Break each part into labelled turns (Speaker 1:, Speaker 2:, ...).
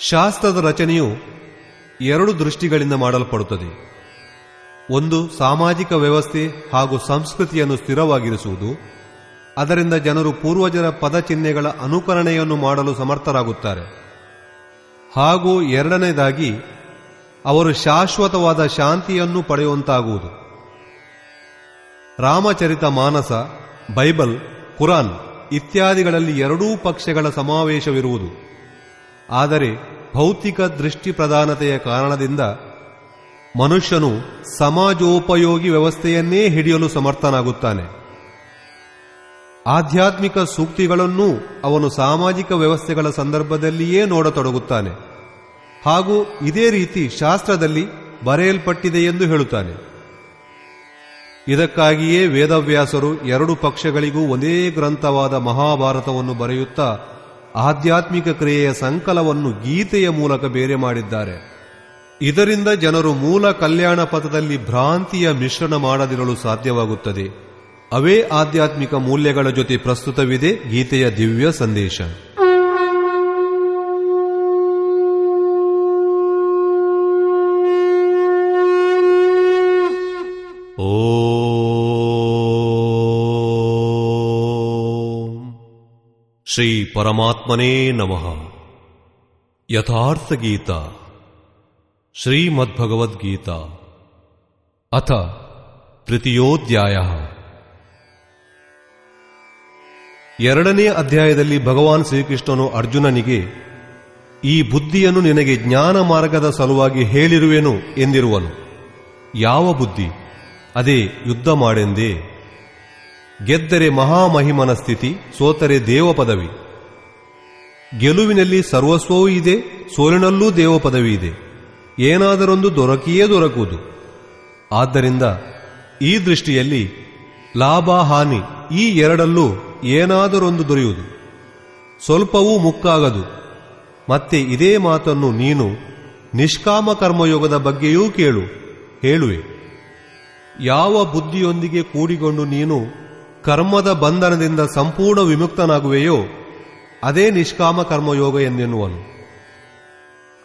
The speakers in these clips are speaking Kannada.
Speaker 1: ಶಾಸ್ತ್ರದ ರಚನೆಯು ಎರಡು ದೃಷ್ಟಿಗಳಿಂದ ಮಾಡಲ್ಪಡುತ್ತದೆ. ಒಂದು ಸಾಮಾಜಿಕ ವ್ಯವಸ್ಥೆ ಹಾಗೂ ಸಂಸ್ಕೃತಿಯನ್ನು ಸ್ಥಿರವಾಗಿರಿಸುವುದು. ಅದರಿಂದ ಜನರು ಪೂರ್ವಜರ ಪದಚಿಹ್ನೆಗಳ ಅನುಕರಣೆಯನ್ನು ಮಾಡಲು ಸಮರ್ಥರಾಗುತ್ತಾರೆ. ಹಾಗೂ ಎರಡನೇದಾಗಿ, ಅವರು ಶಾಶ್ವತವಾದ ಶಾಂತಿಯನ್ನು ಪಡೆಯುವಂತಾಗುವುದು. ರಾಮಚರಿತ ಮಾನಸ, ಬೈಬಲ್, ಕುರಾನ್ ಇತ್ಯಾದಿಗಳಲ್ಲಿ ಎರಡೂ ಪಕ್ಷಗಳ ಸಮಾವೇಶವಿರುವುದು. ಆದರೆ ಭೌತಿಕ ದೃಷ್ಟಿ ಪ್ರಧಾನತೆಯ ಕಾರಣದಿಂದ ಮನುಷ್ಯನು ಸಮಾಜೋಪಯೋಗಿ ವ್ಯವಸ್ಥೆಯನ್ನೇ ಹಿಡಿಯಲು ಸಮರ್ಥನಾಗುತ್ತಾನೆ. ಆಧ್ಯಾತ್ಮಿಕ ಸೂಕ್ತಿಗಳನ್ನೂ ಅವನು ಸಾಮಾಜಿಕ ವ್ಯವಸ್ಥೆಗಳ ಸಂದರ್ಭದಲ್ಲಿಯೇ ನೋಡತೊಡಗುತ್ತಾನೆ. ಹಾಗೂ ಇದೇ ರೀತಿ ಶಾಸ್ತ್ರದಲ್ಲಿ ಬರೆಯಲ್ಪಟ್ಟಿದೆ ಎಂದು ಹೇಳುತ್ತಾನೆ. ಇದಕ್ಕಾಗಿಯೇ ವೇದವ್ಯಾಸರು ಎರಡು ಪಕ್ಷಗಳಿಗೂ ಒಂದೇ ಗ್ರಂಥವಾದ ಮಹಾಭಾರತವನ್ನು ಬರೆಯುತ್ತಾ ಆಧ್ಯಾತ್ಮಿಕ ಕ್ರಿಯೆಯ ಸಂಕಲವನ್ನು ಗೀತೆಯ ಮೂಲಕ ಬೇರೆ ಮಾಡಿದ್ದಾರೆ. ಇದರಿಂದ ಜನರು ಮೂಲ ಕಲ್ಯಾಣ ಪಥದಲ್ಲಿ ಭ್ರಾಂತಿಯ ಮಿಶ್ರಣ ಮಾಡದಿರಲು ಸಾಧ್ಯವಾಗುತ್ತದೆ. ಅವೇ ಆಧ್ಯಾತ್ಮಿಕ ಮೂಲ್ಯಗಳ ಜೊತೆ ಪ್ರಸ್ತುತವಿದೆ ಗೀತೆಯ ದಿವ್ಯ ಸಂದೇಶ. ಓಂ ಶ್ರೀ ಪರಮಾತ್ಮನೇ ನಮಃ. ಯಥಾರ್ಥ ಗೀತಾ ಶ್ರೀಮದ್ಭಗವದ್ಗೀತಾ, ಅಥ ತೃತೀಯೋಧ್ಯಾಯ. ಎರಡನೇ ಅಧ್ಯಾಯದಲ್ಲಿ ಭಗವಾನ್ ಶ್ರೀಕೃಷ್ಣನು ಅರ್ಜುನನಿಗೆ, ಈ ಬುದ್ಧಿಯನ್ನು ನಿನಗೆ ಜ್ಞಾನ ಮಾರ್ಗದ ಸಲುವಾಗಿ ಹೇಳಿರುವೆನು ಎಂದಿರುವನು. ಯಾವ ಬುದ್ಧಿ? ಅದೇ ಯುದ್ಧ ಮಾಡೆಂದೇ. ಗೆದ್ದರೆ ಮಹಾಮಹಿಮನ ಸ್ಥಿತಿ, ಸೋತರೆ ದೇವ ಪದವಿ ಗೆಲುವಿನಲ್ಲಿ ಸರ್ವಸ್ವವೂ ಇದೆ, ಸೋಲಿನಲ್ಲೂ ದೇವ ಪದವಿ ಇದೆ. ಏನಾದರೊಂದು ದೊರಕಿಯೇ ದೊರಕುವುದು. ಆದ್ದರಿಂದ ಈ ದೃಷ್ಟಿಯಲ್ಲಿ ಲಾಭ, ಹಾನಿ ಈ ಎರಡಲ್ಲೂ ಏನಾದರೊಂದು ದೊರೆಯುವುದು. ಸ್ವಲ್ಪವೂ ಮುಕ್ಕಾಗದು. ಮತ್ತೆ ಇದೇ ಮಾತನ್ನು ನೀನು ನಿಷ್ಕಾಮ ಕರ್ಮಯೋಗದ ಬಗ್ಗೆಯೂ ಕೇಳು, ಹೇಳುವೆ. ಯಾವ ಬುದ್ಧಿಯೊಂದಿಗೆ ಕೂಡಿಕೊಂಡು ನೀನು ಕರ್ಮದ ಬಂಧನದಿಂದ ಸಂಪೂರ್ಣ ವಿಮುಕ್ತನಾಗುವೆಯೋ, ಅದೇ ನಿಷ್ಕಾಮ ಕರ್ಮಯೋಗ ಎಂದೆನ್ನುವನು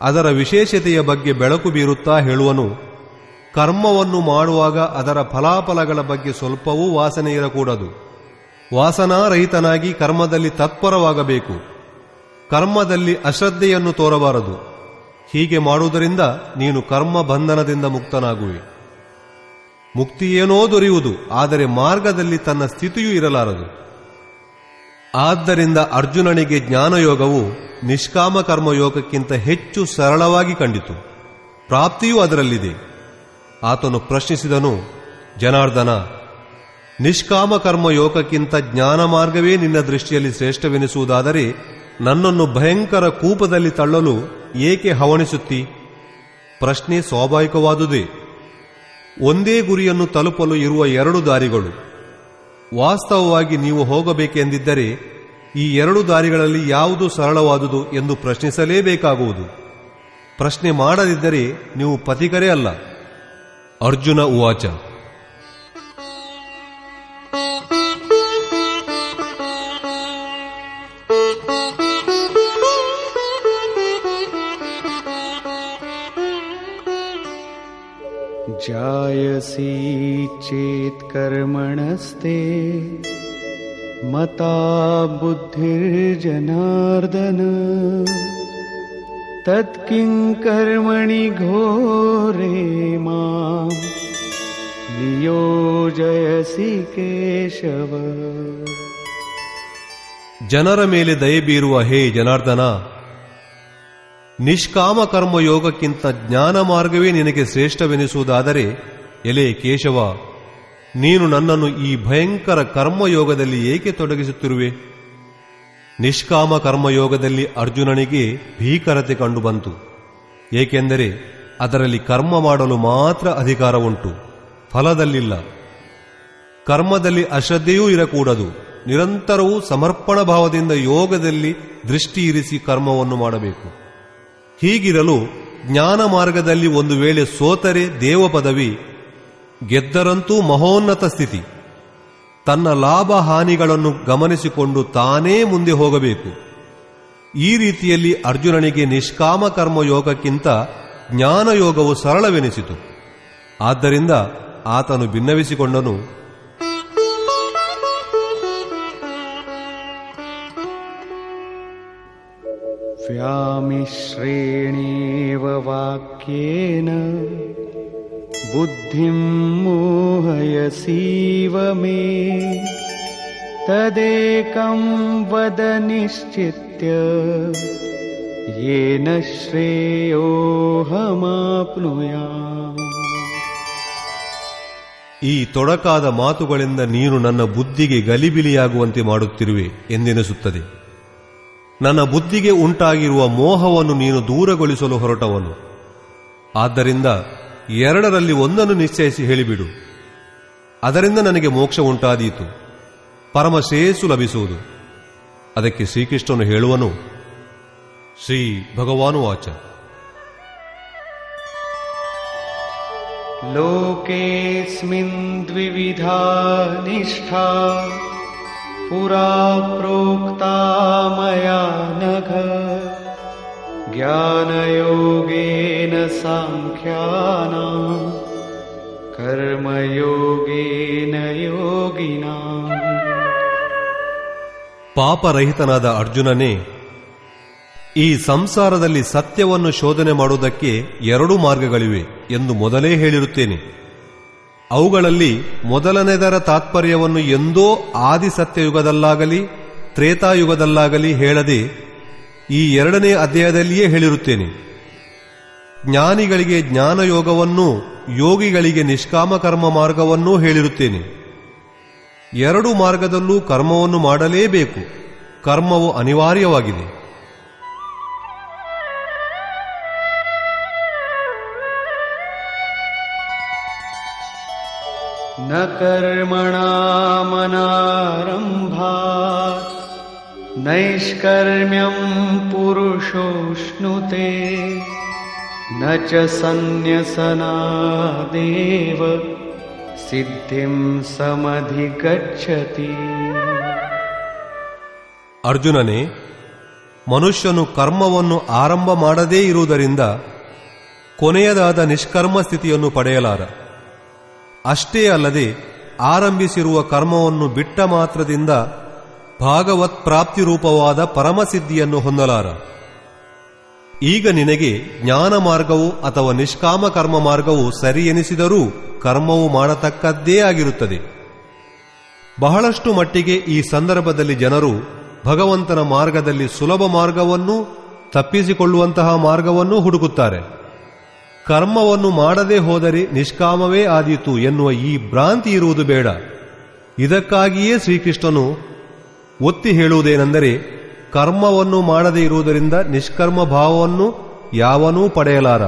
Speaker 1: ಅದರ ವಿಶೇಷತೆಯ ಬಗ್ಗೆ ಬೆಳಕು ಬೀರುತ್ತಾ ಹೇಳುವನು, ಕರ್ಮವನ್ನು ಮಾಡುವಾಗ ಅದರ ಫಲಾಫಲಗಳ ಬಗ್ಗೆ ಸ್ವಲ್ಪವೂ ವಾಸನೆ ಇರಕೂಡದು. ವಾಸನಾರಹಿತನಾಗಿ ಕರ್ಮದಲ್ಲಿ ತತ್ಪರವಾಗಬೇಕು. ಕರ್ಮದಲ್ಲಿ ಅಶ್ರದ್ಧೆಯನ್ನು ತೋರಬಾರದು. ಹೀಗೆ ಮಾಡುವುದರಿಂದ ನೀನು ಕರ್ಮ ಬಂಧನದಿಂದ ಮುಕ್ತನಾಗುವೆ. ಮುಕ್ತಿಯೇನೋ ದೊರೆಯುವುದು, ಆದರೆ ಮಾರ್ಗದಲ್ಲಿ ತನ್ನ ಸ್ಥಿತಿಯೂ ಇರಲಾರದು. ಆದ್ದರಿಂದ ಅರ್ಜುನನಿಗೆ ಜ್ಞಾನಯೋಗವು ನಿಷ್ಕಾಮ ಕರ್ಮಯೋಗಕ್ಕಿಂತ ಹೆಚ್ಚು ಸರಳವಾಗಿ ಕಂಡಿತು. ಪ್ರಾಪ್ತಿಯೂ ಅದರಲ್ಲಿದೆ. ಆತನು ಪ್ರಶ್ನಿಸಿದನು, ಜನಾರ್ದನ, ನಿಷ್ಕಾಮ ಕರ್ಮಯೋಗಕ್ಕಿಂತ ಜ್ಞಾನ ಮಾರ್ಗವೇ ನಿನ್ನ ದೃಷ್ಟಿಯಲ್ಲಿ ಶ್ರೇಷ್ಠವೆನಿಸುವುದಾದರೆ ನನ್ನನ್ನು ಭಯಂಕರ ಕೂಪದಲ್ಲಿ ತಳ್ಳಲು ಏಕೆ ಹವಣಿಸುತ್ತಿ? ಪ್ರಶ್ನೆ ಸ್ವಾಭಾವಿಕವಾದುದೇ. ಒಂದೇ ಗುರಿಯನ್ನು ತಲುಪಲು ಇರುವ ಎರಡು ದಾರಿಗಳು. ವಾಸ್ತವವಾಗಿ ನೀವು ಹೋಗಬೇಕೆಂದಿದ್ದರೆ, ಈ ಎರಡು ದಾರಿಗಳಲ್ಲಿ ಯಾವುದು ಸರಳವಾದುದು ಎಂದು ಪ್ರಶ್ನಿಸಲೇಬೇಕಾಗುವುದು. ಪ್ರಶ್ನೆ ಮಾಡದಿದ್ದರೆ ನೀವು ಪಥಿಕರೇ ಅಲ್ಲ. ಅರ್ಜುನ ಉವಾಚ.
Speaker 2: जायसी चेत्कर्मणस्ते मता बुद्धिर्जनार्दन तत्किं कर्मणि घोरे माम् नियोजयसि केशव
Speaker 1: ಜನರ ಮೇಲೆ ದಯೆ ಬೀರುವ ಹೇ ಜನಾರ್ದನ ನಿಷ್ಕಾಮ ಕರ್ಮ ಯೋಗಕ್ಕಿಂತ ಜ್ಞಾನ ಮಾರ್ಗವೇ ನಿನಗೆ ಶ್ರೇಷ್ಠವೆನಿಸುವುದಾದರೆ ಎಲೆ ಕೇಶವ, ನೀನು ನನ್ನನ್ನು ಈ ಭಯಂಕರ ಕರ್ಮಯೋಗದಲ್ಲಿ ಏಕೆ ತೊಡಗಿಸುತ್ತಿರುವೆ? ನಿಷ್ಕಾಮ ಕರ್ಮಯೋಗದಲ್ಲಿ ಅರ್ಜುನನಿಗೆ ಭೀಕರತೆ ಕಂಡುಬಂತು. ಏಕೆಂದರೆ ಅದರಲ್ಲಿ ಕರ್ಮ ಮಾಡಲು ಮಾತ್ರ ಅಧಿಕಾರ ಉಂಟು, ಫಲದಲ್ಲಿಲ್ಲ. ಕರ್ಮದಲ್ಲಿ ಅಶ್ರದ್ಧೆಯೂ ಇರಕೂಡದು, ನಿರಂತರವೂ ಸಮರ್ಪಣ ಭಾವದಿಂದ ಯೋಗದಲ್ಲಿ ದೃಷ್ಟಿ ಇರಿಸಿ ಕರ್ಮವನ್ನು ಮಾಡಬೇಕು. ಹೀಗಿರಲು ಜ್ಞಾನ ಮಾರ್ಗದಲ್ಲಿ ಒಂದು ವೇಳೆ ಸೋತರೆ ದೇವ ಪದವಿ ಗೆದ್ದರಂತೂ ಮಹೋನ್ನತ ಸ್ಥಿತಿ. ತನ್ನ ಲಾಭ ಹಾನಿಗಳನ್ನು ಗಮನಿಸಿಕೊಂಡು ತಾನೇ ಮುಂದೆ ಹೋಗಬೇಕು. ಈ ರೀತಿಯಲ್ಲಿ ಅರ್ಜುನನಿಗೆ ನಿಷ್ಕಾಮ ಕರ್ಮಯೋಗಕ್ಕಿಂತ ಜ್ಞಾನಯೋಗವು ಸರಳವೆನಿಸಿತು. ಆದ್ದರಿಂದ ಆತನು ಭಿನ್ನವಿಸಿಕೊಂಡನು
Speaker 2: ವ್ಯಾಮಿಶ್ರೇಣೇವ ವಾಕ್ಯೇನ बुद्धिं मोहयसीव मे तदेकं वद निश्चित्य येन श्रेयोऽहमाप्नुयाम्
Speaker 1: ಈ ತೊಡಕಾದ ಮಾತುಗಳಿಂದ ನೀನು ನನ್ನ ಬುದ್ಧಿಗೆ ಗಲಿಬಿಲಿಯಾಗುವಂತೆ ಮಾಡುತ್ತಿರುವೆ ಎಂದೆನಿಸುತ್ತದೆ ನನ್ನ ಬುದ್ಧಿಗೆ ಉಂಟಾಗಿರುವ ಮೋಹವನ್ನು ನೀನು ದೂರಗೊಳಿಸಲು ಹೊರಟವನು ಆದ್ದರಿಂದ ಎರಡರಲ್ಲಿ ಒಂದನ್ನು ನಿಶ್ಚಯಿಸಿ ಹೇಳಿಬಿಡು. ಅದರಿಂದ ನನಗೆ ಮೋಕ್ಷ ಉಂಟಾದೀತು. ಪರಮಶೇಸು ಲಭಿಸುವುದು. ಅದಕ್ಕೆ ಶ್ರೀಕೃಷ್ಣನು ಹೇಳುವನು, ಶ್ರೀ
Speaker 2: ಭಗವಾನುವಾಚ ಲೋಕೇಸ್ಮಿನ್ ದ್ವಿಧ ನಿಷ್ಠಾ ಪುರಾ ज्ञानयोगेन साङ्ख्यानाम् कर्मयोगेन योगिनाम्
Speaker 1: ಪಾಪರಹಿತನಾದ ಅರ್ಜುನನೇ ಈ ಸಂಸಾರದಲ್ಲಿ ಸತ್ಯವನ್ನು ಶೋಧನೆ ಮಾಡುವುದಕ್ಕೆ ಎರಡು ಮಾರ್ಗಗಳಿವೆ ಎಂದು ಮೊದಲೇ ಹೇಳಿರುತ್ತೇನೆ ಅವುಗಳಲ್ಲಿ ಮೊದಲನೆದರ ತಾತ್ಪರ್ಯವನ್ನು ಎಂದೋ ಆದಿ ಸತ್ಯಯುಗದಲ್ಲಾಗಲಿ ತ್ರೇತಾಯುಗದಲ್ಲಾಗಲಿ ಹೇಳದೆ ಈ ಎರಡನೇ ಅಧ್ಯಾಯದಲ್ಲಿಯೇ ಹೇಳಿರುತ್ತೇನೆ ಜ್ಞಾನಿಗಳಿಗೆ ಜ್ಞಾನಯೋಗವನ್ನೂ ಯೋಗಿಗಳಿಗೆ ನಿಷ್ಕಾಮ ಕರ್ಮ ಮಾರ್ಗವನ್ನೂ ಹೇಳಿರುತ್ತೇನೆ ಎರಡು ಮಾರ್ಗದಲ್ಲೂ ಕರ್ಮವನ್ನು ಮಾಡಲೇಬೇಕು ಕರ್ಮವು ಅನಿವಾರ್ಯವಾಗಿದೆ
Speaker 2: न कर्मणामनारम्भात् नैष्कर्म्यम् पुरुषोऽश्नुते न च सन्न्यसनादेव सिद्धिं समधिगच्छति
Speaker 1: ಅರ್ಜುನನೇ ಮನುಷ್ಯನು ಕರ್ಮವನ್ನು ಆರಂಭ ಮಾಡದೇ ಇರುವುದರಿಂದ ಕೊನೆಯದಾದ ನಿಷ್ಕರ್ಮ ಸ್ಥಿತಿಯನ್ನು ಪಡೆಯಲಾರ ಅಷ್ಟೇ ಅಲ್ಲದೆ ಆರಂಭಿಸಿರುವ ಕರ್ಮವನ್ನು ಬಿಟ್ಟ ಮಾತ್ರದಿಂದ ಭಾಗವತ್ ಪ್ರಾಪ್ತಿ ರೂಪವಾದ ಪರಮಸಿದ್ಧಿಯನ್ನು ಹೊಂದಲಾರ ಈಗ ನಿನಗೆ ಜ್ಞಾನ ಮಾರ್ಗವು ಅಥವಾ ನಿಷ್ಕಾಮ ಕರ್ಮ ಮಾರ್ಗವು ಸರಿ ಎನಿಸಿದರೂ ಕರ್ಮವು ಮಾಡತಕ್ಕದ್ದೇ ಆಗಿರುತ್ತದೆ. ಬಹಳಷ್ಟು ಮಟ್ಟಿಗೆ ಈ ಸಂದರ್ಭದಲ್ಲಿ ಜನರು ಭಗವಂತನ ಮಾರ್ಗದಲ್ಲಿ ಸುಲಭ ಮಾರ್ಗವನ್ನು ತಪ್ಪಿಸಿಕೊಳ್ಳುವಂತಹ ಮಾರ್ಗವನ್ನು ಹುಡುಕುತ್ತಾರೆ. ಕರ್ಮವನ್ನು ಮಾಡದೇ ಹೋದರೆ ನಿಷ್ಕಾಮವೇ ಆದೀತು ಎನ್ನುವ ಈ ಭ್ರಾಂತಿ ಇರುವುದು ಬೇಡ. ಇದಕ್ಕಾಗಿಯೇ ಶ್ರೀಕೃಷ್ಣನು ಒತ್ತಿ ಹೇಳುವುದೇನೆಂದರೆ, ಕರ್ಮವನ್ನು ಮಾಡದೇ ಇರುವುದರಿಂದ ನಿಷ್ಕರ್ಮ ಭಾವವನ್ನು ಯಾವನೂ ಪಡೆಯಲಾರ.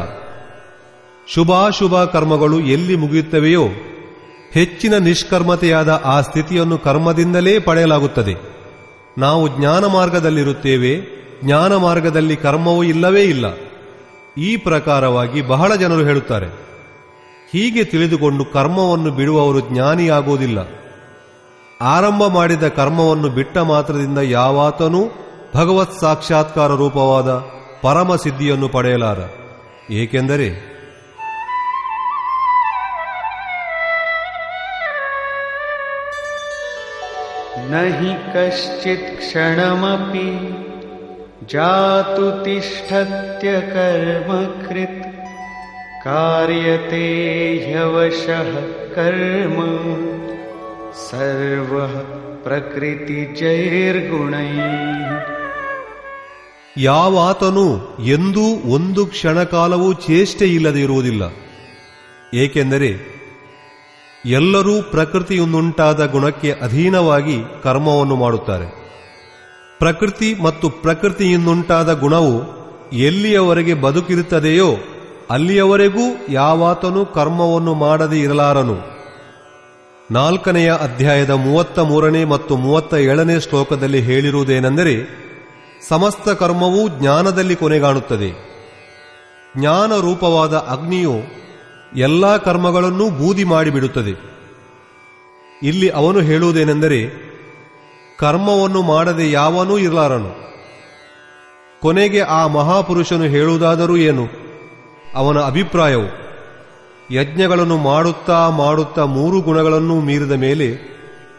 Speaker 1: ಶುಭಾಶುಭ ಕರ್ಮಗಳು ಎಲ್ಲಿ ಮುಗಿಯುತ್ತವೆಯೋ, ಹೆಚ್ಚಿನ ನಿಷ್ಕರ್ಮತೆಯಾದ ಆ ಸ್ಥಿತಿಯನ್ನು ಕರ್ಮದಿಂದಲೇ ಪಡೆಯಲಾಗುತ್ತದೆ. ನಾವು ಜ್ಞಾನ ಮಾರ್ಗದಲ್ಲಿರುತ್ತೇವೆ, ಜ್ಞಾನ ಮಾರ್ಗದಲ್ಲಿ ಕರ್ಮವೂ ಇಲ್ಲವೇ ಇಲ್ಲ. ಈ ಪ್ರಕಾರವಾಗಿ ಬಹಳ ಜನರು ಹೇಳುತ್ತಾರೆ. ಹೀಗೆ ತಿಳಿದುಕೊಂಡು ಕರ್ಮವನ್ನು ಬಿಡುವವರು ಜ್ಞಾನಿಯಾಗುವುದಿಲ್ಲ. ಆರಂಭ ಮಾಡಿದ ಕರ್ಮವನ್ನು ಬಿಟ್ಟ ಮಾತ್ರದಿಂದ ಯಾವಾತನೂ ಭಗವತ್ ಸಾಕ್ಷಾತ್ಕಾರ ರೂಪವಾದ ಪರಮ ಸಿದ್ಧಿಯನ್ನು ಪಡೆಯಲಾರ. ಏಕೆಂದರೆ
Speaker 2: ನಹಿ ಕಶ್ಚಿತ್ ಕ್ಷಣಮಿ ಜಾತು ತಿಷ್ಠತ್ಯ ಕರ್ಮಕೃತ್ ಕಾರ್ಯತೆ ಹ್ಯವಶಃ ಕರ್ಮ. ಸರ್ವ ಪ್ರಕೃತಿ ಪ್ರಕೃತಿಚೈರ್ಗುಣೈ
Speaker 1: ಯಾವಾತನು ಎಂದೂ ಒಂದು ಕ್ಷಣ ಕಾಲವೂ ಚೇಷ್ಟೆ ಇಲ್ಲದೆ ಇರುವುದಿಲ್ಲ. ಏಕೆಂದರೆ ಎಲ್ಲರೂ ಪ್ರಕೃತಿಯೊಂದುಂಟಾದ ಗುಣಕ್ಕೆ ಅಧೀನವಾಗಿ ಕರ್ಮವನ್ನು ಮಾಡುತ್ತಾರೆ. ಪ್ರಕೃತಿ ಮತ್ತು ಪ್ರಕೃತಿಯಿಂದುಂಟಾದ ಗುಣವು ಎಲ್ಲಿಯವರೆಗೆ ಬದುಕಿರುತ್ತದೆಯೋ ಅಲ್ಲಿಯವರೆಗೂ ಯಾವಾತನು ಕರ್ಮವನ್ನು ಮಾಡದೇ ಇರಲಾರನು. ನಾಲ್ಕನೆಯ ಅಧ್ಯಾಯದ ಮೂವತ್ತ ಮೂರನೇ ಮತ್ತು ಮೂವತ್ತ ಏಳನೇ ಶ್ಲೋಕದಲ್ಲಿ ಹೇಳಿರುವುದೇನೆಂದರೆ, ಸಮಸ್ತ ಕರ್ಮವೂ ಜ್ಞಾನದಲ್ಲಿ ಕೊನೆಗಾಣುತ್ತದೆ. ಜ್ಞಾನ ರೂಪವಾದ ಅಗ್ನಿಯು ಎಲ್ಲಾ ಕರ್ಮಗಳನ್ನೂ ಬೂದಿ ಮಾಡಿಬಿಡುತ್ತದೆ. ಇಲ್ಲಿ ಅವನು ಹೇಳುವುದೇನೆಂದರೆ, ಕರ್ಮವನ್ನು ಮಾಡದೆ ಯಾವನೂ ಇರಲಾರನು. ಕೊನೆಗೆ ಆ ಮಹಾಪುರುಷನು ಹೇಳುವುದಾದರೂ ಏನು? ಅವನ ಅಭಿಪ್ರಾಯವು. ಯಜ್ಞಗಳನ್ನು ಮಾಡುತ್ತಾ ಮಾಡುತ್ತಾ ಮೂರು ಗುಣಗಳನ್ನು ಮೀರಿದ ಮೇಲೆ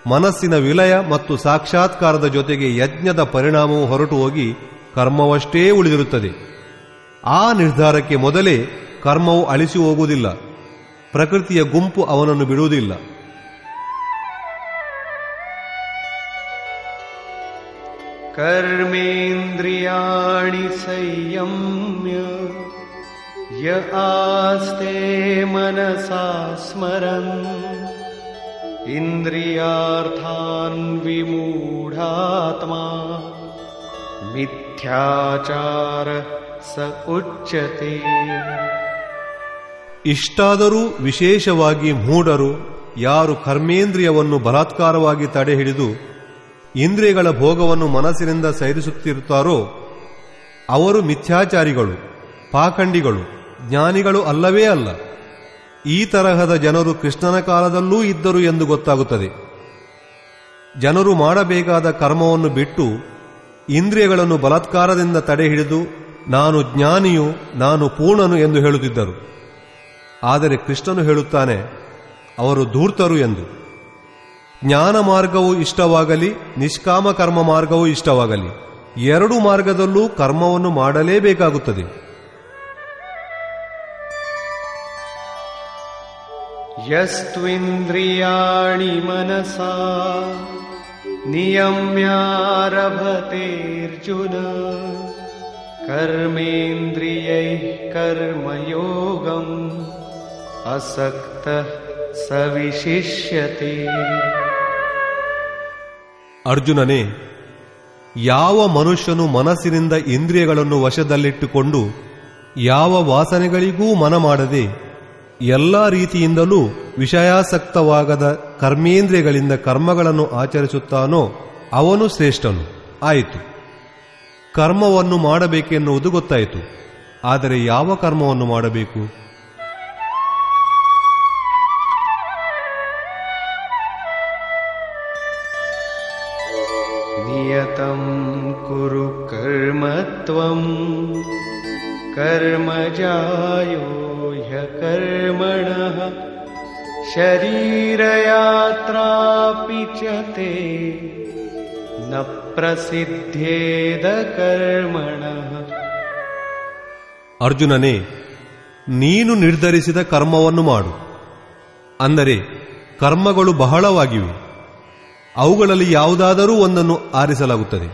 Speaker 1: ಮನಸ್ಸಿನ ವಿಲಯ ಮತ್ತು ಸಾಕ್ಷಾತ್ಕಾರದ ಜೊತೆಗೆ ಯಜ್ಞದ ಪರಿಣಾಮವು ಹೊರಟು ಹೋಗಿ ಕರ್ಮವಷ್ಟೇ ಉಳಿದಿರುತ್ತದೆ ಆ ನಿರ್ಧಾರಕ್ಕೆ ಮೊದಲೇ ಕರ್ಮವು ಅಳಿಸಿ ಹೋಗುವುದಿಲ್ಲ ಪ್ರಕೃತಿಯ ಗುಂಪು ಅವನನ್ನು ಬಿಡುವುದಿಲ್ಲ
Speaker 2: कर्मेन्द्रियाणि संयम्य य आस्ते मनसा स्मरन् इन्द्रियार्थान् विमूढात्मा मिथ्याचार स उच्यते
Speaker 1: ಇಷ್ಟಾದರೂ ವಿಶೇಷವಾಗಿ ಮೂಢರು ಯಾರು ಕರ್ಮೇಂದ್ರಿಯವನ್ನು ಬಲಾತ್ಕಾರವಾಗಿ ತಡೆ ಹಿಡಿದು ಇಂದ್ರಿಯಗಳ ಭೋಗವನ್ನು ಮನಸ್ಸಿನಿಂದ ಸೈರಿಸುತ್ತಿರುತ್ತಾರೋ ಅವರು ಮಿಥ್ಯಾಚಾರಿಗಳು ಪಾಖಂಡಿಗಳು ಜ್ಞಾನಿಗಳು ಅಲ್ಲವೇ ಅಲ್ಲ. ಈ ತರಹದ ಜನರು ಕೃಷ್ಣನ ಕಾಲದಲ್ಲೂ ಇದ್ದರು ಎಂದು ಗೊತ್ತಾಗುತ್ತದೆ. ಜನರು ಮಾಡಬೇಕಾದ ಕರ್ಮವನ್ನು ಬಿಟ್ಟು ಇಂದ್ರಿಯಗಳನ್ನು ಬಲತ್ಕಾರದಿಂದ ತಡೆ ಹಿಡಿದು, ನಾನು ಜ್ಞಾನಿಯು, ನಾನು ಪೂರ್ಣನು ಎಂದು ಹೇಳುತ್ತಿದ್ದರು. ಆದರೆ ಕೃಷ್ಣನು ಹೇಳುತ್ತಾನೆ, ಅವರು ಧೂರ್ತರು ಎಂದು. ಜ್ಞಾನ ಮಾರ್ಗವು ಇಷ್ಟವಾಗಲಿ, ನಿಷ್ಕಾಮ ಕರ್ಮ ಮಾರ್ಗವೂ ಇಷ್ಟವಾಗಲಿ. ಎರಡು ಮಾರ್ಗದಲ್ಲೂ ಕರ್ಮವನ್ನು ಮಾಡಲೇಬೇಕಾಗುತ್ತದೆ.
Speaker 2: यस्त्विन्द्रियाणि मनसा नियम्यारभतेऽर्जुन कर्मेन्द्रियैः कर्मयोगम् असक्तः स विशिष्यते
Speaker 1: ಅರ್ಜುನನೇ ಯಾವ ಮನುಷ್ಯನು ಮನಸ್ಸಿನಿಂದ ಇಂದ್ರಿಯಗಳನ್ನು ವಶದಲ್ಲಿಟ್ಟುಕೊಂಡು ಯಾವ ವಾಸನೆಗಳಿಗೂ ಮನ ಮಾಡದೆ ಎಲ್ಲ ರೀತಿಯಿಂದಲೂ ವಿಷಯಾಸಕ್ತವಾಗದ ಕರ್ಮೇಂದ್ರಿಯಗಳಿಂದ ಕರ್ಮಗಳನ್ನು ಆಚರಿಸುತ್ತಾನೋ ಅವನು ಶ್ರೇಷ್ಠನು. ಆಯಿತು. ಕರ್ಮವನ್ನು ಮಾಡಬೇಕೆನ್ನುವುದು ಗೊತ್ತಾಯಿತು. ಆದರೆ ಯಾವ ಕರ್ಮವನ್ನು ಮಾಡಬೇಕು?
Speaker 2: ನಿಯತಂ ಕುರು ಕರ್ಮತ್ವಂ कर्मजायो ह्यकर्मणः शरीरयात्रापि च ते न प्रसिद्ध्येद कर्मणः
Speaker 1: ಅರ್ಜುನನೇ ನೀನು ನಿರ್ಧರಿಸಿದ ಕರ್ಮವನ್ನು ಮಾಡು ಅಂದರೆ ಕರ್ಮಗಳು ಬಹಳವಾಗಿವೆ ಅವುಗಳಲ್ಲಿ ಯಾವುದಾದರೂ ಒಂದನ್ನು ಆರಿಸಲಾಗುತ್ತದೆ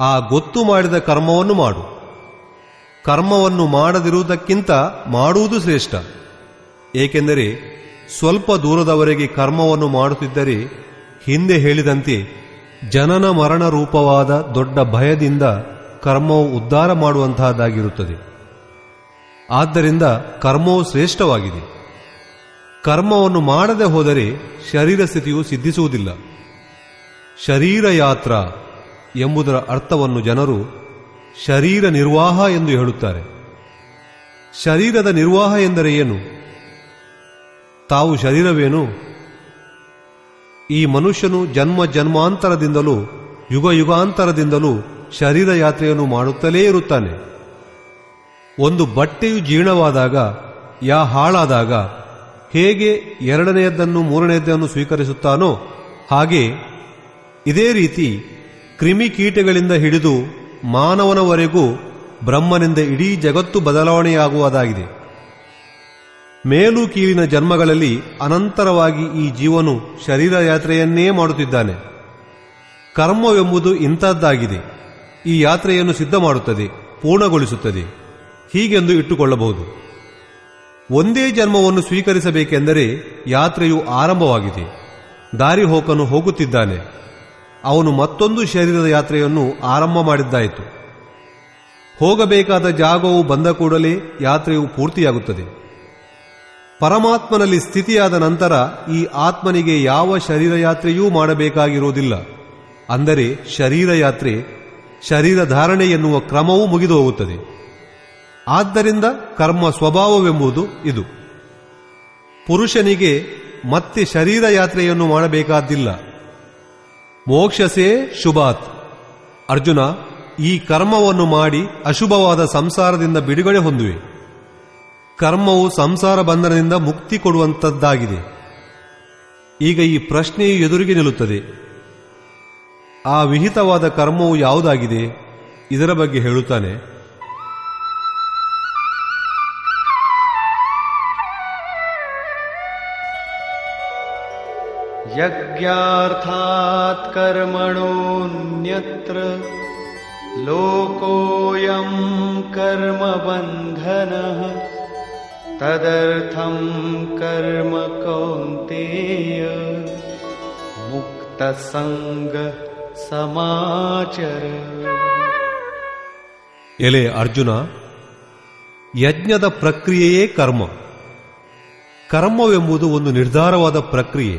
Speaker 1: ಆ ಗೊತ್ತು ಮಾಡಿದ ಕರ್ಮವನ್ನು ಮಾಡು ಕರ್ಮವನ್ನು ಮಾಡದಿರುವುದಕ್ಕಿಂತ ಮಾಡುವುದು ಶ್ರೇಷ್ಠ. ಏಕೆಂದರೆ ಸ್ವಲ್ಪ ದೂರದವರೆಗೆ ಕರ್ಮವನ್ನು ಮಾಡುತ್ತಿದ್ದರೆ ಹಿಂದೆ ಹೇಳಿದಂತೆ ಜನನ ಮರಣ ರೂಪವಾದ ದೊಡ್ಡ ಭಯದಿಂದ ಕರ್ಮವು ಉದ್ಧಾರ ಮಾಡುವಂತಹದ್ದಾಗಿರುತ್ತದೆ. ಆದ್ದರಿಂದ ಕರ್ಮವು ಶ್ರೇಷ್ಠವಾಗಿದೆ. ಕರ್ಮವನ್ನು ಮಾಡದೆ ಹೋದರೆ ಶರೀರ ಸ್ಥಿತಿಯು ಸಿದ್ಧಿಸುವುದಿಲ್ಲ. ಶರೀರ ಯಾತ್ರ ಎಂಬುದರ ಅರ್ಥವನ್ನು ಜನರು ಶರೀರ ನಿರ್ವಾಹ ಎಂದು ಹೇಳುತ್ತಾರೆ. ಶರೀರದ ನಿರ್ವಾಹ ಎಂದರೆ ಏನು? ತಾವು ಶರೀರವೇನು? ಈ ಮನುಷ್ಯನು ಜನ್ಮ ಜನ್ಮಾಂತರದಿಂದಲೂ, ಯುಗ ಯುಗಾಂತರದಿಂದಲೂ ಶರೀರ ಯಾತ್ರೆಯನ್ನು ಮಾಡುತ್ತಲೇ ಇರುತ್ತಾನೆ. ಒಂದು ಬಟ್ಟೆಯು ಜೀರ್ಣವಾದಾಗ, ಯಾ ಹಾಳಾದಾಗ, ಹೇಗೆ ಎರಡನೆಯದನ್ನು ಮೂರನೆಯದನ್ನು ಸ್ವೀಕರಿಸುತ್ತಾನೋ ಹಾಗೆ ಇದೇ ರೀತಿ ಕ್ರಿಮಿಕೀಟಗಳಿಂದ ಹಿಡಿದು ಮಾನವನವರೆಗೂ ಬ್ರಹ್ಮನಿಂದ ಇಡೀ ಜಗತ್ತು ಬದಲಾವಣೆಯಾಗುವುದಾಗಿದೆ. ಮೇಲು ಕೀಳಿನ ಜನ್ಮಗಳಲ್ಲಿ ಅನಂತರವಾಗಿ ಈ ಜೀವನು ಶರೀರ ಯಾತ್ರೆಯನ್ನೇ ಮಾಡುತ್ತಿದ್ದಾನೆ. ಕರ್ಮವೆಂಬುದು ಇಂಥದ್ದಾಗಿದೆ. ಈ ಯಾತ್ರೆಯನ್ನು ಸಿದ್ಧ ಮಾಡುತ್ತದೆ, ಪೂರ್ಣಗೊಳಿಸುತ್ತದೆ. ಹೀಗೆಂದು ಇಟ್ಟುಕೊಳ್ಳಬಹುದು. ಒಂದೇ ಜನ್ಮವನ್ನು ಸ್ವೀಕರಿಸಬೇಕೆಂದರೆ ಯಾತ್ರೆಯು ಆರಂಭವಾಗಿದೆ. ದಾರಿ ಹೋಕನು ಹೋಗುತ್ತಿದ್ದಾನೆ. ಅವನು ಮತ್ತೊಂದು ಶರೀರದ ಯಾತ್ರೆಯನ್ನು ಆರಂಭ ಮಾಡಿದ್ದಾಯಿತು. ಹೋಗಬೇಕಾದ ಜಾಗವು ಬಂದ ಕೂಡಲೇ ಯಾತ್ರೆಯು ಪೂರ್ತಿಯಾಗುತ್ತದೆ. ಪರಮಾತ್ಮನಲ್ಲಿ ಸ್ಥಿತಿಯಾದ ನಂತರ ಈ ಆತ್ಮನಿಗೆ ಯಾವ ಶರೀರ ಯಾತ್ರೆಯೂ ಮಾಡಬೇಕಾಗಿರುವುದಿಲ್ಲ. ಅಂದರೆ ಶರೀರ ಯಾತ್ರೆ, ಶರೀರ ಧಾರಣೆ ಎನ್ನುವ ಕ್ರಮವೂ ಮುಗಿದು ಹೋಗುತ್ತದೆ ಆದ್ದರಿಂದ ಕರ್ಮ ಸ್ವಭಾವವೆಂಬುದು ಇದು. ಪುರುಷನಿಗೆ ಮತ್ತೆ ಶರೀರ ಯಾತ್ರೆಯನ್ನು ಮಾಡಬೇಕಾದ್ದಿಲ್ಲ ಮೋಕ್ಷಸೇ ಶುಭಾತ್. ಅರ್ಜುನ, ಈ ಕರ್ಮವನ್ನು ಮಾಡಿ ಅಶುಭವಾದ ಸಂಸಾರದಿಂದ ಬಿಡುಗಡೆ ಹೊಂದುವೆ. ಕರ್ಮವು ಸಂಸಾರ ಬಂಧನದಿಂದ ಮುಕ್ತಿ ಕೊಡುವಂತದ್ದಾಗಿದೆ. ಈಗ ಈ ಪ್ರಶ್ನೆಯು ಎದುರಿಗೆ ನಿಲ್ಲುತ್ತದೆ. ಆ ವಿಹಿತವಾದ ಕರ್ಮವು ಯಾವುದಾಗಿದೆ? ಇದರ ಬಗ್ಗೆ ಹೇಳುತ್ತಾನೆ.
Speaker 2: यज्ञार्थात् कर्मणोऽन्यत्र लोकोऽयं कर्मबन्धनः तदर्थं कर्म कौन्तेय मुक्तसङ्गः समाचर
Speaker 1: ಎಲೆ ಅರ್ಜುನ ಯಜ್ಞದ ಪ್ರಕ್ರಿಯೆಯೇ ಕರ್ಮ ಕರ್ಮವೆಂಬುದು ಒಂದು ನಿರ್ಧಾರವಾದ ಪ್ರಕ್ರಿಯೆ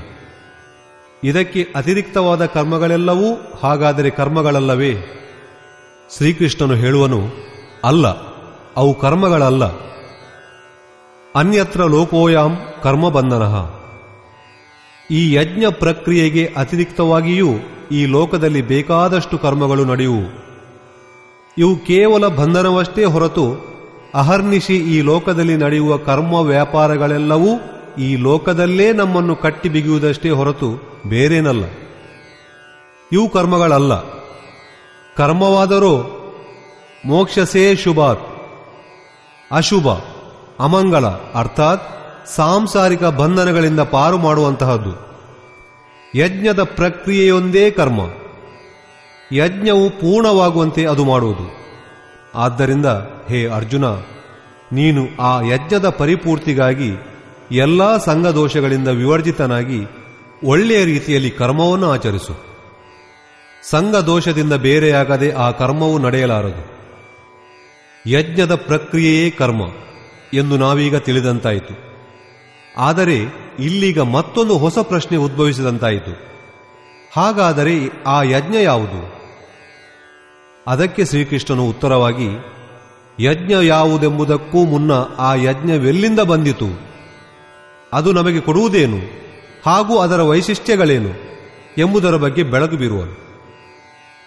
Speaker 1: ಇದಕ್ಕೆ ಅತಿರಿಕ್ತವಾದ ಕರ್ಮಗಳೆಲ್ಲವೂ ಹಾಗಾದರೆ ಕರ್ಮಗಳಲ್ಲವೇ? ಶ್ರೀಕೃಷ್ಣನು ಹೇಳುವನು, ಅಲ್ಲ, ಅವು ಕರ್ಮಗಳಲ್ಲ. ಅನ್ಯತ್ರ ಲೋಕೋಯಾಂ ಕರ್ಮಬಂಧನ. ಈ ಯಜ್ಞ ಪ್ರಕ್ರಿಯೆಗೆ ಅತಿರಿಕ್ತವಾಗಿಯೂ ಈ ಲೋಕದಲ್ಲಿ ಬೇಕಾದಷ್ಟು ಕರ್ಮಗಳು ನಡೆಯುವು. ಇವು ಕೇವಲ ಬಂಧನವಷ್ಟೇ ಹೊರತು ಅಹರ್ನಿಶಿ ಈ ಲೋಕದಲ್ಲಿ ನಡೆಯುವ ಕರ್ಮ ವ್ಯಾಪಾರಗಳೆಲ್ಲವೂ ಈ ಲೋಕದಲ್ಲೇ ನಮ್ಮನ್ನು ಕಟ್ಟಿ ಬಿಗಿಯುವುದಷ್ಟೇ ಹೊರತು ಬೇರೇನಲ್ಲ. ಇವು ಕರ್ಮಗಳಲ್ಲ. ಕರ್ಮವಾದರೂ ಮೋಕ್ಷಸೇ ಶುಭಾತ್. ಅಶುಭ, ಅಮಂಗಳ, ಅರ್ಥಾತ್ ಸಾಂಸಾರಿಕ ಬಂಧನಗಳಿಂದ ಪಾರು ಮಾಡುವಂತಹದ್ದು. ಯಜ್ಞದ ಪ್ರಕ್ರಿಯೆಯೊಂದೇ ಕರ್ಮ. ಯಜ್ಞವು ಪೂರ್ಣವಾಗುವಂತೆ ಅದು ಮಾಡುವುದು. ಆದ್ದರಿಂದ, ಹೇ ಅರ್ಜುನ, ನೀನು ಆ ಯಜ್ಞದ ಪರಿಪೂರ್ತಿಗಾಗಿ ಎಲ್ಲಾ ಸಂಘದೋಷಗಳಿಂದ ವಿವರ್ಜಿತನಾಗಿ ಒಳ್ಳೆಯ ರೀತಿಯಲ್ಲಿ ಕರ್ಮವನ್ನು ಆಚರಿಸು. ಸಂಘದೋಷದಿಂದ ಬೇರೆಯಾಗದೆ ಆ ಕರ್ಮವು ನಡೆಯಲಾರದು. ಯಜ್ಞದ ಪ್ರಕ್ರಿಯೆಯೇ ಕರ್ಮ ಎಂದು ನಾವೀಗ ತಿಳಿದಂತಾಯಿತು. ಆದರೆ ಇಲ್ಲೀಗ ಮತ್ತೊಂದು ಹೊಸ ಪ್ರಶ್ನೆ ಉದ್ಭವಿಸಿದಂತಾಯಿತು. ಹಾಗಾದರೆ ಆ ಯಜ್ಞ ಯಾವುದು? ಅದಕ್ಕೆ ಶ್ರೀಕೃಷ್ಣನು ಉತ್ತರವಾಗಿ, ಯಜ್ಞ ಯಾವುದೆಂಬುದಕ್ಕೂ ಮುನ್ನ ಆ ಯಜ್ಞವೆಲ್ಲಿಂದ ಬಂದಿತು? ಅದು ನಮಗೆ ಕೊಡುವುದೇನು? ಹಾಗೂ ಅದರ ವೈಶಿಷ್ಟ್ಯಗಳೇನು? ಎಂಬುದರ ಬಗ್ಗೆ ಬೆಳಕು ಬೀರುವನು.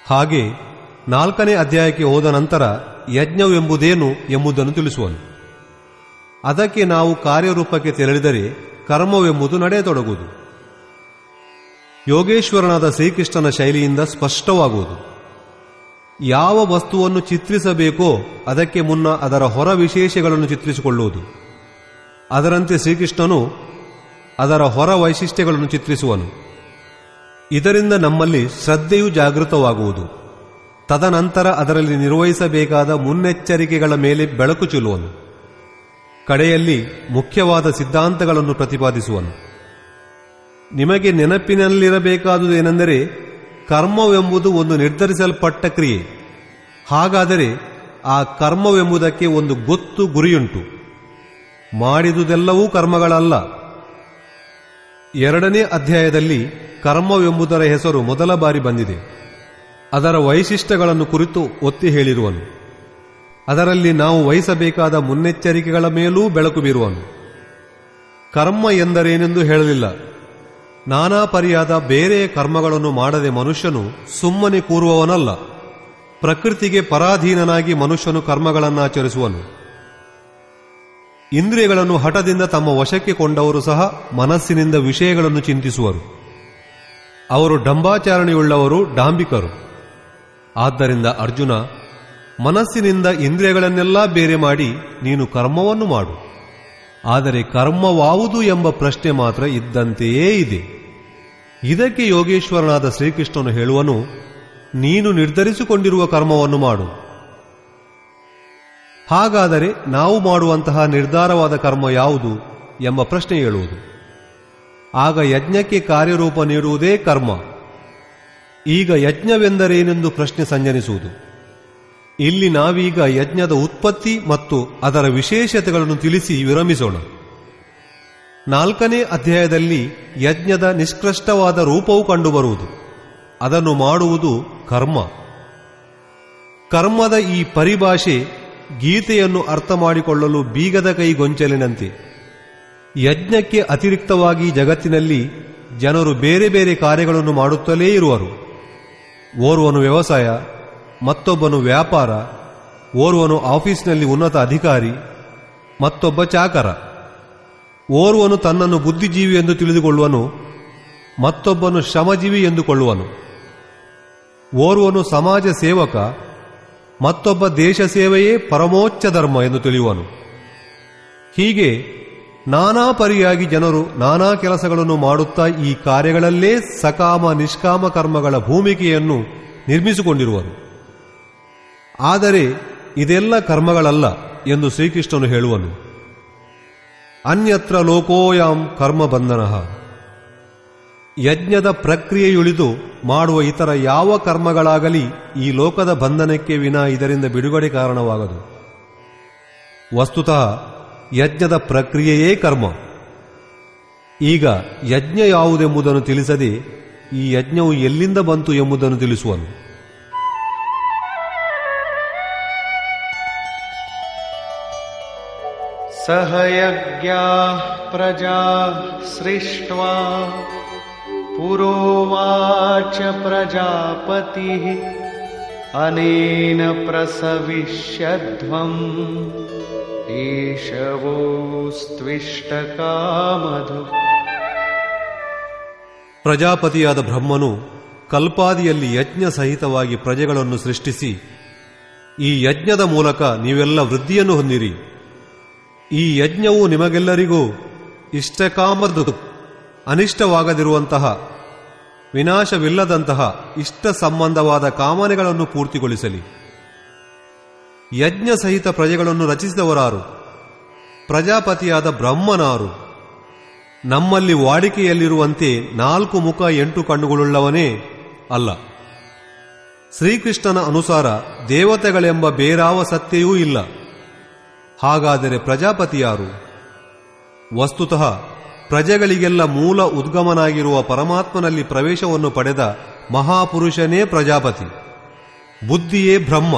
Speaker 1: ಹಾಗೆ ನಾಲ್ಕನೇ ಅಧ್ಯಾಯಕ್ಕೆ ಹೋದ ನಂತರ ಯಜ್ಞವೆಂಬುದೇನು ಎಂಬುದನ್ನು ತಿಳಿಸುವನು. ಅದಕ್ಕೆ ನಾವು ಕಾರ್ಯರೂಪಕ್ಕೆ ತೆರಳಿದರೆ ಕರ್ಮವೆಂಬುದು ನಡೆಯತೊಡಗುವುದು. ಯೋಗೇಶ್ವರನಾದ ಶ್ರೀಕೃಷ್ಣನ ಶೈಲಿಯಿಂದ ಸ್ಪಷ್ಟವಾಗುವುದು. ಯಾವ ವಸ್ತುವನ್ನು ಚಿತ್ರಿಸಬೇಕೋ ಅದಕ್ಕೆ ಮುನ್ನ ಅದರ ಹೊರ ವಿಶೇಷಗಳನ್ನು ಚಿತ್ರಿಸಿಕೊಳ್ಳುವುದು. ಅದರಂತೆ ಶ್ರೀಕೃಷ್ಣನು ಅದರ ಹೊರ ವೈಶಿಷ್ಟ್ಯಗಳನ್ನು ಚಿತ್ರಿಸುವನು. ಇದರಿಂದ ನಮ್ಮಲ್ಲಿ ಶ್ರದ್ಧೆಯು ಜಾಗೃತವಾಗುವುದು. ತದನಂತರ ಅದರಲ್ಲಿ ನಿರ್ವಹಿಸಬೇಕಾದ ಮುನ್ನೆಚ್ಚರಿಕೆಗಳ ಮೇಲೆ ಬೆಳಕು ಚೆಲ್ಲುವನು. ಕಡೆಯಲ್ಲಿ ಮುಖ್ಯವಾದ ಸಿದ್ಧಾಂತಗಳನ್ನು ಪ್ರತಿಪಾದಿಸುವನು. ನಿಮಗೆ ನೆನಪಿನಲ್ಲಿರಬೇಕಾದುದೇನೆಂದರೆ ಕರ್ಮವೆಂಬುದು ಒಂದು ನಿರ್ಧರಿಸಲ್ಪಟ್ಟ ಕ್ರಿಯೆ. ಹಾಗಾದರೆ ಆ ಕರ್ಮವೆಂಬುದಕ್ಕೆ ಒಂದು ಗೊತ್ತು ಗುರಿಯುಂಟು. ಮಾಡಿದುದೆಲ್ಲವೂ ಕರ್ಮಗಳಲ್ಲ. ಎರಡನೇ ಅಧ್ಯಾಯದಲ್ಲಿ ಕರ್ಮವೆಂಬುದರ ಹೆಸರು ಮೊದಲ ಬಾರಿ ಬಂದಿದೆ. ಅದರ ವೈಶಿಷ್ಟ್ಯಗಳನ್ನು ಕುರಿತು ಒತ್ತಿ ಹೇಳಿರುವನು. ಅದರಲ್ಲಿ ನಾವು ವಹಿಸಬೇಕಾದ ಮುನ್ನೆಚ್ಚರಿಕೆಗಳ ಮೇಲೂ ಬೆಳಕು ಬೀರುವನು. ಕರ್ಮ ಎಂದರೇನೆಂದು ಹೇಳಲಿಲ್ಲ. ನಾನಾ ಪರಿಯಾದ ಬೇರೆ ಕರ್ಮಗಳನ್ನು ಮಾಡದೆ ಮನುಷ್ಯನು ಸುಮ್ಮನೆ ಕೂರುವವನಲ್ಲ. ಪ್ರಕೃತಿಗೆ ಪರಾಧೀನನಾಗಿ ಮನುಷ್ಯನು ಕರ್ಮಗಳನ್ನಾಚರಿಸುವನು. ಇಂದ್ರಿಯಗಳನ್ನು ಹಠದಿಂದ ತಮ್ಮ ವಶಕ್ಕೆ ಕೊಂಡವರು ಸಹ ಮನಸ್ಸಿನಿಂದ ವಿಷಯಗಳನ್ನು ಚಿಂತಿಸುವರು. ಅವರು ಡಂಬಾಚಾರಣೆಯುಳ್ಳವರು ಡಾಂಬಿಕರು. ಆದ್ದರಿಂದ ಅರ್ಜುನ, ಮನಸ್ಸಿನಿಂದ ಇಂದ್ರಿಯಗಳನ್ನೆಲ್ಲ ಬೇರೆ ಮಾಡಿ ನೀನು ಕರ್ಮವನ್ನು ಮಾಡು. ಆದರೆ ಕರ್ಮವಾವುದು ಎಂಬ ಪ್ರಶ್ನೆ ಮಾತ್ರ ಇದ್ದಂತೆಯೇ ಇದೆ. ಇದಕ್ಕೆ ಯೋಗೇಶ್ವರನಾದ ಶ್ರೀಕೃಷ್ಣನು ಹೇಳುವನು, ನೀನು ನಿರ್ಧರಿಸಿಕೊಂಡಿರುವ ಕರ್ಮವನ್ನು ಮಾಡು. ಹಾಗಾದರೆ ನಾವು ಮಾಡುವಂತಹ ನಿರ್ಧಾರವಾದ ಕರ್ಮ ಯಾವುದು ಎಂಬ ಪ್ರಶ್ನೆ ಹೇಳುವುದು ಆಗ ಯಜ್ಞಕ್ಕೆ ಕಾರ್ಯರೂಪ ನೀಡುವುದೇ ಕರ್ಮ. ಈಗ ಯಜ್ಞವೆಂದರೇನೆಂದು ಪ್ರಶ್ನೆ ಸಂಜನಿಸುವುದು. ಇಲ್ಲಿ ನಾವೀಗ ಯಜ್ಞದ ಉತ್ಪತ್ತಿ ಮತ್ತು ಅದರ ವಿಶೇಷತೆಗಳನ್ನು ತಿಳಿಸಿ ವಿರಮಿಸೋಣ. ನಾಲ್ಕನೇ ಅಧ್ಯಾಯದಲ್ಲಿ ಯಜ್ಞದ ನಿಷ್ಕೃಷ್ಟವಾದ ರೂಪವು ಕಂಡುಬರುವುದು. ಅದನ್ನು ಮಾಡುವುದು ಕರ್ಮ. ಕರ್ಮದ ಈ ಪರಿಭಾಷೆ ಗೀತೆಯನ್ನು ಅರ್ಥ ಮಾಡಿಕೊಳ್ಳಲು ಬೀಗದ ಕೈ ಗೊಂಚಲಿನಂತೆ. ಯಜ್ಞಕ್ಕೆ ಅತಿರಿಕ್ತವಾಗಿ ಜಗತ್ತಿನಲ್ಲಿ ಜನರು ಬೇರೆ ಬೇರೆ ಕಾರ್ಯಗಳನ್ನು ಮಾಡುತ್ತಲೇ ಇರುವರು. ಓರ್ವನು ವ್ಯವಸಾಯ, ಮತ್ತೊಬ್ಬನು ವ್ಯಾಪಾರ, ಓರ್ವನು ಆಫೀಸ್ನಲ್ಲಿ ಉನ್ನತ ಅಧಿಕಾರಿ, ಮತ್ತೊಬ್ಬ ಚಾಕರ. ಓರ್ವನು ತನ್ನನ್ನು ಬುದ್ಧಿಜೀವಿ ಎಂದು ತಿಳಿದುಕೊಳ್ಳುವನು, ಮತ್ತೊಬ್ಬನು ಶ್ರಮಜೀವಿ ಎಂದುಕೊಳ್ಳುವನು. ಓರ್ವನು ಸಮಾಜ ಸೇವಕ ಮತ್ತೊಬ್ಬ ದೇಶ ಸೇವೆಯೇ ಪರಮೋಚ್ಚ ಧರ್ಮ ಎಂದು ತಿಳಿಯುವನು. ಹೀಗೆ ನಾನಾ ಪರಿಯಾಗಿ ಜನರು ನಾನಾ ಕೆಲಸಗಳನ್ನು ಮಾಡುತ್ತಾ ಈ ಕಾರ್ಯಗಳಲ್ಲೇ ಸಕಾಮ ನಿಷ್ಕಾಮ ಕರ್ಮಗಳ ಭೂಮಿಕೆಯನ್ನು ನಿರ್ಮಿಸಿಕೊಂಡಿರುವರು. ಆದರೆ ಇದೆಲ್ಲ ಕರ್ಮಗಳಲ್ಲ ಎಂದು ಶ್ರೀಕೃಷ್ಣನು ಹೇಳುವನು. ಅನ್ಯತ್ರ ಲೋಕೋಯಾಂ ಕರ್ಮ ಬಂಧನ. ಯಜ್ಞದ ಪ್ರಕ್ರಿಯೆಯುಳಿದು ಮಾಡುವ ಇತರ ಯಾವ ಕರ್ಮಗಳಾಗಲಿ ಈ ಲೋಕದ ಬಂಧನಕ್ಕೆ ವಿನ ಇದರಿಂದ ಬಿಡುಗಡೆ ಕಾರಣವಾಗದು. ವಸ್ತುತಃ ಯಜ್ಞದ ಪ್ರಕ್ರಿಯೆಯೇ ಕರ್ಮ. ಈಗ ಯಜ್ಞ ಯಾವುದೆಂಬುದನ್ನು ತಿಳಿಸದೆ ಈ ಯಜ್ಞವು ಎಲ್ಲಿಂದ ಬಂತು ಎಂಬುದನ್ನು ತಿಳಿಸುವನು.
Speaker 2: ಸಹಯಜ್ಞಾ ಪ್ರಜಾ ಸೃಷ್ಟ್ವಾ. पुरोवाच प्रजापतिः अनेन प्रसविष्यध्वम् ईशवोस्त्विष्टकामधु
Speaker 1: ಪ್ರಜಾಪತಿಯಾದ ಬ್ರಹ್ಮನು ಕಲ್ಪಾದಿಯಲ್ಲಿ ಯಜ್ಞ ಸಹಿತವಾಗಿ ಪ್ರಜೆಗಳನ್ನು ಸೃಷ್ಟಿಸಿ ಈ ಯಜ್ಞದ ಮೂಲಕ ನೀವೆಲ್ಲ ವೃದ್ಧಿಯನ್ನು ಹೊಂದಿರಿ ಈ ಯಜ್ಞವು ನಿಮಗೆಲ್ಲರಿಗೂ ಇಷ್ಟಕಾಮದ ಅನಿಷ್ಟವಾಗದಿರುವಂತಹ, ವಿನಾಶವಿಲ್ಲದಂತಹ ಇಷ್ಟ ಸಂಬಂಧವಾದ ಕಾಮನೆಗಳನ್ನು ಪೂರ್ತಿಗೊಳಿಸಲಿ. ಯಜ್ಞ ಸಹಿತ ಪ್ರಜೆಗಳನ್ನು ರಚಿಸಿದವರಾರು, ಪ್ರಜಾಪತಿಯಾದ ಬ್ರಹ್ಮನಾರು, ನಮ್ಮಲ್ಲಿ ವಾಡಿಕೆಯಲ್ಲಿರುವಂತೆ ನಾಲ್ಕು ಮುಖ ಎಂಟು ಕಣ್ಣುಗಳುಳ್ಳವನೇ ಅಲ್ಲ. ಶ್ರೀಕೃಷ್ಣನ ಅನುಸಾರ ದೇವತೆಗಳೆಂಬ ಬೇರಾವ ಸತ್ಯೆಯೂ ಇಲ್ಲ. ಹಾಗಾದರೆ ಪ್ರಜಾಪತಿಯಾರು? ವಸ್ತುತಃ ಪ್ರಜೆಗಳಿಗೆಲ್ಲ ಮೂಲ ಉದ್ಗಮನಾಗಿರುವ ಪರಮಾತ್ಮನಲ್ಲಿ ಪ್ರವೇಶವನ್ನು ಪಡೆದ ಮಹಾಪುರುಷನೇ ಪ್ರಜಾಪತಿ. ಬುದ್ಧಿಯೇ ಬ್ರಹ್ಮ.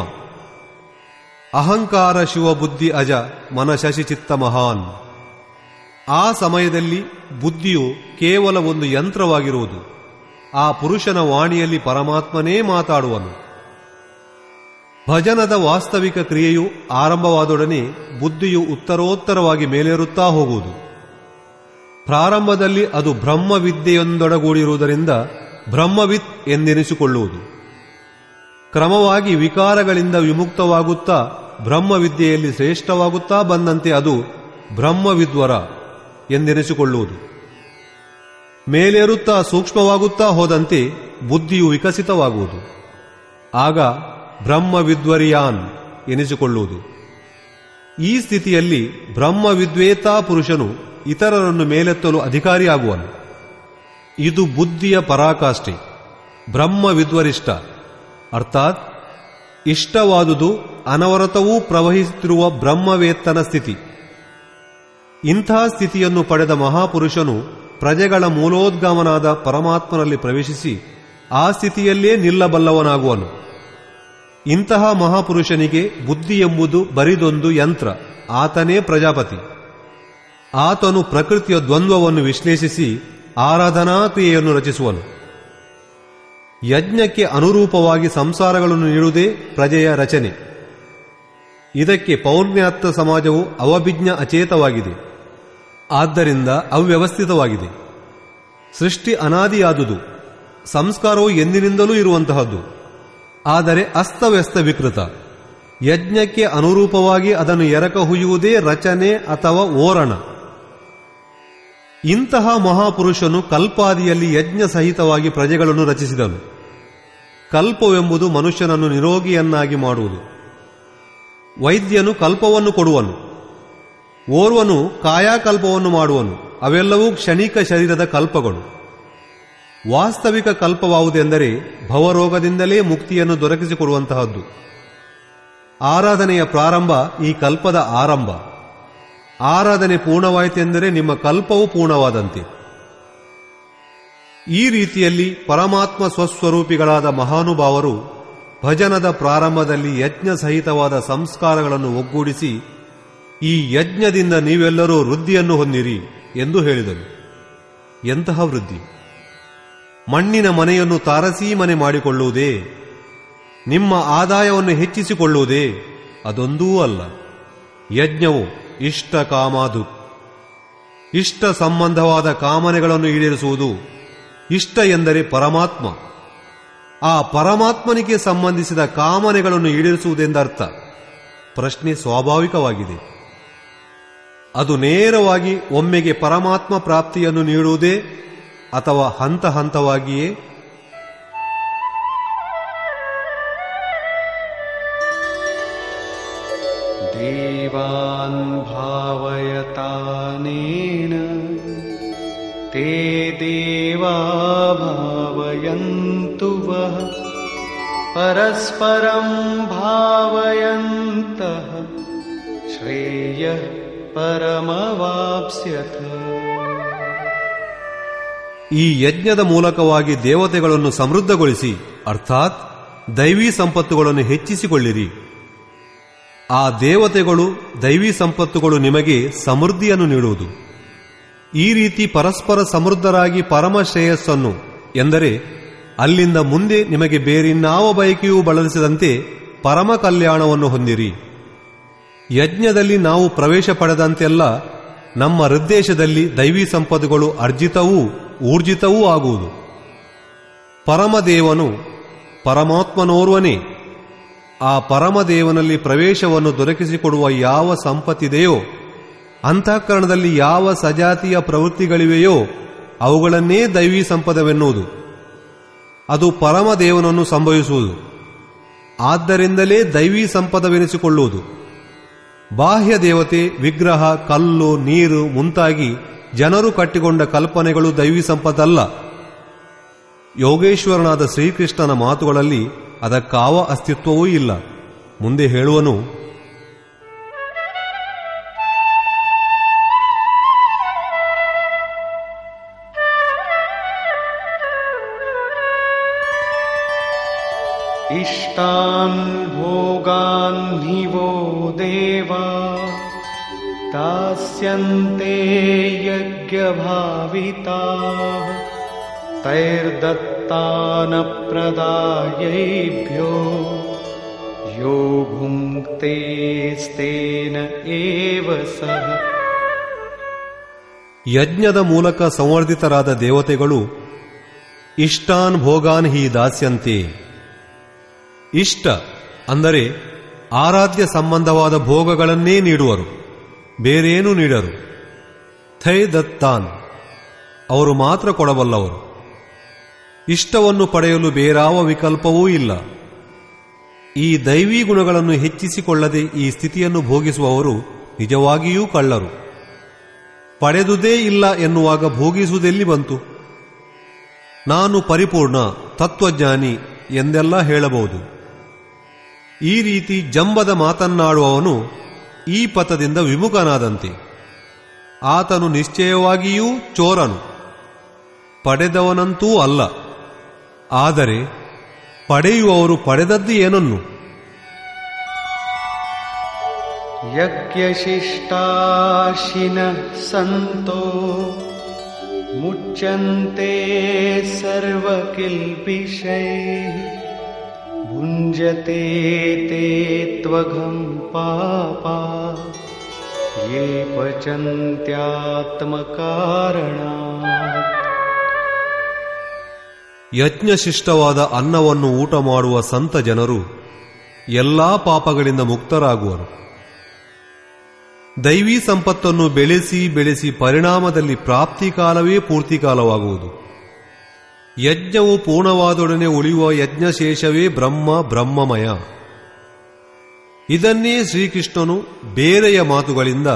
Speaker 1: ಅಹಂಕಾರ ಶಿವ ಬುದ್ಧಿ ಅಜ ಮನ ಶಶಿ ಚಿತ್ತ ಮಹಾನ್. ಆ ಸಮಯದಲ್ಲಿ ಬುದ್ಧಿಯು ಕೇವಲ ಒಂದು ಯಂತ್ರವಾಗಿರುವುದು. ಆ ಪುರುಷನ ವಾಣಿಯಲ್ಲಿ ಪರಮಾತ್ಮನೇ ಮಾತಾಡುವನು. ಭಜನದ ವಾಸ್ತವಿಕ ಕ್ರಿಯೆಯು ಆರಂಭವಾದೊಡನೆ ಬುದ್ಧಿಯು ಉತ್ತರೋತ್ತರವಾಗಿ ಮೇಲೇರುತ್ತಾ ಹೋಗುವುದು. ಪ್ರಾರಂಭದಲ್ಲಿ ಅದು ಬ್ರಹ್ಮವಿದ್ಯೆಯೊಂದೊಡಗೂಡಿರುವುದರಿಂದ ಬ್ರಹ್ಮವಿತ್ ಎಂದೆನಿಸಿಕೊಳ್ಳುವುದು. ಕ್ರಮವಾಗಿ ವಿಕಾರಗಳಿಂದ ವಿಮುಕ್ತವಾಗುತ್ತಾ ಬ್ರಹ್ಮವಿದ್ಯೆಯಲ್ಲಿ ಶ್ರೇಷ್ಠವಾಗುತ್ತಾ ಬಂದಂತೆ ಅದು ಬ್ರಹ್ಮವಿದ್ವರ ಎಂದೆನಿಸಿಕೊಳ್ಳುವುದು. ಮೇಲೇರುತ್ತಾ ಸೂಕ್ಷ್ಮವಾಗುತ್ತಾ ಹೋದಂತೆ ಬುದ್ಧಿಯು ವಿಕಸಿತವಾಗುವುದು. ಆಗ ಬ್ರಹ್ಮವಿದ್ವರಿಯಾನ್ ಎನಿಸಿಕೊಳ್ಳುವುದು. ಈ ಸ್ಥಿತಿಯಲ್ಲಿ ಬ್ರಹ್ಮವಿದ್ವೇತಾ ಪುರುಷನು ಇತರರನ್ನು ಮೇಲೆತ್ತಲು ಅಧಿಕಾರಿಯಾಗುವನು. ಇದು ಬುದ್ಧಿಯ ಪರಾಕಾಷ್ಠೆ ಬ್ರಹ್ಮವಿದ್ವರಿಷ್ಠ ಅರ್ಥಾತ್, ಇಷ್ಟವಾದುದು ಅನವರತವೂ ಪ್ರವಹಿಸುತ್ತಿರುವ ಬ್ರಹ್ಮವೇತ್ತನ ಸ್ಥಿತಿ. ಇಂಥ ಸ್ಥಿತಿಯನ್ನು ಪಡೆದ ಮಹಾಪುರುಷನು ಪ್ರಜೆಗಳ ಮೂಲೋದ್ಗಮನಾದ ಪರಮಾತ್ಮನಲ್ಲಿ ಪ್ರವೇಶಿಸಿ ಆ ಸ್ಥಿತಿಯಲ್ಲೇ ನಿಲ್ಲಬಲ್ಲವನಾಗುವನು. ಇಂತಹ ಮಹಾಪುರುಷನಿಗೆ ಬುದ್ಧಿ ಎಂಬುದು ಬರಿದೊಂದು ಯಂತ್ರ, ಆತನೇ ಪ್ರಜಾಪತಿ. ಆತನು ಪ್ರಕೃತಿಯ ದ್ವಂದ್ವವನ್ನು ವಿಶ್ಲೇಷಿಸಿ ಆರಾಧನಾ ಕ್ರಿಯೆಯನ್ನು ರಚಿಸುವನು. ಯಜ್ಞಕ್ಕೆ ಅನುರೂಪವಾಗಿ ಸಂಸಾರಗಳನ್ನು ನೀಡುವುದೇ ಪ್ರಜೆಯ ರಚನೆ. ಇದಕ್ಕೆ ಪೌರ್ಣ್ಯಾತ್ಮ ಸಮಾಜವು ಅವಭಿಜ್ಞ ಅಚೇತವಾಗಿದೆ. ಆದ್ದರಿಂದ ಅವ್ಯವಸ್ಥಿತವಾಗಿದೆ. ಸೃಷ್ಟಿ ಅನಾದಿಯಾದುದು. ಸಂಸ್ಕಾರವು ಎಂದಿನಿಂದಲೂ ಇರುವಂತಹದ್ದು. ಆದರೆ ಅಸ್ತವ್ಯಸ್ತ ವಿಕೃತ. ಯಜ್ಞಕ್ಕೆ ಅನುರೂಪವಾಗಿ ಅದನ್ನು ಎರಕ ಹುಯ್ಯುವುದೇ ರಚನೆ ಅಥವಾ ಓರಣ. ಇಂತಹ ಮಹಾಪುರುಷನು ಕಲ್ಪಾದಿಯಲ್ಲಿ ಯಜ್ಞ ಸಹಿತವಾಗಿ ಪ್ರಜೆಗಳನ್ನು ರಚಿಸಿದನು. ಕಲ್ಪವೆಂಬುದು ಮನುಷ್ಯನನ್ನು ನಿರೋಗಿಯನ್ನಾಗಿ ಮಾಡುವುದು. ವೈದ್ಯನು ಕಲ್ಪವನ್ನು ಕೊಡುವನು. ಓರ್ವನು ಕಾಯಾಕಲ್ಪವನ್ನು ಮಾಡುವನು. ಅವೆಲ್ಲವೂ ಕ್ಷಣಿಕ ಶರೀರದ ಕಲ್ಪಗಳು. ವಾಸ್ತವಿಕ ಕಲ್ಪವಾವುದೆಂದರೆ ಭವರೋಗದಿಂದಲೇ ಮುಕ್ತಿಯನ್ನು ದೊರಕಿಸಿಕೊಡುವಂತಹದ್ದು. ಆರಾಧನೆಯ ಪ್ರಾರಂಭ ಈ ಕಲ್ಪದ ಆರಂಭ. ಆರಾಧನೆ ಪೂರ್ಣವಾಯಿತೆಂದರೆ ನಿಮ್ಮ ಕಲ್ಪವು ಪೂರ್ಣವಾದಂತೆ. ಈ ರೀತಿಯಲ್ಲಿ ಪರಮಾತ್ಮ ಸ್ವಸ್ವರೂಪಿಗಳಾದ ಮಹಾನುಭಾವರು ಭಜನದ ಪ್ರಾರಂಭದಲ್ಲಿ ಯಜ್ಞ ಸಹಿತವಾದ ಸಂಸ್ಕಾರಗಳನ್ನು ಒಗ್ಗೂಡಿಸಿ, ಈ ಯಜ್ಞದಿಂದ ನೀವೆಲ್ಲರೂ ವೃದ್ಧಿಯನ್ನು ಹೊಂದಿರಿ ಎಂದು ಹೇಳಿದರು. ಎಂತಹ ವೃದ್ಧಿ? ಮಣ್ಣಿನ ಮನೆಯನ್ನು ತಾರಸೀ ಮನೆ ಮಾಡಿಕೊಳ್ಳುವುದೇ? ನಿಮ್ಮ ಆದಾಯವನ್ನು ಹೆಚ್ಚಿಸಿಕೊಳ್ಳುವುದೇ? ಅದೊಂದೂ ಅಲ್ಲ. ಯಜ್ಞವು ಇಷ್ಟ ಕಾಮಾದು. ಇಷ್ಟ ಸಂಬಂಧವಾದ ಕಾಮನೆಗಳನ್ನು ಈಡೇರಿಸುವುದು ಇಷ್ಟ ಎಂದರೆ ಪರಮಾತ್ಮ. ಆ ಪರಮಾತ್ಮನಿಗೆ ಸಂಬಂಧಿಸಿದ ಕಾಮನೆಗಳನ್ನು ಈಡೇರಿಸುವುದೆಂದರ್ಥ ಪ್ರಶ್ನೆ ಸ್ವಾಭಾವಿಕವಾಗಿದೆ. ಅದು ನೇರವಾಗಿ ಒಮ್ಮೆಗೆ ಪರಮಾತ್ಮ ಪ್ರಾಪ್ತಿಯನ್ನು ನೀಡುವುದೇ ಅಥವಾ ಹಂತ ಹಂತವಾಗಿಯೇ
Speaker 2: देवान् भावयतानेन ते देवा भावयन्तु वः परस्परं भावयन्तः श्रेयः परमवाप्स्यथ
Speaker 1: ಈ ಯಜ್ಞದ ಮೂಲಕವಾಗಿ ದೇವತೆಗಳನ್ನು ಸಮೃದ್ಧಗೊಳಿಸಿ ಅರ್ಥಾತ್ ದೈವೀ ಸಂಪತ್ತುಗಳನ್ನು ಹೆಚ್ಚಿಸಿಕೊಳ್ಳಿರಿ ಆ ದೇವತೆಗಳು, ದೈವಿ ಸಂಪತ್ತುಗಳು ನಿಮಗೆ ಸಮೃದ್ಧಿಯನ್ನು ನೀಡುವುದು. ಈ ರೀತಿ ಪರಸ್ಪರ ಸಮೃದ್ಧರಾಗಿ ಪರಮ ಶ್ರೇಯಸ್ಸನ್ನು ಎಂದರೆ ಅಲ್ಲಿಂದ ಮುಂದೆ ನಿಮಗೆ ಬೇರಿನ್ನಾವ ಬಯಕೆಯೂ ಬಳಲಿಸದಂತೆ ಪರಮ ಕಲ್ಯಾಣವನ್ನು ಹೊಂದಿರಿ. ಯಜ್ಞದಲ್ಲಿ ನಾವು ಪ್ರವೇಶ ಪಡೆದಂತೆಲ್ಲ ನಮ್ಮ ಹೃದ್ದೇಶದಲ್ಲಿ ದೈವಿ ಸಂಪತ್ತುಗಳು ಅರ್ಜಿತವೂ ಊರ್ಜಿತವೂ ಆಗುವುದು. ಪರಮದೇವನು ಪರಮಾತ್ಮನೋರ್ವನೇ ಆ ಪರಮದೇವನಲ್ಲಿ ಪ್ರವೇಶವನ್ನು ದೊರಕಿಸಿಕೊಡುವ ಯಾವ ಸಂಪತ್ತಿದೆಯೋ, ಅಂತಃಕರಣದಲ್ಲಿ ಯಾವ ಸಜಾತಿಯ ಪ್ರವೃತ್ತಿಗಳಿವೆಯೋ, ಅವುಗಳನ್ನೇ ದೈವಿ ಸಂಪದವೆನ್ನುವುದು. ಅದು ಪರಮದೇವನನ್ನು ಸಂಭವಿಸುವುದು. ಆದ್ದರಿಂದಲೇ ದೈವಿ ಸಂಪದವೆನಿಸಿಕೊಳ್ಳುವುದು. ಬಾಹ್ಯ ದೇವತೆ, ವಿಗ್ರಹ, ಕಲ್ಲು, ನೀರು ಮುಂತಾಗಿ ಜನರು ಕಟ್ಟಿಕೊಂಡ ಕಲ್ಪನೆಗಳು ದೈವಿ ಸಂಪದಲ್ಲ ಯೋಗೇಶ್ವರನಾದ ಶ್ರೀಕೃಷ್ಣನ ಮಾತುಗಳಲ್ಲಿ ಅದಕ್ಕಾವ ಅಸ್ತಿತ್ವವೂ ಇಲ್ಲ ಮುಂದೆ ಹೇಳುವನು
Speaker 2: इष्टान् भोगान् हि वो देवा दास्यन्ते यज्ञभाविताः तैर्दत्तानप्रदायैभ्यो यो भुङ्क्तेस्तेन एव सः
Speaker 1: ಯಜ್ಞದ ಮೂಲಕ ಸಂವರ್ಧಿತರಾದ ದೇವತೆಗಳು ಇಷ್ಟಾನ್ ಭೋಗಾನ್ ಹಿ ದಾಸ್ಯಂತೆ ಇಷ್ಟ ಅಂದರೆ ಆರಾಧ್ಯ ಸಂಬಂಧವಾದ ಭೋಗಗಳನ್ನೇ ನೀಡುವರು ಬೇರೇನೂ ನೀಡರು ಥೈ ದತ್ತಾನ್ ಅವರು ಮಾತ್ರ ಕೊಡಬಲ್ಲವರು ಇಷ್ಟವನ್ನು ಪಡೆಯಲು ಬೇರಾವ ವಿಕಲ್ಪವೂ ಇಲ್ಲ. ಈ ದೈವೀ ಗುಣಗಳನ್ನು ಹೆಚ್ಚಿಸಿಕೊಳ್ಳದೆ ಈ ಸ್ಥಿತಿಯನ್ನು ಭೋಗಿಸುವವರು ನಿಜವಾಗಿಯೂ ಕಳ್ಳರು. ಪಡೆದುದೇ ಇಲ್ಲ ಎನ್ನುವಾಗ ಭೋಗಿಸುವುದೆಲ್ಲಿ ಬಂತು? ನಾನು ಪರಿಪೂರ್ಣ, ತತ್ವಜ್ಞಾನಿ ಎಂದೆಲ್ಲ ಹೇಳಬಹುದು. ಈ ರೀತಿ ಜಂಬದ ಮಾತನ್ನಾಡುವವನು ಈ ಪಥದಿಂದ ವಿಮುಖನಾದಂತೆ. ಆತನು ನಿಶ್ಚಯವಾಗಿಯೂ ಚೋರನು. ಪಡೆದವನಂತೂ ಅಲ್ಲ. ಆದರೆ ಪಡೆಯುವವರು ಪಡೆದದ್ದು ಏನನ್ನು
Speaker 2: यज्ञशिष्टाशिनः सन्तो मुच्यन्ते सर्वकिल्बिषैः भुञ्जते ते त्वघं पापा ये पचन्त्यात्मकारणात्
Speaker 1: ಯಜ್ಞಶಿಷ್ಟವಾದ ಅನ್ನವನ್ನು ಊಟ ಮಾಡುವ ಸಂತ ಜನರು ಎಲ್ಲಾ ಪಾಪಗಳಿಂದ ಮುಕ್ತರಾಗುವರು. ದೈವಿ ಸಂಪತ್ತನ್ನು ಬೆಳೆಸಿ ಬೆಳೆಸಿ ಪರಿಣಾಮದಲ್ಲಿ ಪ್ರಾಪ್ತಿಕಾಲವೇ ಪೂರ್ತಿಕಾಲವಾಗುವುದು ಯಜ್ಞವು ಪೂರ್ಣವಾದೊಡನೆ ಉಳಿಯುವ ಯಜ್ಞಶೇಷವೇ ಬ್ರಹ್ಮ ಬ್ರಹ್ಮಮಯ. ಇದನ್ನೇ ಶ್ರೀಕೃಷ್ಣನು ಬೇರೆಯ ಮಾತುಗಳಿಂದ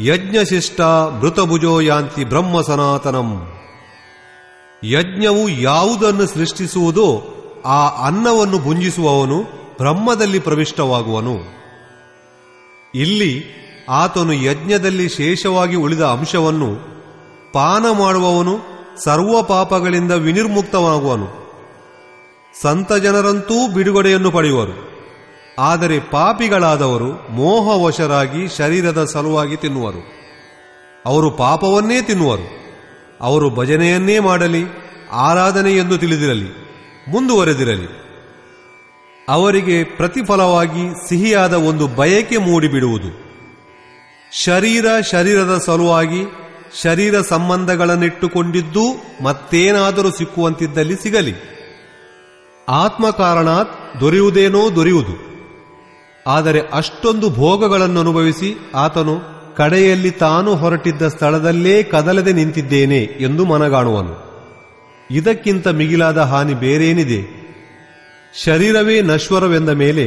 Speaker 1: ಯಜ್ಞಶಿಷ್ಟ ಮೃತಭುಜೋ ಯಾಂತಿ ಬ್ರಹ್ಮ ಸನಾತನಂ ಯಜ್ಞವು ಯಾವುದನ್ನು ಸೃಷ್ಟಿಸುವುದೋ ಆ ಅನ್ನವನ್ನು ಭುಂಜಿಸುವವನು ಬ್ರಹ್ಮದಲ್ಲಿ ಪ್ರವಿಷ್ಟವಾಗುವನು. ಇಲ್ಲಿ ಆತನು ಯಜ್ಞದಲ್ಲಿ ಶೇಷವಾಗಿ ಉಳಿದ ಅಂಶವನ್ನು ಪಾನ ಮಾಡುವವನು ಸರ್ವ ಪಾಪಗಳಿಂದ ವಿನಿರ್ಮುಕ್ತವಾಗುವನು ಸಂತ ಜನರಂತೂ ಬಿಡುಗಡೆಯನ್ನು ಪಡೆಯುವರು. ಆದರೆ ಪಾಪಿಗಳಾದವರು ಮೋಹವಶರಾಗಿ ಶರೀರದ ಸಲುವಾಗಿ ತಿನ್ನುವರು. ಅವರು ಪಾಪವನ್ನೇ ತಿನ್ನುವರು. ಅವರು ಭಜನೆಯನ್ನೇ ಮಾಡಲಿ, ಆರಾಧನೆ ಎಂದು ತಿಳಿದಿರಲಿ, ಮುಂದುವರೆದಿರಲಿ. ಅವರಿಗೆ ಪ್ರತಿಫಲವಾಗಿ ಸಿಹಿಯಾದ ಒಂದು ಬಯಕೆ ಮೂಡಿಬಿಡುವುದು. ಶರೀರ ಶರೀರದ ಸಲುವಾಗಿ ಶರೀರ ಸಂಬಂಧಗಳನ್ನಿಟ್ಟುಕೊಂಡಿದ್ದು ಮತ್ತೇನಾದರೂ ಸಿಕ್ಕುವಂತಿದ್ದಲ್ಲಿ ಸಿಗಲಿ. ಆತ್ಮ ಕಾರಣಾತ್ ದೊರೆಯುವುದೇನೋ ದೊರೆಯುವುದು. ಆದರೆ ಅಷ್ಟೊಂದು ಭೋಗಗಳನ್ನು ಅನುಭವಿಸಿ ಆತನು ಕಡೆಯಲ್ಲಿ ತಾನು ಹೊರಟಿದ್ದ ಸ್ಥಳದಲ್ಲೇ ಕದಲದೆ ನಿಂತಿದ್ದೇನೆ ಎಂದು ಮನಗಾಣುವನು. ಇದಕ್ಕಿಂತ ಮಿಗಿಲಾದ ಹಾನಿ ಬೇರೇನಿದೆ? ಶರೀರವೇ ನಶ್ವರವೆಂದ ಮೇಲೆ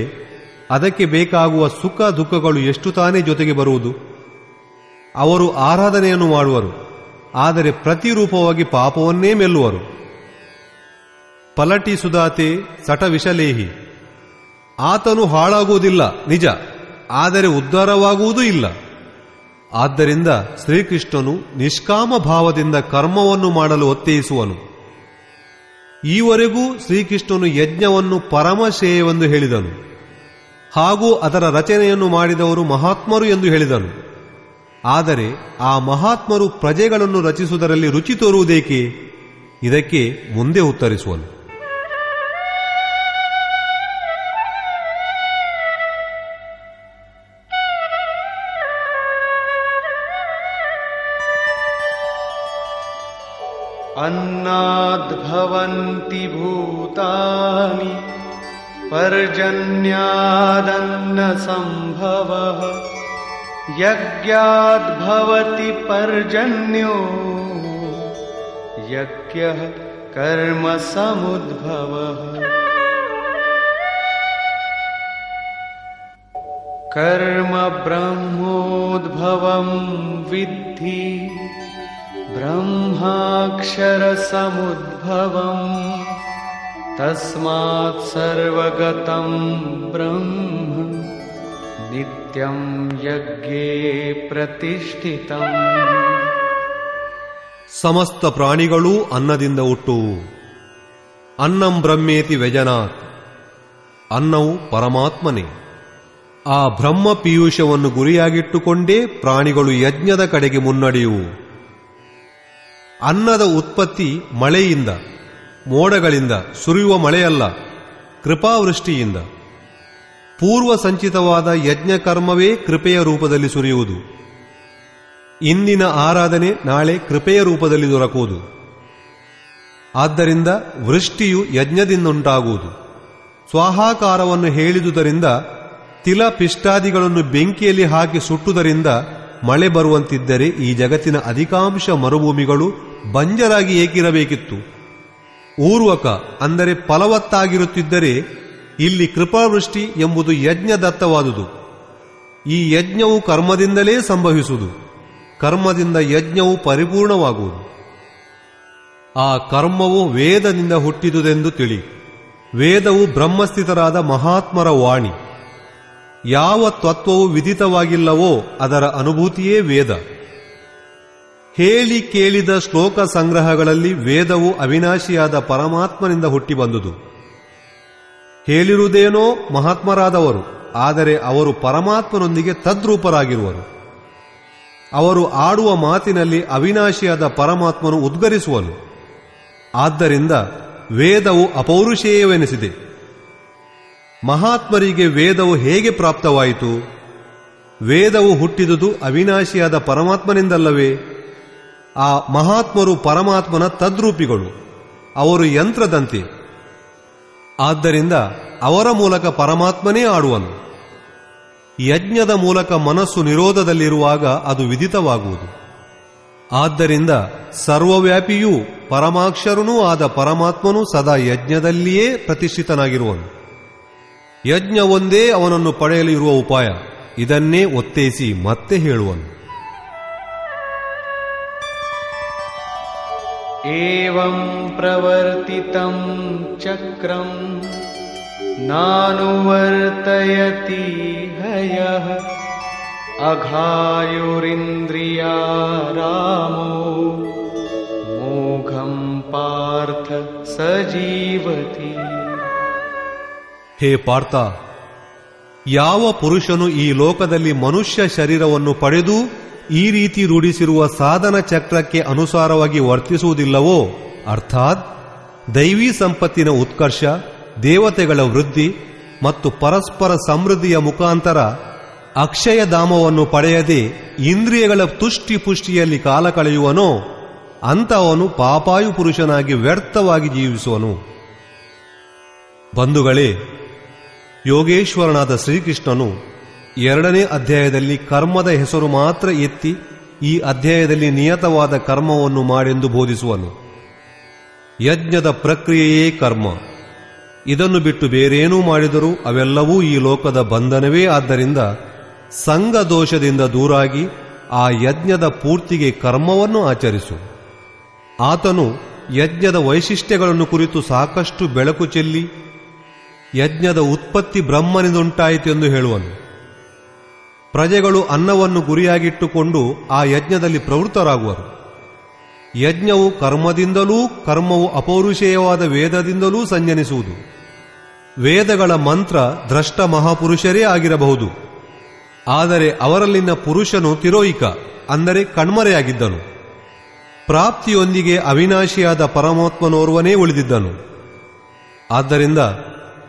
Speaker 1: ಅದಕ್ಕೆ ಬೇಕಾಗುವ ಸುಖ ದುಃಖಗಳು ಎಷ್ಟು ತಾನೇ ಜೊತೆಗೆ ಬರುವುದು? ಅವರು ಆರಾಧನೆಯನ್ನು ಮಾಡುವರು, ಆದರೆ ಪ್ರತಿರೂಪವಾಗಿ ಪಾಪವನ್ನೇ ಮೆಲ್ಲುವರು. ಪಲಟಿ ಸುಧಾತೆ ಸಟ ವಿಷಲೇಹಿ ಆತನು ಹಾಳಾಗುವುದಿಲ್ಲ, ನಿಜ, ಆದರೆ ಉದ್ಧಾರವಾಗುವುದೂ ಇಲ್ಲ. ಆದ್ದರಿಂದ ಶ್ರೀಕೃಷ್ಣನು ನಿಷ್ಕಾಮ ಭಾವದಿಂದ ಕರ್ಮವನ್ನು ಮಾಡಲು ಒತ್ತೇಯಿಸುವನು. ಈವರೆಗೂ ಶ್ರೀಕೃಷ್ಣನು ಯಜ್ಞವನ್ನು ಪರಮಶ್ರೇಯವೆಂದು ಹೇಳಿದನು. ಹಾಗೂ ಅದರ ರಚನೆಯನ್ನು ಮಾಡಿದವರು ಮಹಾತ್ಮರು ಎಂದು ಹೇಳಿದನು. ಆದರೆ ಆ ಮಹಾತ್ಮರು ಪ್ರಜೆಗಳನ್ನು ರಚಿಸುವುದರಲ್ಲಿ ರುಚಿ ತೋರುವುದೇಕೆ? ಇದಕ್ಕೆ ಮುಂದೆ ಉತ್ತರಿಸುವನು.
Speaker 2: अन्नाद्भवन्ति भूतानि पर्जन्यादन्नसम्भवः। यज्ञाद्भवति पर्जन्यो यज्ञः कर्मसमुद्भवः। कर्म ब्रह्मोद्भवं विद्धि ब्रह्माक्षरसमुद्भवम् तस्मात् सर्वगतं ब्रह्म नित्यं यज्ञे प्रतिष्ठितम्
Speaker 1: ಸಮಸ್ತ ಪ್ರಾಣಿಗಳೂ ಅನ್ನದಿಂದ ಹುಟ್ಟುವು ಅನ್ನಂ ಬ್ರಹ್ಮೇತಿ ವ್ಯಜನಾತ್ ಅನ್ನವು ಪರಮಾತ್ಮನೇ ಆ ಬ್ರಹ್ಮ ಪೀಯೂಷವನ್ನು ಗುರಿಯಾಗಿಟ್ಟುಕೊಂಡೇ ಪ್ರಾಣಿಗಳು ಯಜ್ಞದ ಕಡೆಗೆ ಮುನ್ನಡೆಯುವು ಅನ್ನದ ಉತ್ಪತ್ತಿ ಮಳೆಯಿಂದ, ಮೋಡಗಳಿಂದ ಸುರಿಯುವ ಮಳೆಯಲ್ಲ, ಕೃಪಾವೃಷ್ಟಿಯಿಂದ. ಪೂರ್ವ ಸಂಚಿತವಾದ ಯಜ್ಞ ಕರ್ಮವೇ ಕೃಪೆಯ ರೂಪದಲ್ಲಿ ಸುರಿಯುವುದು. ಇಂದಿನ ಆರಾಧನೆ ನಾಳೆ ಕೃಪೆಯ ರೂಪದಲ್ಲಿ ದೊರಕುವುದು. ಆದ್ದರಿಂದ ವೃಷ್ಟಿಯು ಯಜ್ಞದಿಂದಂಟಾಗುವುದು. ಸ್ವಾಹಾಕಾರವನ್ನು ಹೇಳಿದುದರಿಂದ, ತಿಲ ಪಿಷ್ಟಾದಿಗಳನ್ನು ಬೆಂಕಿಯಲ್ಲಿ ಹಾಕಿ ಸುಟ್ಟುದರಿಂದ ಮಳೆ ಬರುವಂತಿದ್ದರೆ ಈ ಜಗತ್ತಿನ ಅಧಿಕಾಂಶ ಮರುಭೂಮಿಗಳು ಬಂಜರಾಗಿ ಏಕಿರಬೇಕಿತ್ತು. ಊರ್ವಕ ಅಂದರೆ ಫಲವತ್ತಾಗಿರುತ್ತಿದ್ದರೆ ಇಲ್ಲಿ ಕೃಪಾವೃಷ್ಟಿ ಎಂಬುದು ಯಜ್ಞದತ್ತವಾದುದು. ಈ ಯಜ್ಞವು ಕರ್ಮದಿಂದಲೇ ಸಂಭವಿಸುವುದು. ಕರ್ಮದಿಂದ ಯಜ್ಞವು ಪರಿಪೂರ್ಣವಾಗುವುದು. ಆ ಕರ್ಮವು ವೇದದಿಂದ ಹುಟ್ಟಿದುದೆಂದು ತಿಳಿ. ವೇದವು ಬ್ರಹ್ಮಸ್ಥಿತರಾದ ಮಹಾತ್ಮರ ವಾಣಿ. ಯಾವ ತತ್ವವು ವಿದಿತವಾಗಿಲ್ಲವೋ ಅದರ ಅನುಭೂತಿಯೇ ವೇದ. ಹೇಳಿ ಕೇಳಿದ ಶ್ಲೋಕ ಸಂಗ್ರಹಗಳಲ್ಲಿ ವೇದವು ಅವಿನಾಶಿಯಾದ ಪರಮಾತ್ಮನಿಂದ ಹುಟ್ಟಿ ಬಂದುದು. ಹೇಳಿರುವುದೇನೋ ಮಹಾತ್ಮರಾದವರು, ಆದರೆ ಅವರು ಪರಮಾತ್ಮನೊಂದಿಗೆ ತದ್ರೂಪರಾಗಿರುವರು. ಅವರು ಆಡುವ ಮಾತಿನಲ್ಲಿ ಅವಿನಾಶಿಯಾದ ಪರಮಾತ್ಮನು ಉದ್ಗರಿಸುವನು. ಆದ್ದರಿಂದ ವೇದವು ಅಪೌರುಷೇಯವೆನಿಸಿದೆ. ಮಹಾತ್ಮರಿಗೆ ವೇದವು ಹೇಗೆ ಪ್ರಾಪ್ತವಾಯಿತು? ವೇದವು ಹುಟ್ಟಿದುದು ಅವಿನಾಶಿಯಾದ ಪರಮಾತ್ಮನಿಂದಲ್ಲವೇ? ಆ ಮಹಾತ್ಮರು ಪರಮಾತ್ಮನ ತದ್ರೂಪಿಗಳು. ಅವರು ಯಂತ್ರದಂತೆ. ಆದ್ದರಿಂದ ಅವರ ಮೂಲಕ ಪರಮಾತ್ಮನೇ ಆಡುವನು. ಯಜ್ಞದ ಮೂಲಕ ಮನಸ್ಸು ನಿರೋಧದಲ್ಲಿರುವಾಗ ಅದು ವಿದಿತವಾಗುವುದು ಆದ್ದರಿಂದ ಸರ್ವವ್ಯಾಪಿಯೂ ಪರಮಾಕ್ಷರನೂ ಆದ ಪರಮಾತ್ಮನು ಸದಾ ಯಜ್ಞದಲ್ಲಿಯೇ ಪ್ರತಿಷ್ಠಿತನಾಗಿರುವನು. ಯಜ್ಞ ಒಂದೇ ಅವನನ್ನು ಪಡೆಯಲು ಇರುವ ಉಪಾಯ. ಇದನ್ನೇ ಒತ್ತೇಸಿ ಮತ್ತೆ ಹೇಳುವನು.
Speaker 2: एवं प्रवर्तितं चक्रम् नानुवर्तयति हयः अघायुरिन्द्रियारामो मोघं पार्थ स जीवति
Speaker 1: ಹೇ ಪಾರ್ಥ ಯಾವ ಪುರುಷನು ಈ ಲೋಕದಲ್ಲಿ ಮನುಷ್ಯ ಶರೀರವನ್ನು ಪಡೆದು ಈ ರೀತಿ ರೂಢಿಸಿರುವ ಸಾಧನ ಚಕ್ರಕ್ಕೆ ಅನುಸಾರವಾಗಿ ವರ್ತಿಸುವುದಿಲ್ಲವೋ? ಅರ್ಥಾತ್, ದೈವಿ ಸಂಪತ್ತಿನ ಉತ್ಕರ್ಷ, ದೇವತೆಗಳ ವೃದ್ಧಿ ಮತ್ತು ಪರಸ್ಪರ ಸಮೃದ್ಧಿಯ ಮುಖಾಂತರ ಅಕ್ಷಯ ಧಾಮವನ್ನು ಪಡೆಯದೆ ಇಂದ್ರಿಯಗಳ ತುಷ್ಟಿ ಪುಷ್ಟಿಯಲ್ಲಿ ಕಾಲ ಕಳೆಯುವನೋ ಅಂತವನು ಪಾಪಾಯು ಪುರುಷನಾಗಿ ವ್ಯರ್ಥವಾಗಿ ಜೀವಿಸುವನು. ಬಂಧುಗಳೇ, ಯೋಗೇಶ್ವರನಾದ ಶ್ರೀಕೃಷ್ಣನು ಎರಡನೇ ಅಧ್ಯಾಯದಲ್ಲಿ ಕರ್ಮದ ಹೆಸರು ಮಾತ್ರ ಎತ್ತಿ ಈ ಅಧ್ಯಾಯದಲ್ಲಿ ನಿಯತವಾದ ಕರ್ಮವನ್ನು ಮಾಡೆಂದು ಬೋಧಿಸುವನು. ಯಜ್ಞದ ಪ್ರಕ್ರಿಯೆಯೇ ಕರ್ಮ. ಇದನ್ನು ಬಿಟ್ಟು ಬೇರೇನೂ ಮಾಡಿದರೂ ಅವೆಲ್ಲವೂ ಈ ಲೋಕದ ಬಂಧನವೇ. ಆದ್ದರಿಂದ ಸಂಘ ದೋಷದಿಂದ ದೂರಾಗಿ ಆ ಯಜ್ಞದ ಪೂರ್ತಿಗೆ ಕರ್ಮವನ್ನು ಆಚರಿಸು. ಆತನು ಯಜ್ಞದ ವೈಶಿಷ್ಟ್ಯಗಳನ್ನು ಕುರಿತು ಸಾಕಷ್ಟು ಬೆಳಕು ಚೆಲ್ಲಿ ಯಜ್ಞದ ಉತ್ಪತ್ತಿ ಬ್ರಹ್ಮನಿಂದುಂಟಾಯಿತೆಂದು ಹೇಳುವನು. ಪ್ರಜೆಗಳು ಅನ್ನವನ್ನು ಗುರಿಯಾಗಿಟ್ಟುಕೊಂಡು ಆ ಯಜ್ಞದಲ್ಲಿ ಪ್ರವೃತ್ತರಾಗುವರು. ಯಜ್ಞವು ಕರ್ಮದಿಂದಲೂ ಕರ್ಮವು ಅಪೌರುಷೇಯವಾದ ವೇದದಿಂದಲೂ ಸಂಜನಿಸುವುದು. ವೇದಗಳ ಮಂತ್ರ ದ್ರಷ್ಟ ಮಹಾಪುರುಷರೇ ಆಗಿರಬಹುದು. ಆದರೆ ಅವರಲ್ಲಿನ ಪುರುಷನು ತಿರೋಯಿಕ, ಅಂದರೆ ಕಣ್ಮರೆಯಾಗಿದ್ದನು. ಪ್ರಾಪ್ತಿಯೊಂದಿಗೆ ಅವಿನಾಶಿಯಾದ ಪರಮಾತ್ಮನೋರ್ವನೇ ಉಳಿದಿದ್ದನು. ಆದ್ದರಿಂದ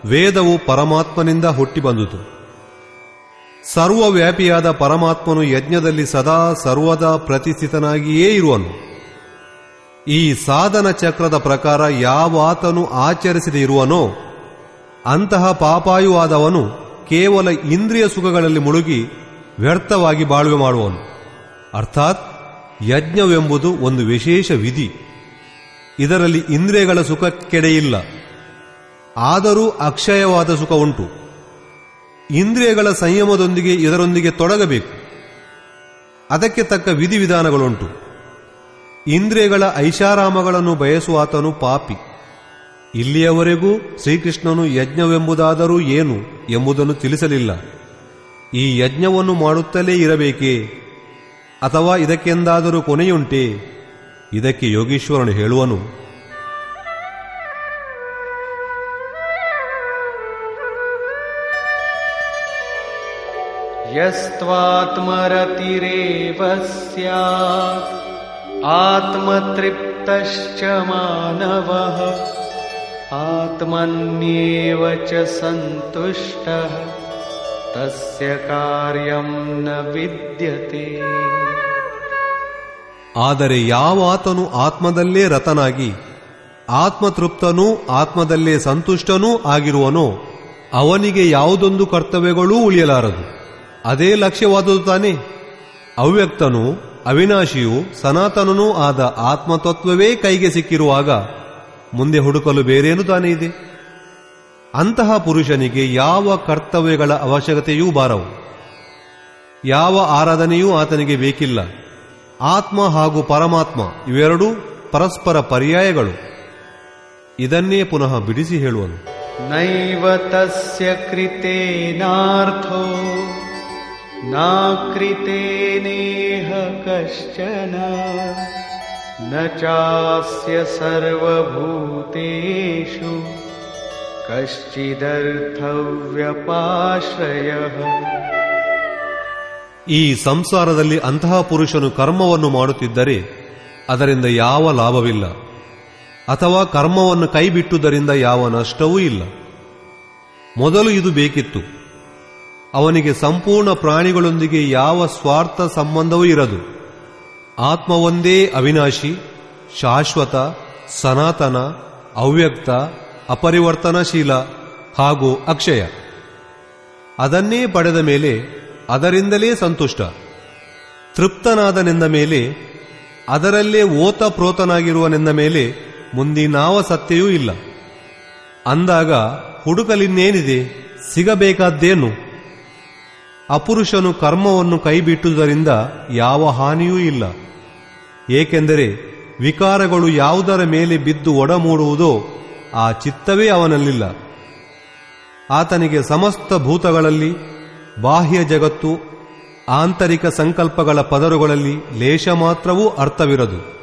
Speaker 1: ವೇದವು ಪರಮಾತ್ಮನಿಂದ ಹುಟ್ಟಿ ಬಂದುದು ಸರ್ವವ್ಯಾಪಿಯಾದ ಪರಮಾತ್ಮನು ಯಜ್ಞದಲ್ಲಿ ಸದಾ ಸರ್ವದಾ ಪ್ರತಿಷ್ಠಿತನಾಗಿಯೇ ಇರುವನು. ಈ ಸಾಧನ ಚಕ್ರದ ಪ್ರಕಾರ ಯಾವಾತನು ಆಚರಿಸದೆ ಇರುವನೋ, ಅಂತಹ ಪಾಪಾಯುವಾದವನು ಕೇವಲ ಇಂದ್ರಿಯ ಸುಖಗಳಲ್ಲಿ ಮುಳುಗಿ ವ್ಯರ್ಥವಾಗಿ ಬಾಳ್ವೆ ಮಾಡುವನು. ಅರ್ಥಾತ್ ಯಜ್ಞವೆಂಬುದು ಒಂದು ವಿಶೇಷ ವಿಧಿ. ಇದರಲ್ಲಿ ಇಂದ್ರಿಯಗಳ ಸುಖಕ್ಕೆಡೆಯಿಲ್ಲ. ಆದರೂ ಅಕ್ಷಯವಾದ ಸುಖ ಉಂಟು. ಇಂದ್ರಿಯಗಳ ಸಂಯಮದೊಂದಿಗೆ ಇದರೊಂದಿಗೆ ತೊಡಗಬೇಕು. ಅದಕ್ಕೆ ತಕ್ಕ ವಿಧಿವಿಧಾನಗಳುಂಟು. ಇಂದ್ರಿಯಗಳ ಐಷಾರಾಮಗಳನ್ನು ಬಯಸುವಾತನು ಪಾಪಿ. ಇಲ್ಲಿಯವರೆಗೂ ಶ್ರೀಕೃಷ್ಣನು ಯಜ್ಞವೆಂಬುದಾದರೂ ಏನು ಎಂಬುದನ್ನು ತಿಳಿಸಲಿಲ್ಲ. ಈ ಯಜ್ಞವನ್ನು ಮಾಡುತ್ತಲೇ ಇರಬೇಕೇ? ಅಥವಾ ಇದಕ್ಕೆಂದಾದರೂ ಕೊನೆಯುಂಟೇ? ಇದಕ್ಕೆ ಯೋಗೀಶ್ವರನು ಹೇಳುವನು
Speaker 2: यस्त्वात्मरतिरेव स्यात् आत्मतृप्तश्च मानवः आत्मन्येव च सन्तुष्टः तस्य कार्यं न विद्यते
Speaker 1: ಆದರೆ ಯಾವಾತನು ಆತ್ಮದಲ್ಲೇ ರತನಾಗಿ ಆತ್ಮತೃಪ್ತನೂ ಆತ್ಮದಲ್ಲೇ ಸಂತುಷ್ಟನೂ ಆಗಿರುವನೋ ಅವನಿಗೆ ಯಾವುದೊಂದು ಕರ್ತವ್ಯಗಳೂ ಉಳಿಯಲಾರದು ಅದೇ ಲಕ್ಷ್ಯವಾದುದು ತಾನೇ. ಅವ್ಯಕ್ತನು, ಅವಿನಾಶಿಯೂ, ಸನಾತನನೂ ಆದ ಆತ್ಮತತ್ವವೇ ಕೈಗೆ ಸಿಕ್ಕಿರುವಾಗ ಮುಂದೆ ಹುಡುಕಲು ಬೇರೇನು ತಾನೇ ಇದೆ? ಅಂತಹ ಪುರುಷನಿಗೆ ಯಾವ ಕರ್ತವ್ಯಗಳ ಅವಶ್ಯಕತೆಯೂ ಬಾರವು. ಯಾವ ಆರಾಧನೆಯೂ ಆತನಿಗೆ ಬೇಕಿಲ್ಲ. ಆತ್ಮ ಹಾಗೂ ಪರಮಾತ್ಮ ಇವೆರಡೂ ಪರಸ್ಪರ ಪರ್ಯಾಯಗಳು. ಇದನ್ನೇ ಪುನಃ ಬಿಡಿಸಿ ಹೇಳುವನು.
Speaker 2: ನೈವತಸ್ಯ ಕೃತೇನಾರ್ಥೋ. नाकृतेनेह कश्चन न चास्य सर्वभूतेषु कश्चिदर्थव्यपाश्रयः
Speaker 1: ಈ ಸಂಸಾರದಲ್ಲಿ ಅಂತಹ ಪುರುಷನು ಕರ್ಮವನ್ನು ಮಾಡುತ್ತಿದ್ದರೆ ಅದರಿಂದ ಯಾವ ಲಾಭವಿಲ್ಲ ಅಥವಾ ಕರ್ಮವನ್ನು ಕೈಬಿಟ್ಟುದರಿಂದ ಯಾವ ನಷ್ಟವೂ ಇಲ್ಲ ಮೊದಲು ಇದು ಬೇಕಿತ್ತು ಅವನಿಗೆ ಸಂಪೂರ್ಣ ಪ್ರಾಣಿಗಳೊಂದಿಗೆ ಯಾವ ಸ್ವಾರ್ಥ ಸಂಬಂಧವೂ ಇರದು. ಆತ್ಮವೊಂದೇ ಅವಿನಾಶಿ, ಶಾಶ್ವತ, ಸನಾತನ, ಅವ್ಯಕ್ತ, ಅಪರಿವರ್ತನಶೀಲ ಹಾಗೂ ಅಕ್ಷಯ. ಅದನ್ನೇ ಪಡೆದ ಮೇಲೆ ಅದರಿಂದಲೇ ಸಂತುಷ್ಟ. ತೃಪ್ತನಾದನೆಂದ ಮೇಲೆ, ಅದರಲ್ಲೇ ಓತಪ್ರೋತನಾಗಿರುವನೆಂದ ಮೇಲೆ ಮುಂದಿನಾವ ಸತ್ಯೆಯೂ ಇಲ್ಲ. ಅಂದಾಗ ಹುಡುಕಲಿನ್ನೇನಿದೆ, ಸಿಗಬೇಕಾದ್ದೇನು? ಅಪುರುಷನು ಕರ್ಮವನ್ನು ಕೈಬಿಟ್ಟುದರಿಂದ ಯಾವ ಹಾನಿಯೂ ಇಲ್ಲ. ಏಕೆಂದರೆ ವಿಕಾರಗಳು ಯಾವುದರ ಮೇಲೆ ಬಿದ್ದು ಒಡಮೂಡುವುದೋ ಆ ಚಿತ್ತವೇ ಅವನಲ್ಲಿಲ್ಲ. ಆತನಿಗೆ ಸಮಸ್ತ ಭೂತಗಳಲ್ಲಿ, ಬಾಹ್ಯ ಜಗತ್ತು, ಆಂತರಿಕ ಸಂಕಲ್ಪಗಳ ಪದರುಗಳಲ್ಲಿ ಲೇಷ ಮಾತ್ರವೂ ಅರ್ಥವಿರದು.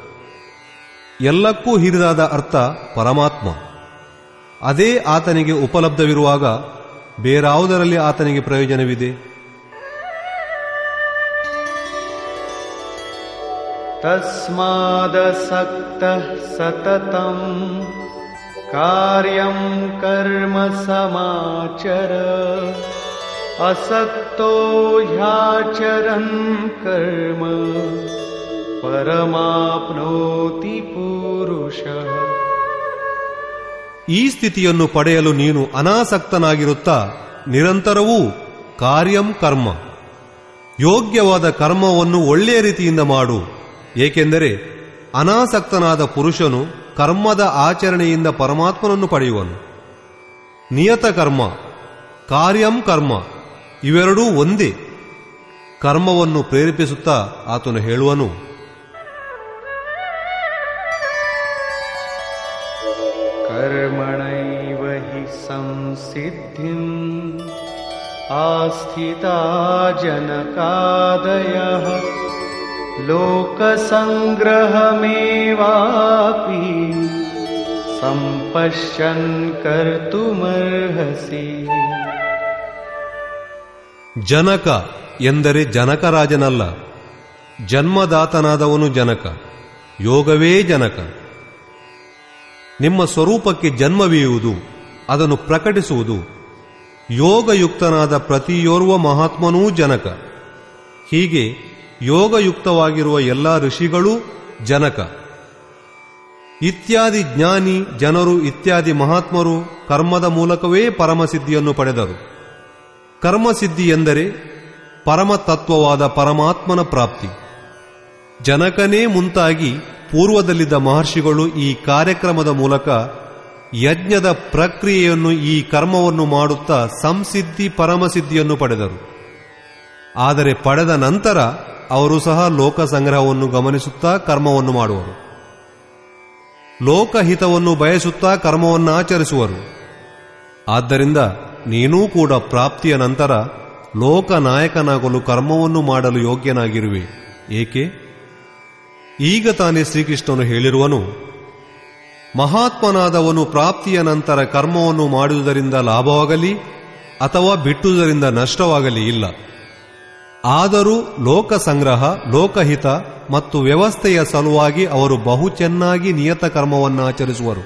Speaker 1: ಎಲ್ಲಕ್ಕೂ ಹಿರಿದಾದ ಅರ್ಥ ಪರಮಾತ್ಮ. ಅದೇ ಆತನಿಗೆ ಉಪಲಬ್ಧವಿರುವಾಗ ಬೇರಾವುದರಲ್ಲಿ ಆತನಿಗೆ ಪ್ರಯೋಜನವಿದೆ?
Speaker 2: तस्मादसक्तः सततम् कार्यं कर्म समाचर असक्तो ह्याचरन् कर्म परमाप्नोति पुरुषः
Speaker 1: ಈ ಸ್ಥಿತಿಯನ್ನು ಪಡೆಯಲು ನೀನು ಅನಾಸಕ್ತನಾಗಿರುತ್ತಾ ನಿರಂತರವೂ ಕಾರ್ಯಂ ಕರ್ಮ ಯೋಗ್ಯವಾದ ಕರ್ಮವನ್ನು ಒಳ್ಳೆಯ ರೀತಿಯಿಂದ ಮಾಡು ಏಕೆಂದರೆ ಅನಾಸಕ್ತನಾದ ಪುರುಷನು ಕರ್ಮದ ಆಚರಣೆಯಿಂದ ಪರಮಾತ್ಮನನ್ನು ಪಡೆಯುವನು. ನಿಯತ ಕರ್ಮ, ಕಾರ್ಯಂ ಕರ್ಮ, ಇವೆರಡೂ ಒಂದೇ. ಕರ್ಮವನ್ನು ಪ್ರೇರೇಪಿಸುತ್ತಾ ಆತನು ಹೇಳುವನು.
Speaker 2: ಕರ್ಮಣೈವ ಹಿ ಸಂಸಿದ್ಧಿ ಆಸ್ಥಿತ ಜನಕಾದಯ. लोकसङ्ग्रहमेवापि सम्पश्यन् कर्तुमर्हसि
Speaker 1: ಜನಕ ಎಂದರೆ ಜನಕರಾಜನಲ್ಲ ಜನ್ಮದಾತನಾದವನು ಜನಕ ಯೋಗವೇ ಜನಕ ನಿಮ್ಮ ಸ್ವರೂಪಕ್ಕೆ ಜನ್ಮವೀಯುವುದು ಅದನ್ನು ಪ್ರಕಟಿಸುವುದು ಯೋಗಯುಕ್ತನಾದ ಪ್ರತಿಯೋರ್ವ ಮಹಾತ್ಮನೂ ಜನಕ ಹೀಗೆ ಯೋಗಯುಕ್ತವಾಗಿರುವ ಎಲ್ಲ ಋಷಿಗಳೂ ಜನಕ. ಇತ್ಯಾದಿ ಜ್ಞಾನಿ, ಜನರು, ಇತ್ಯಾದಿ ಮಹಾತ್ಮರು ಕರ್ಮದ ಮೂಲಕವೇ ಪರಮಸಿದ್ಧಿಯನ್ನು ಪಡೆದರು. ಕರ್ಮಸಿದ್ಧಿ ಎಂದರೆ ಪರಮತತ್ವವಾದ ಪರಮಾತ್ಮನ ಪ್ರಾಪ್ತಿ. ಜನಕನೇ ಮುಂತಾಗಿ ಪೂರ್ವದಲ್ಲಿದ್ದ ಮಹರ್ಷಿಗಳು ಈ ಕಾರ್ಯಕ್ರಮದ ಮೂಲಕ ಯಜ್ಞದ ಪ್ರಕ್ರಿಯೆಯನ್ನು ಈ ಕರ್ಮವನ್ನು ಮಾಡುತ್ತಾ ಸಂಸಿದ್ಧಿ ಪರಮಸಿದ್ಧಿಯನ್ನು ಪಡೆದರು. ಆದರೆ ಪಡೆದ ನಂತರ ಅವರು ಸಹ ಲೋಕ ಸಂಗ್ರಹವನ್ನು ಗಮನಿಸುತ್ತಾ ಕರ್ಮವನ್ನು ಮಾಡುವರು. ಲೋಕಹಿತವನ್ನು ಬಯಸುತ್ತಾ ಕರ್ಮವನ್ನು ಆಚರಿಸುವರು ಆದ್ದರಿಂದ ನೀನೂ ಕೂಡ ಪ್ರಾಪ್ತಿಯ ನಂತರ ಲೋಕನಾಯಕನಾಗಲು ಕರ್ಮವನ್ನು ಮಾಡಲು ಯೋಗ್ಯನಾಗಿರುವೆ. ಏಕೆ? ಈಗ ತಾನೇ ಶ್ರೀಕೃಷ್ಣನು ಹೇಳಿರುವನು, ಮಹಾತ್ಮನಾದವನು ಪ್ರಾಪ್ತಿಯ ನಂತರ ಕರ್ಮವನ್ನು ಮಾಡುವುದರಿಂದ ಲಾಭವಾಗಲಿ ಅಥವಾ ಬಿಟ್ಟುದರಿಂದ ನಷ್ಟವಾಗಲಿ ಇಲ್ಲ. ಆದರೂ ಲೋಕ ಸಂಗ್ರಹ ಲೋಕಹಿತ ಮತ್ತು ವ್ಯವಸ್ಥೆಯ ಸಲುವಾಗಿ ಅವರು ಬಹು ಚೆನ್ನಾಗಿ ನಿಯತ ಕರ್ಮವನ್ನು ಆಚರಿಸುವರು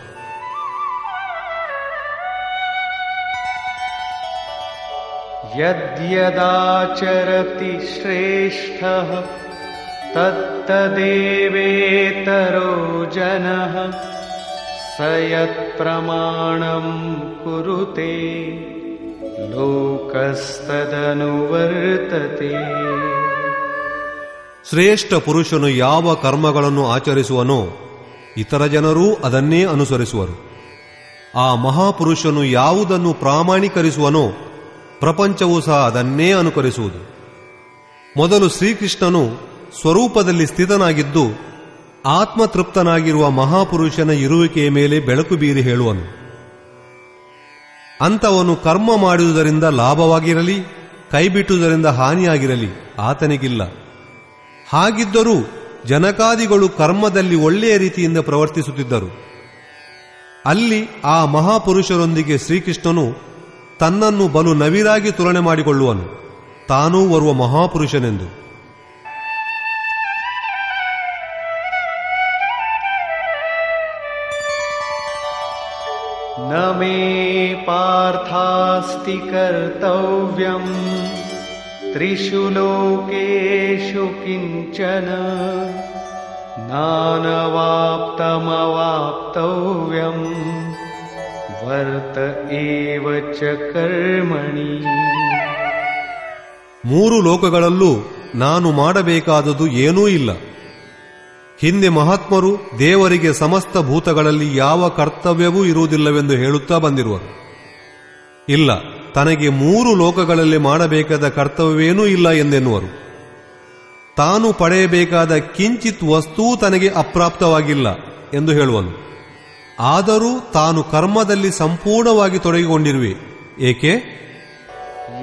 Speaker 2: ಯದ್ಯದಾಚರತಿ ಶ್ರೇಷ್ಠ, ತತ್ತದೇವೇತರೋ ಜನ ಸಯತ್ ಪ್ರಮಾಣಂ ಕುರುತೆ ಲೋಕಸ್ತದನುವರ್ತತೆ
Speaker 1: ಶ್ರೇಷ್ಠ ಪುರುಷನು ಯಾವ ಕರ್ಮಗಳನ್ನು ಆಚರಿಸುವನೋ, ಇತರ ಜನರೂ ಅದನ್ನೇ ಅನುಸರಿಸುವರು. ಆ ಮಹಾಪುರುಷನು ಯಾವುದನ್ನು ಪ್ರಾಮಾಣೀಕರಿಸುವನೋ, ಪ್ರಪಂಚವೂ ಸಹ ಅದನ್ನೇ ಅನುಕರಿಸುವುದು. ಮೊದಲು ಶ್ರೀಕೃಷ್ಣನು ಸ್ವರೂಪದಲ್ಲಿ ಸ್ಥಿತನಾಗಿದ್ದು, ಆತ್ಮತೃಪ್ತನಾಗಿರುವ ಮಹಾಪುರುಷನ ಇರುವಿಕೆಯ ಮೇಲೆ ಬೆಳಕು ಬೀರಿ ಹೇಳುವನು. ಅಂಥವನು ಕರ್ಮ ಮಾಡುವುದರಿಂದ ಲಾಭವಾಗಿರಲಿ, ಕೈಬಿಟ್ಟುದರಿಂದ ಹಾನಿಯಾಗಿರಲಿ, ಆತನಿಗಿಲ್ಲ. ಹಾಗಿದ್ದರೂ ಜನಕಾದಿಗಳು ಕರ್ಮದಲ್ಲಿ ಒಳ್ಳೆಯ ರೀತಿಯಿಂದ ಪ್ರವರ್ತಿಸುತ್ತಿದ್ದರು. ಅಲ್ಲಿ ಆ ಮಹಾಪುರುಷರೊಂದಿಗೆ ಶ್ರೀಕೃಷ್ಣನು ತನ್ನನ್ನು ಬಲು ನವಿರಾಗಿ ತುಲನೆ ಮಾಡಿಕೊಳ್ಳುವನು. ತಾನೂ ಓರ್ವ ಮಹಾಪುರುಷನೆಂದು.
Speaker 2: मे पार्थास्ति कर्तव्यम् त्रिषु लोकेषु किञ्चन नानवाप्तमवाप्तव्यम् वर्त एव च कर्मणि
Speaker 1: ಮೂರು ಲೋಕಗಳಲ್ಲೂ ನಾನು ಮಾಡಬೇಕಾದದು ಏನೂ ಇಲ್ಲ ಹಿಂದೆ ಮಹಾತ್ಮರು ದೇವರಿಗೆ ಸಮಸ್ತ ಭೂತಗಳಲ್ಲಿ ಯಾವ ಕರ್ತವ್ಯವೂ ಇರುವುದಿಲ್ಲವೆಂದು ಹೇಳುತ್ತಾ ಬಂದಿರುವರು ಇಲ್ಲ, ತನಗೆ ಮೂರು ಲೋಕಗಳಲ್ಲಿ ಮಾಡಬೇಕಾದ ಕರ್ತವ್ಯವೇನೂ ಇಲ್ಲ ಎಂದೆನ್ನುವರು. ತಾನು ಪಡೆಯಬೇಕಾದ ಕಿಂಚಿತ್ ವಸ್ತುವು ತನಗೆ ಅಪ್ರಾಪ್ತವಾಗಿಲ್ಲ ಎಂದು ಹೇಳುವನು. ಆದರೂ ತಾನು ಕರ್ಮದಲ್ಲಿ ಸಂಪೂರ್ಣವಾಗಿ ತೊಡಗಿಕೊಂಡಿರುವೆ. ಏಕೆ?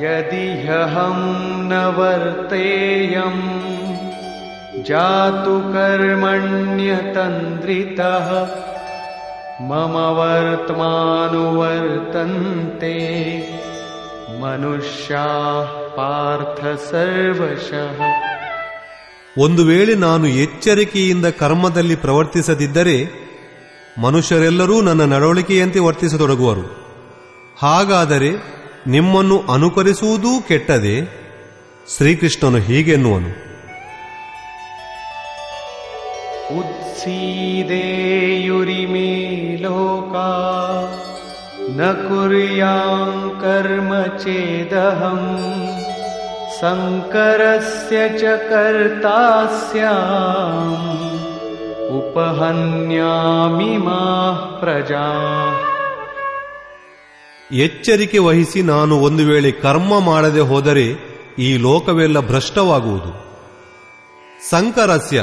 Speaker 2: ಯದಿಹಂ ನವರ್ತೇಯಂ ಜಾತು ಕರ್ಮಣ್ಯತಂದ್ರಿತ मम वर्त्मानुवर्तन्ते मनुष्याः पार्थ सर्वशः
Speaker 1: ಒಂದು ವೇಳೆ ನಾನು ಎಚ್ಚರಿಕೆಯಿಂದ ಕರ್ಮದಲ್ಲಿ ಪ್ರವರ್ತಿಸದಿದ್ದರೆ ಮನುಷ್ಯರೆಲ್ಲರೂ ನನ್ನ ನಡವಳಿಕೆಯಂತೆ ವರ್ತಿಸತೊಡಗುವರು ಹಾಗಾದರೆ ನಿಮ್ಮನ್ನು ಅನುಕರಿಸುವುದೂ ಕೆಟ್ಟದೆ ಶ್ರೀಕೃಷ್ಣನು ಹೀಗೆನ್ನುವನು
Speaker 2: उत्सीदेयुरिमे लोका न कुर्यां कर्म चेदहम् शङ्करस्य च कर्ता स्याम् उपहन्यामि माः प्रजा
Speaker 1: ಎಚ್ಚರಿಕೆ ವಹಿಸಿ ನಾನು ಒಂದು ವೇಳೆ ಕರ್ಮ ಮಾಡದೆ ಹೋದರೆ ಈ ಲೋಕವೆಲ್ಲ ಭ್ರಷ್ಟವಾಗುವುದು ಸಂಕರಸ್ಯ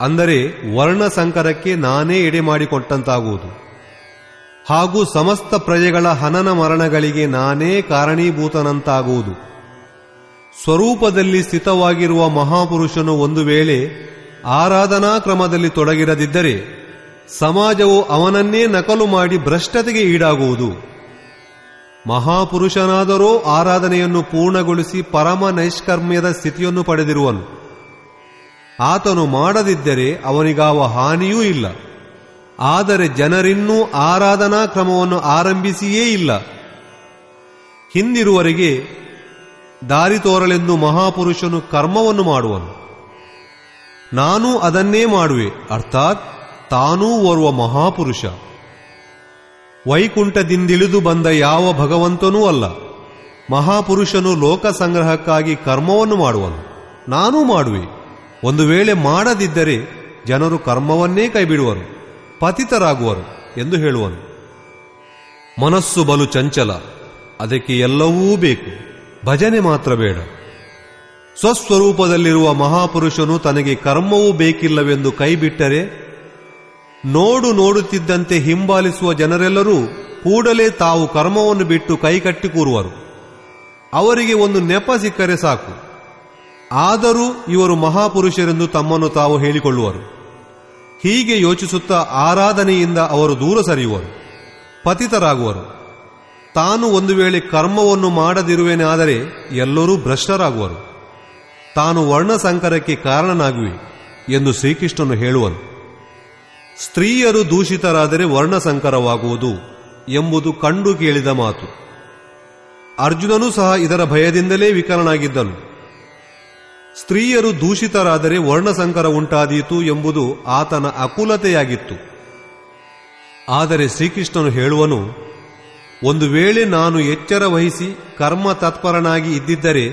Speaker 1: ಅಂದರೆ ವರ್ಣ ಸಂಕರಕ್ಕೆ ನಾನೇ ಎಡೆ ಮಾಡಿಕೊಟ್ಟಂತಾಗುವುದು. ಹಾಗೂ ಸಮಸ್ತ ಪ್ರಜೆಗಳ ಹನನ ಮರಣಗಳಿಗೆ ನಾನೇ ಕಾರಣೀಭೂತನಂತಾಗುವುದು. ಸ್ವರೂಪದಲ್ಲಿ ಸ್ಥಿತವಾಗಿರುವ ಮಹಾಪುರುಷನು ಒಂದು ವೇಳೆ ಆರಾಧನಾ ಕ್ರಮದಲ್ಲಿ ತೊಡಗಿರದಿದ್ದರೆ ಸಮಾಜವು ಅವನನ್ನೇ ನಕಲು ಮಾಡಿ ಭ್ರಷ್ಟತೆಗೆ ಈಡಾಗುವುದು. ಮಹಾಪುರುಷನಾದರೋ ಆರಾಧನೆಯನ್ನು ಪೂರ್ಣಗೊಳಿಸಿ ಪರಮ ನೈಷ್ಕರ್ಮ್ಯದ ಸ್ಥಿತಿಯನ್ನು ಪಡೆದಿರುವನು. ಆತನು ಮಾಡದಿದ್ದರೆ ಅವನಿಗಾವ ಹಾನಿಯೂ ಇಲ್ಲ. ಆದರೆ ಜನರಿನ್ನೂ ಆರಾಧನಾ ಕ್ರಮವನ್ನು ಆರಂಭಿಸಿಯೇ ಇಲ್ಲ. ಹಿಂದಿರುವರೆಗೆ ದಾರಿ ತೋರಲೆಂದು ಮಹಾಪುರುಷನು ಕರ್ಮವನ್ನು ಮಾಡುವನು. ನಾನೂ ಅದನ್ನೇ ಮಾಡುವೆ, ಅರ್ಥಾತ್ ತಾನೂ ಓರ್ವ ಮಹಾಪುರುಷ. ವೈಕುಂಠದಿಂದಿಳಿದು ಬಂದ ಯಾವ ಭಗವಂತನೂ ಅಲ್ಲ. ಮಹಾಪುರುಷನು ಲೋಕ ಸಂಗ್ರಹಕ್ಕಾಗಿ ಕರ್ಮವನ್ನು ಮಾಡುವನು. ನಾನೂ ಮಾಡುವೆ. ಒಂದು ವೇಳೆ ಮಾಡದಿದ್ದರೆ ಜನರು ಕರ್ಮವನ್ನೇ ಕೈಬಿಡುವರು, ಪತಿತರಾಗುವರು ಎಂದು ಹೇಳುವನು ಮನಸ್ಸು ಬಲು ಚಂಚಲ, ಅದಕ್ಕೆ ಎಲ್ಲವೂ ಬೇಕು, ಭಜನೆ ಮಾತ್ರ ಬೇಡ. ಸ್ವಸ್ವರೂಪದಲ್ಲಿರುವ ಮಹಾಪುರುಷನು ತನಗೆ ಕರ್ಮವೂ ಬೇಕಿಲ್ಲವೆಂದು ಕೈಬಿಟ್ಟರೆ, ನೋಡು ನೋಡುತ್ತಿದ್ದಂತೆ ಹಿಂಬಾಲಿಸುವ ಜನರೆಲ್ಲರೂ ಕೂಡಲೇ ತಾವು ಕರ್ಮವನ್ನು ಬಿಟ್ಟು ಕೈಕಟ್ಟಿ ಕೂರುವರು. ಅವರಿಗೆ ಒಂದು ನೆಪ ಸಿಕ್ಕರೆ ಸಾಕು. ಆದರೂ ಇವರು ಮಹಾಪುರುಷರೆಂದು ತಮ್ಮನ್ನು ತಾವು ಹೇಳಿಕೊಳ್ಳುವರು. ಹೀಗೆ ಯೋಚಿಸುತ್ತಾ ಆರಾಧನೆಯಿಂದ ಅವರು ದೂರ ಸರಿಯುವರು, ಪತಿತರಾಗುವರು. ತಾನು ಒಂದು ವೇಳೆ ಕರ್ಮವನ್ನು ಮಾಡದಿರುವೆನಾದರೆ ಎಲ್ಲರೂ ಭ್ರಷ್ಟರಾಗುವರು. ತಾನು ವರ್ಣಸಂಕರಕ್ಕೆ ಕಾರಣನಾಗುವೆ ಎಂದು ಶ್ರೀಕೃಷ್ಣನು ಹೇಳುವನು. ಸ್ತ್ರೀಯರು ದೂಷಿತರಾದರೆ ವರ್ಣಸಂಕರವಾಗುವುದು ಎಂಬುದು ಕಂಡು ಕೇಳಿದ ಮಾತು. ಅರ್ಜುನನೂ ಸಹ ಇದರ ಭಯದಿಂದಲೇ ವಿಕಲನಾಗಿದ್ದನು. ಸ್ತ್ರೀಯರು ದೂಷಿತರಾದರೆ ವರ್ಣಸಂಕರ ಉಂಟಾದೀತು ಎಂಬುದು ಆತನ ಅಕುಲತೆಯಾಗಿತ್ತು. ಆದರೆ ಶ್ರೀಕೃಷ್ಣನು ಹೇಳುವನು, ಒಂದು ವೇಳೆ ನಾನು ಎಚ್ಚರ ವಹಿಸಿ ಕರ್ಮ ತತ್ಪರನಾಗಿ ಇದ್ದಿದ್ದರೆ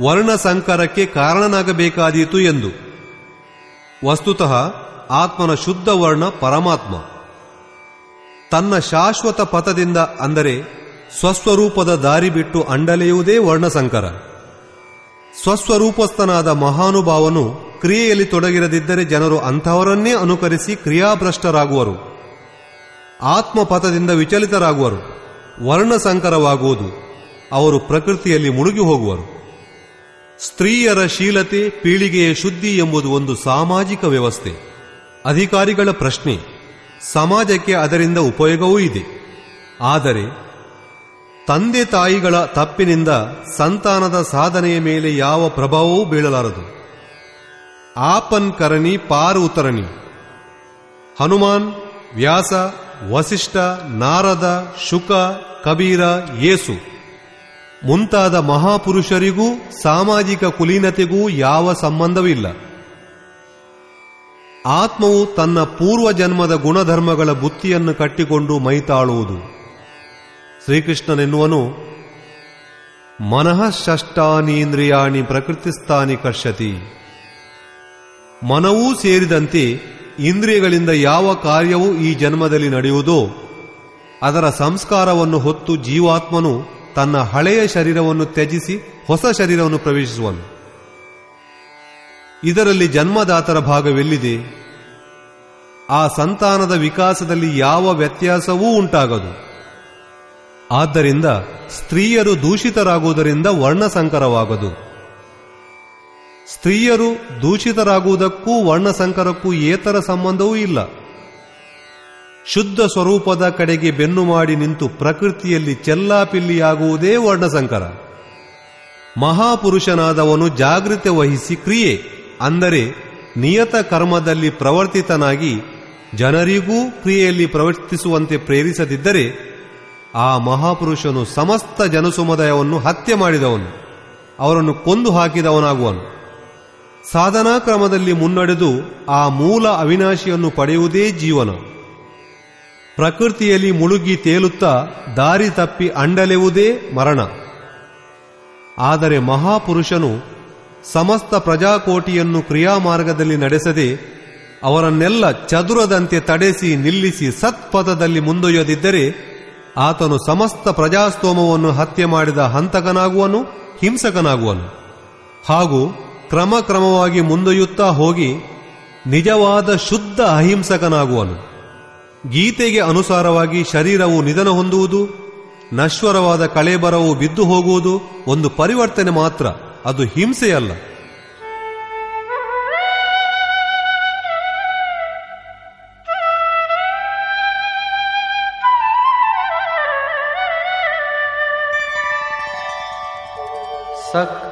Speaker 1: ವರ್ಣಸಂಕರಕ್ಕೆ ಕಾರಣನಾಗಬೇಕಾದೀತು ಎಂದು. ವಸ್ತುತಃ ಆತ್ಮನ ಶುದ್ಧ ವರ್ಣ ಪರಮಾತ್ಮ. ತನ್ನ ಶಾಶ್ವತ ಪಥದಿಂದ ಅಂದರೆ ಸ್ವಸ್ವರೂಪದ ದಾರಿ ಬಿಟ್ಟು ಅಂಡಲೆಯುವುದೇ ವರ್ಣಸಂಕರ. ಸ್ವಸ್ವರೂಪಸ್ಥನಾದ ಮಹಾನುಭಾವನು ಕ್ರಿಯೆಯಲ್ಲಿ ತೊಡಗಿರದಿದ್ದರೆ ಜನರು ಅಂಥವರನ್ನೇ ಅನುಕರಿಸಿ ಕ್ರಿಯಾಭ್ರಷ್ಟರಾಗುವರು. ಆತ್ಮಪಥದಿಂದ ವಿಚಲಿತರಾಗುವರು. ವರ್ಣಸಂಕರವಾಗುವುದು. ಅವರು ಪ್ರಕೃತಿಯಲ್ಲಿ ಮುಳುಗಿ ಹೋಗುವರು ಸ್ತ್ರೀಯರ ಶೀಲತೆ, ಪೀಳಿಗೆಯ ಶುದ್ಧಿ ಎಂಬುದು ಒಂದು ಸಾಮಾಜಿಕ ವ್ಯವಸ್ಥೆ. ಅಧಿಕಾರಿಗಳ ಪ್ರಶ್ನೆ. ಸಮಾಜಕ್ಕೆ ಅದರಿಂದ ಉಪಯೋಗವೂ ಇದೆ. ಆದರೆ ತಂದೆ ತಾಯಿಗಳ ತಪ್ಪಿನಿಂದ ಸಂತಾನದ ಸಾಧನೆಯ ಮೇಲೆ ಯಾವ ಪ್ರಭಾವವೂ ಬೀಳಲಾರದು. ಆಪನ್ ಕರಣಿ, ಪಾರ್ ಉತ್ತರಣಿ ಹನುಮಾನ್, ವ್ಯಾಸ, ವಸಿಷ್ಠ, ನಾರದ, ಶುಕ, ಕಬೀರ ಯೇಸು ಮುಂತಾದ ಮಹಾಪುರುಷರಿಗೂ, ಸಾಮಾಜಿಕ ಕುಲೀನತೆಗೂ ಯಾವ ಸಂಬಂಧವಿಲ್ಲ. ಆತ್ಮವು ತನ್ನ ಪೂರ್ವ ಜನ್ಮದ ಗುಣಧರ್ಮಗಳ ಬುತ್ತಿಯನ್ನು ಕಟ್ಟಿಕೊಂಡು ಮೈತಾಳುವುದು. ಶ್ರೀಕೃಷ್ಣನೆನ್ನುವನು, ಮನಃ ಷಷ್ಟಾನೀಂದ್ರಿಯಾಣಿ ಪ್ರಕೃತಿಸ್ಥಾನಿ ಕರ್ಷತಿ. ಮನವೂ ಸೇರಿದಂತೆ ಇಂದ್ರಿಯಗಳಿಂದ ಯಾವ ಕಾರ್ಯವೂ ಈ ಜನ್ಮದಲ್ಲಿ ನಡೆಯುವುದೋ, ಅದರ ಸಂಸ್ಕಾರವನ್ನು ಹೊತ್ತು ಜೀವಾತ್ಮನು ತನ್ನ ಹಳೆಯ ಶರೀರವನ್ನು ತ್ಯಜಿಸಿ ಹೊಸ ಶರೀರವನ್ನು ಪ್ರವೇಶಿಸುವನು. ಇದರಲ್ಲಿ ಜನ್ಮದಾತರ ಭಾಗವೆಲ್ಲಿದೆ? ಆ ಸಂತಾನದ ವಿಕಾಸದಲ್ಲಿ ಯಾವ ವ್ಯತ್ಯಾಸವೂ ಉಂಟಾಗದು. ಆದ್ದರಿಂದ ಸ್ತ್ರೀಯರು ದೂಷಿತರಾಗುವುದರಿಂದ ವರ್ಣಸಂಕರವಾಗದು. ಸ್ತ್ರೀಯರು ದೂಷಿತರಾಗುವುದಕ್ಕೂ ವರ್ಣಸಂಕರಕ್ಕೂ ಏತರ ಸಂಬಂಧವೂ ಇಲ್ಲ. ಶುದ್ಧ ಸ್ವರೂಪದ ಕಡೆಗೆ ಬೆನ್ನು ಮಾಡಿ ನಿಂತು ಪ್ರಕೃತಿಯಲ್ಲಿ ಚೆಲ್ಲಾಪಿಲ್ಲಿಯಾಗುವುದೇ ವರ್ಣಸಂಕರ. ಮಹಾಪುರುಷನಾದವನು ಜಾಗೃತೆ ವಹಿಸಿ ಕ್ರಿಯೆ, ಅಂದರೆ ನಿಯತ ಕರ್ಮದಲ್ಲಿ ಪ್ರವರ್ತಿತನಾಗಿ ಜನರಿಗೂ ಕ್ರಿಯೆಯಲ್ಲಿ ಪ್ರವರ್ತಿಸುವಂತೆ ಪ್ರೇರಿಸದಿದ್ದರೆ ಆ ಮಹಾಪುರುಷನು ಸಮಸ್ತ ಜನಸಮುದಾಯವನ್ನು ಹತ್ಯೆ ಮಾಡಿದವನು. ಅವರನ್ನು ಕೊಂದು ಹಾಕಿದವನಾಗುವನು. ಸಾಧನಾ ಕ್ರಮದಲ್ಲಿ ಮುನ್ನಡೆದು ಆ ಮೂಲ ಅವಿನಾಶಿಯನ್ನು ಪಡೆಯುವುದೇ ಜೀವನ. ಪ್ರಕೃತಿಯಲ್ಲಿ ಮುಳುಗಿ ತೇಲುತ್ತಾ ದಾರಿ ತಪ್ಪಿ ಅಂಡಲೆವುದೇ ಮರಣ. ಆದರೆ ಮಹಾಪುರುಷನು ಸಮಸ್ತ ಪ್ರಜಾಕೋಟಿಯನ್ನು ಕ್ರಿಯಾಮಾರ್ಗದಲ್ಲಿ ನಡೆಸದೆ ಅವರನ್ನೆಲ್ಲ ಚದುರದಂತೆ ತಡೆಸಿ ನಿಲ್ಲಿಸಿ ಸತ್ಪಥದಲ್ಲಿ ಮುಂದೊಯ್ಯದಿದ್ದರೆ ಆತನು ಸಮಸ್ತ ಪ್ರಜಾಸ್ತೋಮವನ್ನು ಹತ್ಯೆ ಮಾಡಿದ ಹಂತಕನಾಗುವನು, ಹಿಂಸಕನಾಗುವನು. ಹಾಗೂ ಕ್ರಮ ಕ್ರಮವಾಗಿ ಮುಂದೊಯ್ಯುತ್ತಾ ಹೋಗಿ ನಿಜವಾದ ಶುದ್ಧ ಅಹಿಂಸಕನಾಗುವನು. ಗೀತೆಗೆ ಅನುಸಾರವಾಗಿ ಶರೀರವು ನಿಧನ ಹೊಂದುವುದು, ನಶ್ವರವಾದ ಕಳೆಬರವು ಬಿದ್ದು ಹೋಗುವುದು ಒಂದು ಪರಿವರ್ತನೆ ಮಾತ್ರ, ಅದು ಹಿಂಸೆಯಲ್ಲ.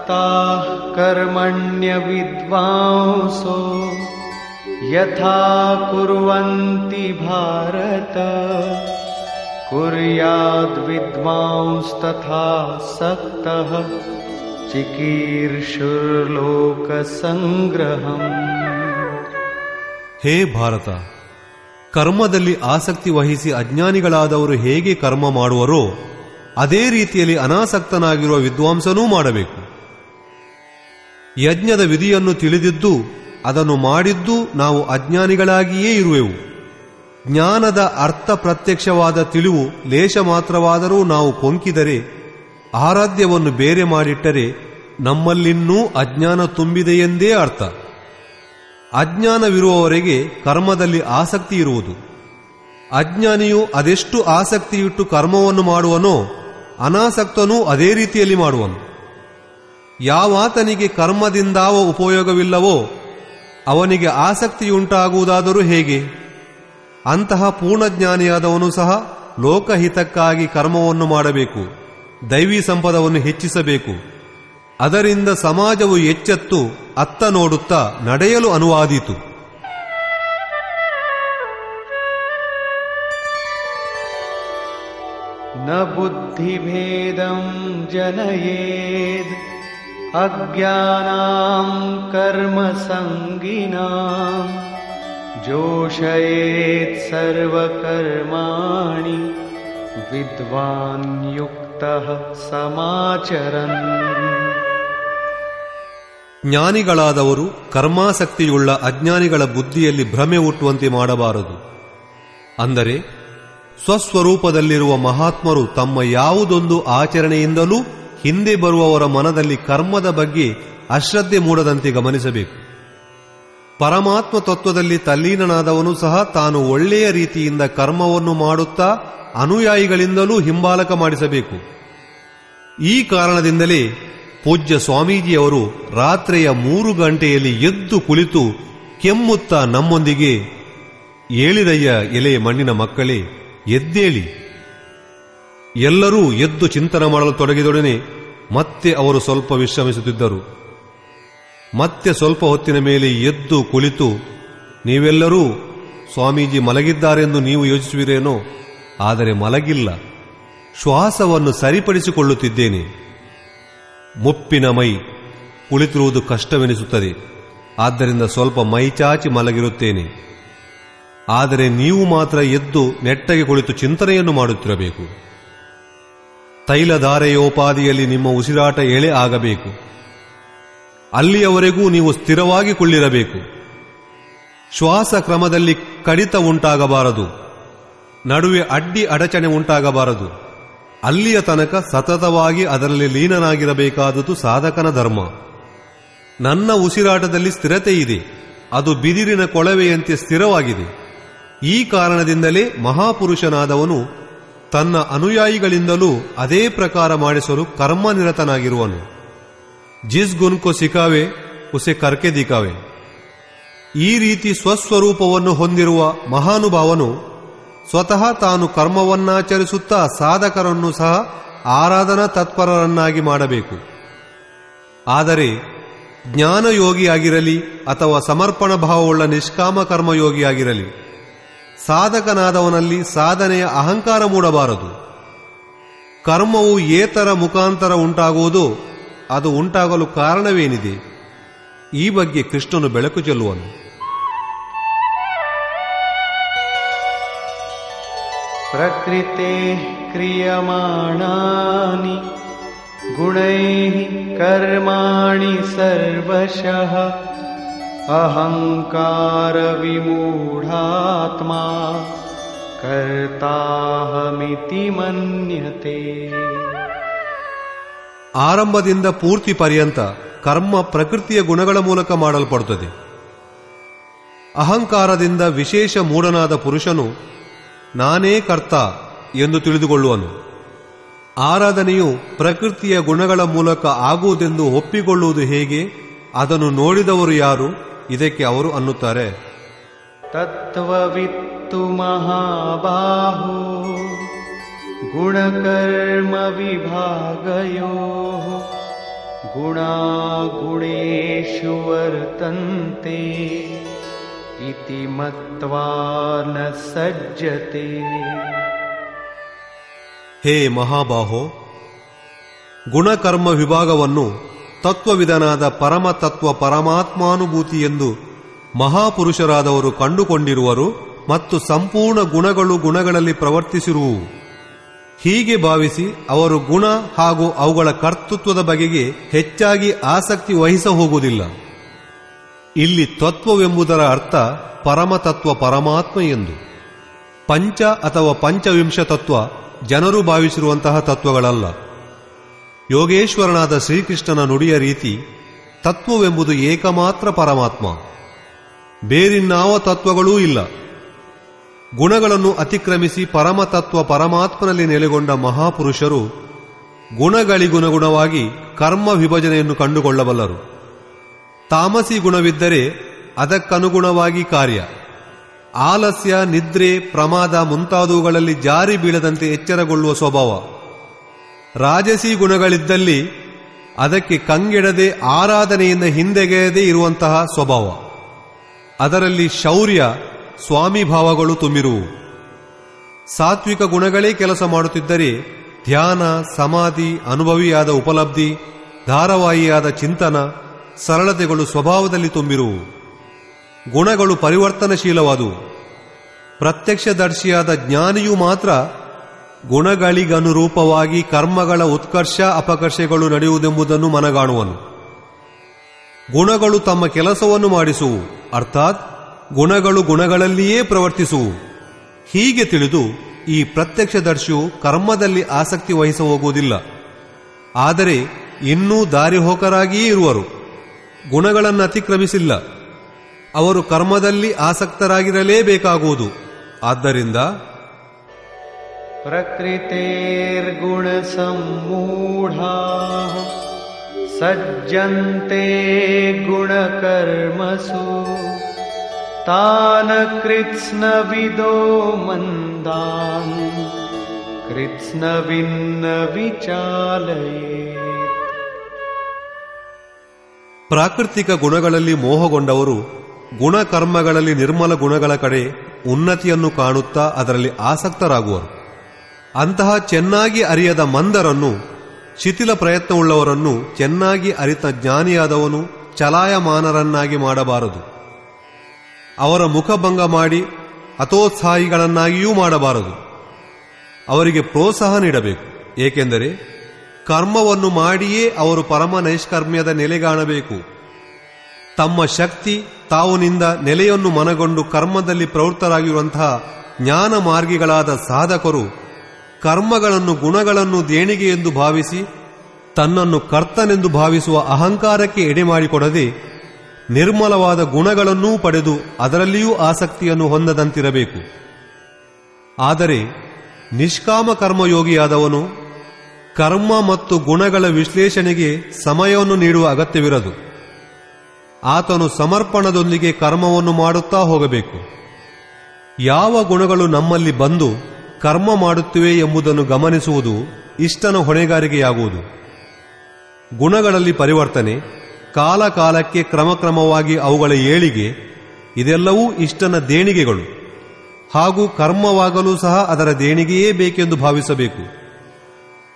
Speaker 2: सक्ताः कर्मण्यविद्वांसो यथा कुर्वन्ति भारत कुर्याद्विद्वांस्तथा सक्तः चिकीर्षुर्लोकसङ्ग्रहम्
Speaker 1: ಹೇ ಭಾರತ ಕರ್ಮದಲ್ಲಿ ಆಸಕ್ತಿ ವಹಿಸಿ ಅಜ್ಞಾನಿಗಳಾದವರು ಹೇಗೆ ಕರ್ಮ ಮಾಡುವರೋ ಅದೇ ರೀತಿಯಲ್ಲಿ ಅನಾಸಕ್ತನಾಗಿರುವ ವಿದ್ವಾಂಸನೂ ಮಾಡಬೇಕು ಯಜ್ಞದ ವಿಧಿಯನ್ನು ತಿಳಿದಿದ್ದು, ಅದನ್ನು ಮಾಡಿದ್ದು ನಾವು ಅಜ್ಞಾನಿಗಳಾಗಿಯೇ ಇರುವೆವು. ಜ್ಞಾನದ ಅರ್ಥ ಪ್ರತ್ಯಕ್ಷವಾದ ತಿಳಿವು ಲೇಷ ಮಾತ್ರವಾದರೂ ನಾವು ಕೊಂಕಿದರೆ, ಆರಾಧ್ಯವನ್ನು ಬೇರೆ ಮಾಡಿಟ್ಟರೆ ನಮ್ಮಲ್ಲಿನ್ನೂ ಅಜ್ಞಾನ ತುಂಬಿದೆಯೆಂದೇ ಅರ್ಥ. ಅಜ್ಞಾನವಿರುವವರೆಗೆ ಕರ್ಮದಲ್ಲಿ ಆಸಕ್ತಿ ಇರುವುದು. ಅಜ್ಞಾನಿಯು ಅದೆಷ್ಟು ಆಸಕ್ತಿಯಿಟ್ಟು ಕರ್ಮವನ್ನು ಮಾಡುವನೋ, ಅನಾಸಕ್ತನೂ ಅದೇ ರೀತಿಯಲ್ಲಿ ಮಾಡುವನು. ಯಾವಾತನಿಗೆ ಕರ್ಮದಿಂದಾವ ಉಪಯೋಗವಿಲ್ಲವೋ ಅವನಿಗೆ ಆಸಕ್ತಿಯುಂಟಾಗುವುದಾದರೂ ಹೇಗೆ ಅಂತಹ ಪೂರ್ಣಜ್ಞಾನಿಯಾದವನು ಸಹ ಲೋಕಹಿತಕ್ಕಾಗಿ ಕರ್ಮವನ್ನು ಮಾಡಬೇಕು ದೈವಿ ಸಂಪದವನ್ನು ಹೆಚ್ಚಿಸಬೇಕು ಅದರಿಂದ ಸಮಾಜವು ಎಚ್ಚೆತ್ತು ಅತ್ತ ನೋಡುತ್ತಾ ನಡೆಯಲು ಅನುವಾದೀತು
Speaker 2: न बुद्धिभेदं जनयेद् अज्ञानां कर्मसङ्गिनाम् जोषयेत् सर्वकर्माणि विद्वान् युक्तः समाचरन्
Speaker 1: ಜ್ಞಾನಿಗಳಾದವರು ಕರ್ಮಾಸಕ್ತಿಯುಳ್ಳ ಅಜ್ಞಾನಿಗಳ ಬುದ್ಧಿಯಲ್ಲಿ ಭ್ರಮೆ ಹುಟ್ಟುವಂತೆ ಮಾಡಬಾರದು ಅಂದರೆ ಸ್ವಸ್ವರೂಪದಲ್ಲಿರುವ ಮಹಾತ್ಮರು ತಮ್ಮ ಯಾವುದೊಂದು ಆಚರಣೆಯಿಂದಲೂ ಹಿಂದೆ ಬರುವವರ ಮನದಲ್ಲಿ ಕರ್ಮದ ಬಗ್ಗೆ ಅಶ್ರದ್ಧೆ ಮೂಡದಂತೆ ಗಮನಿಸಬೇಕು. ಪರಮಾತ್ಮ ತತ್ವದಲ್ಲಿ ತಲ್ಲೀನನಾದವನು ಸಹ ತಾನು ಒಳ್ಳೆಯ ರೀತಿಯಿಂದ ಕರ್ಮವನ್ನು ಮಾಡುತ್ತಾ ಅನುಯಾಯಿಗಳಿಂದಲೂ ಹಿಂಬಾಲಕ ಮಾಡಿಸಬೇಕು. ಈ ಕಾರಣದಿಂದಲೇ ಪೂಜ್ಯ ಸ್ವಾಮೀಜಿಯವರು ರಾತ್ರಿಯ ಮೂರು ಗಂಟೆಯಲ್ಲಿ ಎದ್ದು ಕುಳಿತು ಕೆಮ್ಮುತ್ತಾ ನಮ್ಮೊಂದಿಗೆ, ಏಳಿರಯ್ಯ ಎಲೆ ಮಣ್ಣಿನ ಮಕ್ಕಳೇ, ಎದ್ದೇಳಿ. ಎಲ್ಲರೂ ಎದ್ದು ಚಿಂತನೆ ಮಾಡಲು ತೊಡಗಿದೊಡನೆ ಮತ್ತೆ ಅವರು ಸ್ವಲ್ಪ ವಿಶ್ರಮಿಸುತ್ತಿದ್ದರು. ಮತ್ತೆ ಸ್ವಲ್ಪ ಹೊತ್ತಿನ ಮೇಲೆ ಎದ್ದು ಕುಳಿತು, ನೀವೆಲ್ಲರೂ ಸ್ವಾಮೀಜಿ ಮಲಗಿದ್ದಾರೆಂದು ನೀವು ಯೋಚಿಸುವಿರೇನೋ? ಆದರೆ ಮಲಗಿಲ್ಲ. ಶ್ವಾಸವನ್ನು ಸರಿಪಡಿಸಿಕೊಳ್ಳುತ್ತಿದ್ದೇನೆ. ಮುಪ್ಪಿನ ಮೈ ಕುಳಿತಿರುವುದು ಕಷ್ಟವೆನಿಸುತ್ತದೆ. ಆದ್ದರಿಂದ ಸ್ವಲ್ಪ ಮೈಚಾಚಿ ಮಲಗಿರುತ್ತೇನೆ. ಆದರೆ ನೀವು ಮಾತ್ರ ಎದ್ದು ನೆಟ್ಟಗೆ ಕುಳಿತು ಚಿಂತನೆಯನ್ನು ಮಾಡುತ್ತಿರಬೇಕು. ತೈಲಧಾರೆಯೋಪಾದಿಯಲ್ಲಿ ನಿಮ್ಮ ಉಸಿರಾಟ ಎಳೆ ಆಗಬೇಕು. ಅಲ್ಲಿಯವರೆಗೂ ನೀವು ಸ್ಥಿರವಾಗಿ ಕುಳ್ಳಿರಬೇಕು. ಶ್ವಾಸ ಕ್ರಮದಲ್ಲಿ ಕಡಿತ ಉಂಟಾಗಬಾರದು. ನಡುವೆ ಅಡ್ಡಿ ಅಡಚಣೆ ಉಂಟಾಗಬಾರದು. ಅಲ್ಲಿಯ ತನಕ ಸತತವಾಗಿ ಅದರಲ್ಲಿ ಲೀನನಾಗಿರಬೇಕಾದುದು ಸಾಧಕನ ಧರ್ಮ. ನನ್ನ ಉಸಿರಾಟದಲ್ಲಿ ಸ್ಥಿರತೆ ಇದೆ. ಅದು ಬಿದಿರಿನ ಕೊಳವೆಯಂತೆ ಸ್ಥಿರವಾಗಿದೆ. ಈ ಕಾರಣದಿಂದಲೇ ಮಹಾಪುರುಷನಾದವನು ತನ್ನ ಅನುಯಾಯಿಗಳಿಂದಲೂ ಅದೇ ಪ್ರಕಾರ ಮಾಡಿಸಲು ಕರ್ಮನಿರತನಾಗಿರುವನು. ಜಿಸ್ ಗುನ್ಕೋ ಸಿಕಾವೆ, ಉಸೆ ಕರ್ಕೆ ದಿಕಾವೆ. ಈ ರೀತಿ ಸ್ವಸ್ವರೂಪವನ್ನು ಹೊಂದಿರುವ ಮಹಾನುಭಾವನು ಸ್ವತಃ ತಾನು ಕರ್ಮವನ್ನಾಚರಿಸುತ್ತಾ ಸಾಧಕರನ್ನು ಸಹ ಆರಾಧನಾ ತತ್ಪರರನ್ನಾಗಿ ಮಾಡಬೇಕು. ಆದರೆ ಜ್ಞಾನಯೋಗಿಯಾಗಿರಲಿ ಅಥವಾ ಸಮರ್ಪಣ ಭಾವವುಳ್ಳ ನಿಷ್ಕಾಮ ಕರ್ಮಯೋಗಿಯಾಗಿರಲಿ ಸಾಧಕನಾದವನಲ್ಲಿ ಸಾಧನೆಯ ಅಹಂಕಾರ ಮೂಡಬಾರದು. ಕರ್ಮವು ಏತರ ಮುಖಾಂತರ ಉಂಟಾಗುವುದು, ಅದು ಉಂಟಾಗಲು ಕಾರಣವೇನಿದೆ? ಈ ಬಗ್ಗೆ ಕೃಷ್ಣನು ಬೆಳಕು ಚೆಲ್ಲುವನು.
Speaker 2: ಪ್ರಕೃತಿ ಕ್ರಿಯಮಾಣಾನಿ ಗುಣೈ ಕರ್ಮಾಣಿ ಸರ್ವಶಃ. अहङ्कारविमूढात्मा कर्ताहमिति मन्यते
Speaker 1: ಆರಂಭದಿಂದ ಪೂರ್ತಿ ಪರ್ಯಂತ ಕರ್ಮ ಪ್ರಕೃತಿಯ ಗುಣಗಳ ಮೂಲಕ ಮಾಡಲ್ಪಡುತ್ತದೆ ಅಹಂಕಾರದಿಂದ ವಿಶೇಷ ಮೂಢನಾದ ಪುರುಷನು ನಾನೇ ಕರ್ತ ಎಂದು ತಿಳಿದುಕೊಳ್ಳುವನು ಆರಾಧನೆಯು ಪ್ರಕೃತಿಯ ಗುಣಗಳ ಮೂಲಕ ಆಗುವುದೆಂದು ಒಪ್ಪಿಕೊಳ್ಳುವುದು ಹೇಗೆ ಅದನ್ನು ನೋಡಿದವರು ಯಾರು ಇದಕ್ಕೆ ಅವರು ಅನ್ನುತ್ತಾರೆ.
Speaker 2: ತತ್ವವಿತ್ತು ಮಹಾಬಾಹು ಗುಣಕರ್ಮ ವಿಭಾಗಯೋ ಗುಣಾಗುಣೇಶು ವರ್ತಂತೆ ಇತಿ ಮತ್ವಾ ಸಜ್ಜತೆ.
Speaker 1: ಹೇ ಮಹಾಬಾಹೋ ಗುಣಕರ್ಮ ವಿಭಾಗವನ್ನು ತತ್ವವಿಧನಾದ ಪರಮತತ್ವ ಪರಮಾತ್ಮಾನುಭೂತಿ ಎಂದು ಮಹಾಪುರುಷರಾದವರು ಕಂಡುಕೊಂಡಿರುವರು ಮತ್ತು ಸಂಪೂರ್ಣ ಗುಣಗಳು ಗುಣಗಳಲ್ಲಿ ಪ್ರವರ್ತಿಸಿರುವು. ಹೀಗೆ ಭಾವಿಸಿ ಅವರು ಗುಣ ಹಾಗೂ ಅವುಗಳ ಕರ್ತೃತ್ವದ ಬಗೆಗೆ ಹೆಚ್ಚಾಗಿ ಆಸಕ್ತಿ ವಹಿಸ ಹೋಗುವುದಿಲ್ಲ. ಇಲ್ಲಿ ತತ್ವವೆಂಬುದರ ಅರ್ಥ ಪರಮತತ್ವ ಪರಮಾತ್ಮ ಎಂದು. ಪಂಚ ಅಥವಾ ಪಂಚವಿಂಶ ತತ್ವ ಜನರು ಭಾವಿಸಿರುವಂತಹ ತತ್ವಗಳಲ್ಲ. ಯೋಗೇಶ್ವರನಾದ ಶ್ರೀಕೃಷ್ಣನ ನುಡಿಯ ರೀತಿ ತತ್ವವೆಂಬುದು ಏಕಮಾತ್ರ ಪರಮಾತ್ಮ. ಬೇರಿನ್ನಾವ ತತ್ವಗಳೂ ಇಲ್ಲ. ಗುಣಗಳನ್ನು ಅತಿಕ್ರಮಿಸಿ ಪರಮತತ್ವ ಪರಮಾತ್ಮನಲ್ಲಿ ನೆಲೆಗೊಂಡ ಮಹಾಪುರುಷರು ಗುಣಗಳಿಗುಣಗುಣವಾಗಿ ಕರ್ಮ ವಿಭಜನೆಯನ್ನು ಕಂಡುಕೊಳ್ಳಬಲ್ಲರು. ತಾಮಸಿ ಗುಣವಿದ್ದರೆ ಅದಕ್ಕನುಗುಣವಾಗಿ ಕಾರ್ಯ. ಆಲಸ್ಯ, ನಿದ್ರೆ, ಪ್ರಮಾದ ಮುಂತಾದವುಗಳಲ್ಲಿ ಜಾರಿ ಬೀಳದಂತೆ ಎಚ್ಚರಗೊಳ್ಳುವ ಸ್ವಭಾವ. ರಾಜಸಿ ಗುಣಗಳಿದ್ದಲ್ಲಿ ಅದಕ್ಕೆ ಕಂಗೆಡದೆ ಆರಾಧನೆಯಿಂದ ಹಿಂದೆಗೆಯದೇ ಇರುವಂತಹ ಸ್ವಭಾವ. ಅದರಲ್ಲಿ ಶೌರ್ಯ, ಸ್ವಾಮಿ ಭಾವಗಳು ತುಂಬಿರುವು. ಸಾತ್ವಿಕ ಗುಣಗಳೇ ಕೆಲಸ ಮಾಡುತ್ತಿದ್ದರೆ ಧ್ಯಾನ, ಸಮಾಧಿ, ಅನುಭವಿಯಾದ ಉಪಲಬ್ಧಿ, ಧಾರಾವಾಹಿಯಾದ ಚಿಂತನ, ಸರಳತೆಗಳು ಸ್ವಭಾವದಲ್ಲಿ ತುಂಬಿರುವು. ಗುಣಗಳು ಪರಿವರ್ತನಶೀಲವಾದುವು. ಪ್ರತ್ಯಕ್ಷದರ್ಶಿಯಾದ ಜ್ಞಾನಿಯು ಮಾತ್ರ ಗುಣಗಳಿಗನುರೂಪವಾಗಿ ಕರ್ಮಗಳ ಉತ್ಕರ್ಷ ಅಪಕರ್ಷಗಳು ನಡೆಯುವುದೆಂಬುದನ್ನು ಮನಗಾಣುವನು. ಗುಣಗಳು ತಮ್ಮ ಕೆಲಸವನ್ನು ಮಾಡಿಸುವು, ಅರ್ಥಾತ್ ಗುಣಗಳು ಗುಣಗಳಲ್ಲಿಯೇ ಪ್ರವರ್ತಿಸುವು. ಹೀಗೆ ತಿಳಿದು ಈ ಪ್ರತ್ಯಕ್ಷದರ್ಶಿಯು ಕರ್ಮದಲ್ಲಿ ಆಸಕ್ತಿ ವಹಿಸ ಹೋಗುವುದಿಲ್ಲ ಆದರೆ ಇನ್ನೂ ದಾರಿಹೋಕರಾಗಿಯೇ ಇರುವರು. ಗುಣಗಳನ್ನು ಅತಿಕ್ರಮಿಸಿಲ್ಲ. ಅವರು ಕರ್ಮದಲ್ಲಿ ಆಸಕ್ತರಾಗಿರಲೇಬೇಕಾಗುವುದು. ಆದ್ದರಿಂದ
Speaker 2: प्रकृतेर्गुणसम्मूढाः सज्जन्ते गुणकर्मसु तान् कृत्स्नविदो मन्दान् कृत्स्नविन्न विचालयेत्
Speaker 1: ಪ್ರಾಕೃತಿಕ ಗುಣಗಳಲ್ಲಿ ಮೋಹಗೊಂಡವರು ಗುಣಕರ್ಮಗಳಲ್ಲಿ ನಿರ್ಮಲ ಗುಣಗಳ ಕಡೆ ಉನ್ನತಿಯನ್ನು ಕಾಣುತ್ತಾ ಅದರಲ್ಲಿ ಆಸಕ್ತರಾಗುವರು ಅಂತಹ ಚೆನ್ನಾಗಿ ಅರಿಯದ ಮಂದರನ್ನು, ಶಿಥಿಲ ಪ್ರಯತ್ನವುಳ್ಳವರನ್ನು ಚೆನ್ನಾಗಿ ಅರಿತ ಜ್ಞಾನಿಯಾದವನು ಚಲಾಯಮಾನರನ್ನಾಗಿ ಮಾಡಬಾರದು. ಅವರ ಮುಖಭಂಗ ಮಾಡಿ ಹತೋತ್ಸಾಹಿಗಳನ್ನಾಗಿಯೂ ಮಾಡಬಾರದು. ಅವರಿಗೆ ಪ್ರೋತ್ಸಾಹ ನೀಡಬೇಕು. ಏಕೆಂದರೆ ಕರ್ಮವನ್ನು ಮಾಡಿಯೇ ಅವರು ಪರಮ ನೈಷ್ಕರ್ಮ್ಯದ ನೆಲೆಗಾಣಬೇಕು. ತಮ್ಮ ಶಕ್ತಿ ತಾವುನಿಂದ ನೆಲೆಯನ್ನು ಮನಗೊಂಡು ಕರ್ಮದಲ್ಲಿ ಪ್ರವೃತ್ತರಾಗಿರುವಂತಹ ಜ್ಞಾನ ಮಾರ್ಗಿಗಳಾದ ಸಾಧಕರು ಕರ್ಮಗಳನ್ನು, ಗುಣಗಳನ್ನು ದೇಣಿಗೆ ಎಂದು ಭಾವಿಸಿ, ತನ್ನನ್ನು ಕರ್ತನೆಂದು ಭಾವಿಸುವ ಅಹಂಕಾರಕ್ಕೆ ಎಡೆ ಮಾಡಿಕೊಡದೆ, ನಿರ್ಮಲವಾದ ಗುಣಗಳನ್ನೂ ಪಡೆದು ಅದರಲ್ಲಿಯೂ ಆಸಕ್ತಿಯನ್ನು ಹೊಂದದಂತಿರಬೇಕು. ಆದರೆ, ನಿಷ್ಕಾಮ ಕರ್ಮಯೋಗಿಯಾದವನು ಕರ್ಮ ಮತ್ತು ಗುಣಗಳ ವಿಶ್ಲೇಷಣೆಗೆ ಸಮಯವನ್ನು ನೀಡುವ ಅಗತ್ಯವಿರದು. ಆತನು ಸಮರ್ಪಣದೊಂದಿಗೆ ಕರ್ಮವನ್ನು ಮಾಡುತ್ತಾ ಹೋಗಬೇಕು. ಯಾವ ಗುಣಗಳು ನಮ್ಮಲ್ಲಿ ಬಂದು ಕರ್ಮ ಮಾಡುತ್ತಿವೆ ಎಂಬುದನ್ನು ಗಮನಿಸುವುದು ಇಷ್ಟನ ಹೊಣೆಗಾರಿಕೆಯಾಗುವುದು. ಗುಣಗಳಲ್ಲಿ ಪರಿವರ್ತನೆ ಕಾಲಕಾಲಕ್ಕೆ ಕ್ರಮಕ್ರಮವಾಗಿ ಅವುಗಳ ಏಳಿಗೆ, ಇದೆಲ್ಲವೂ ಇಷ್ಟನ ದೇಣಿಗೆಗಳು. ಹಾಗೂ ಕರ್ಮವಾಗಲು ಸಹ ಅದರ ದೇಣಿಗೆಯೇ ಬೇಕೆಂದು ಭಾವಿಸಬೇಕು.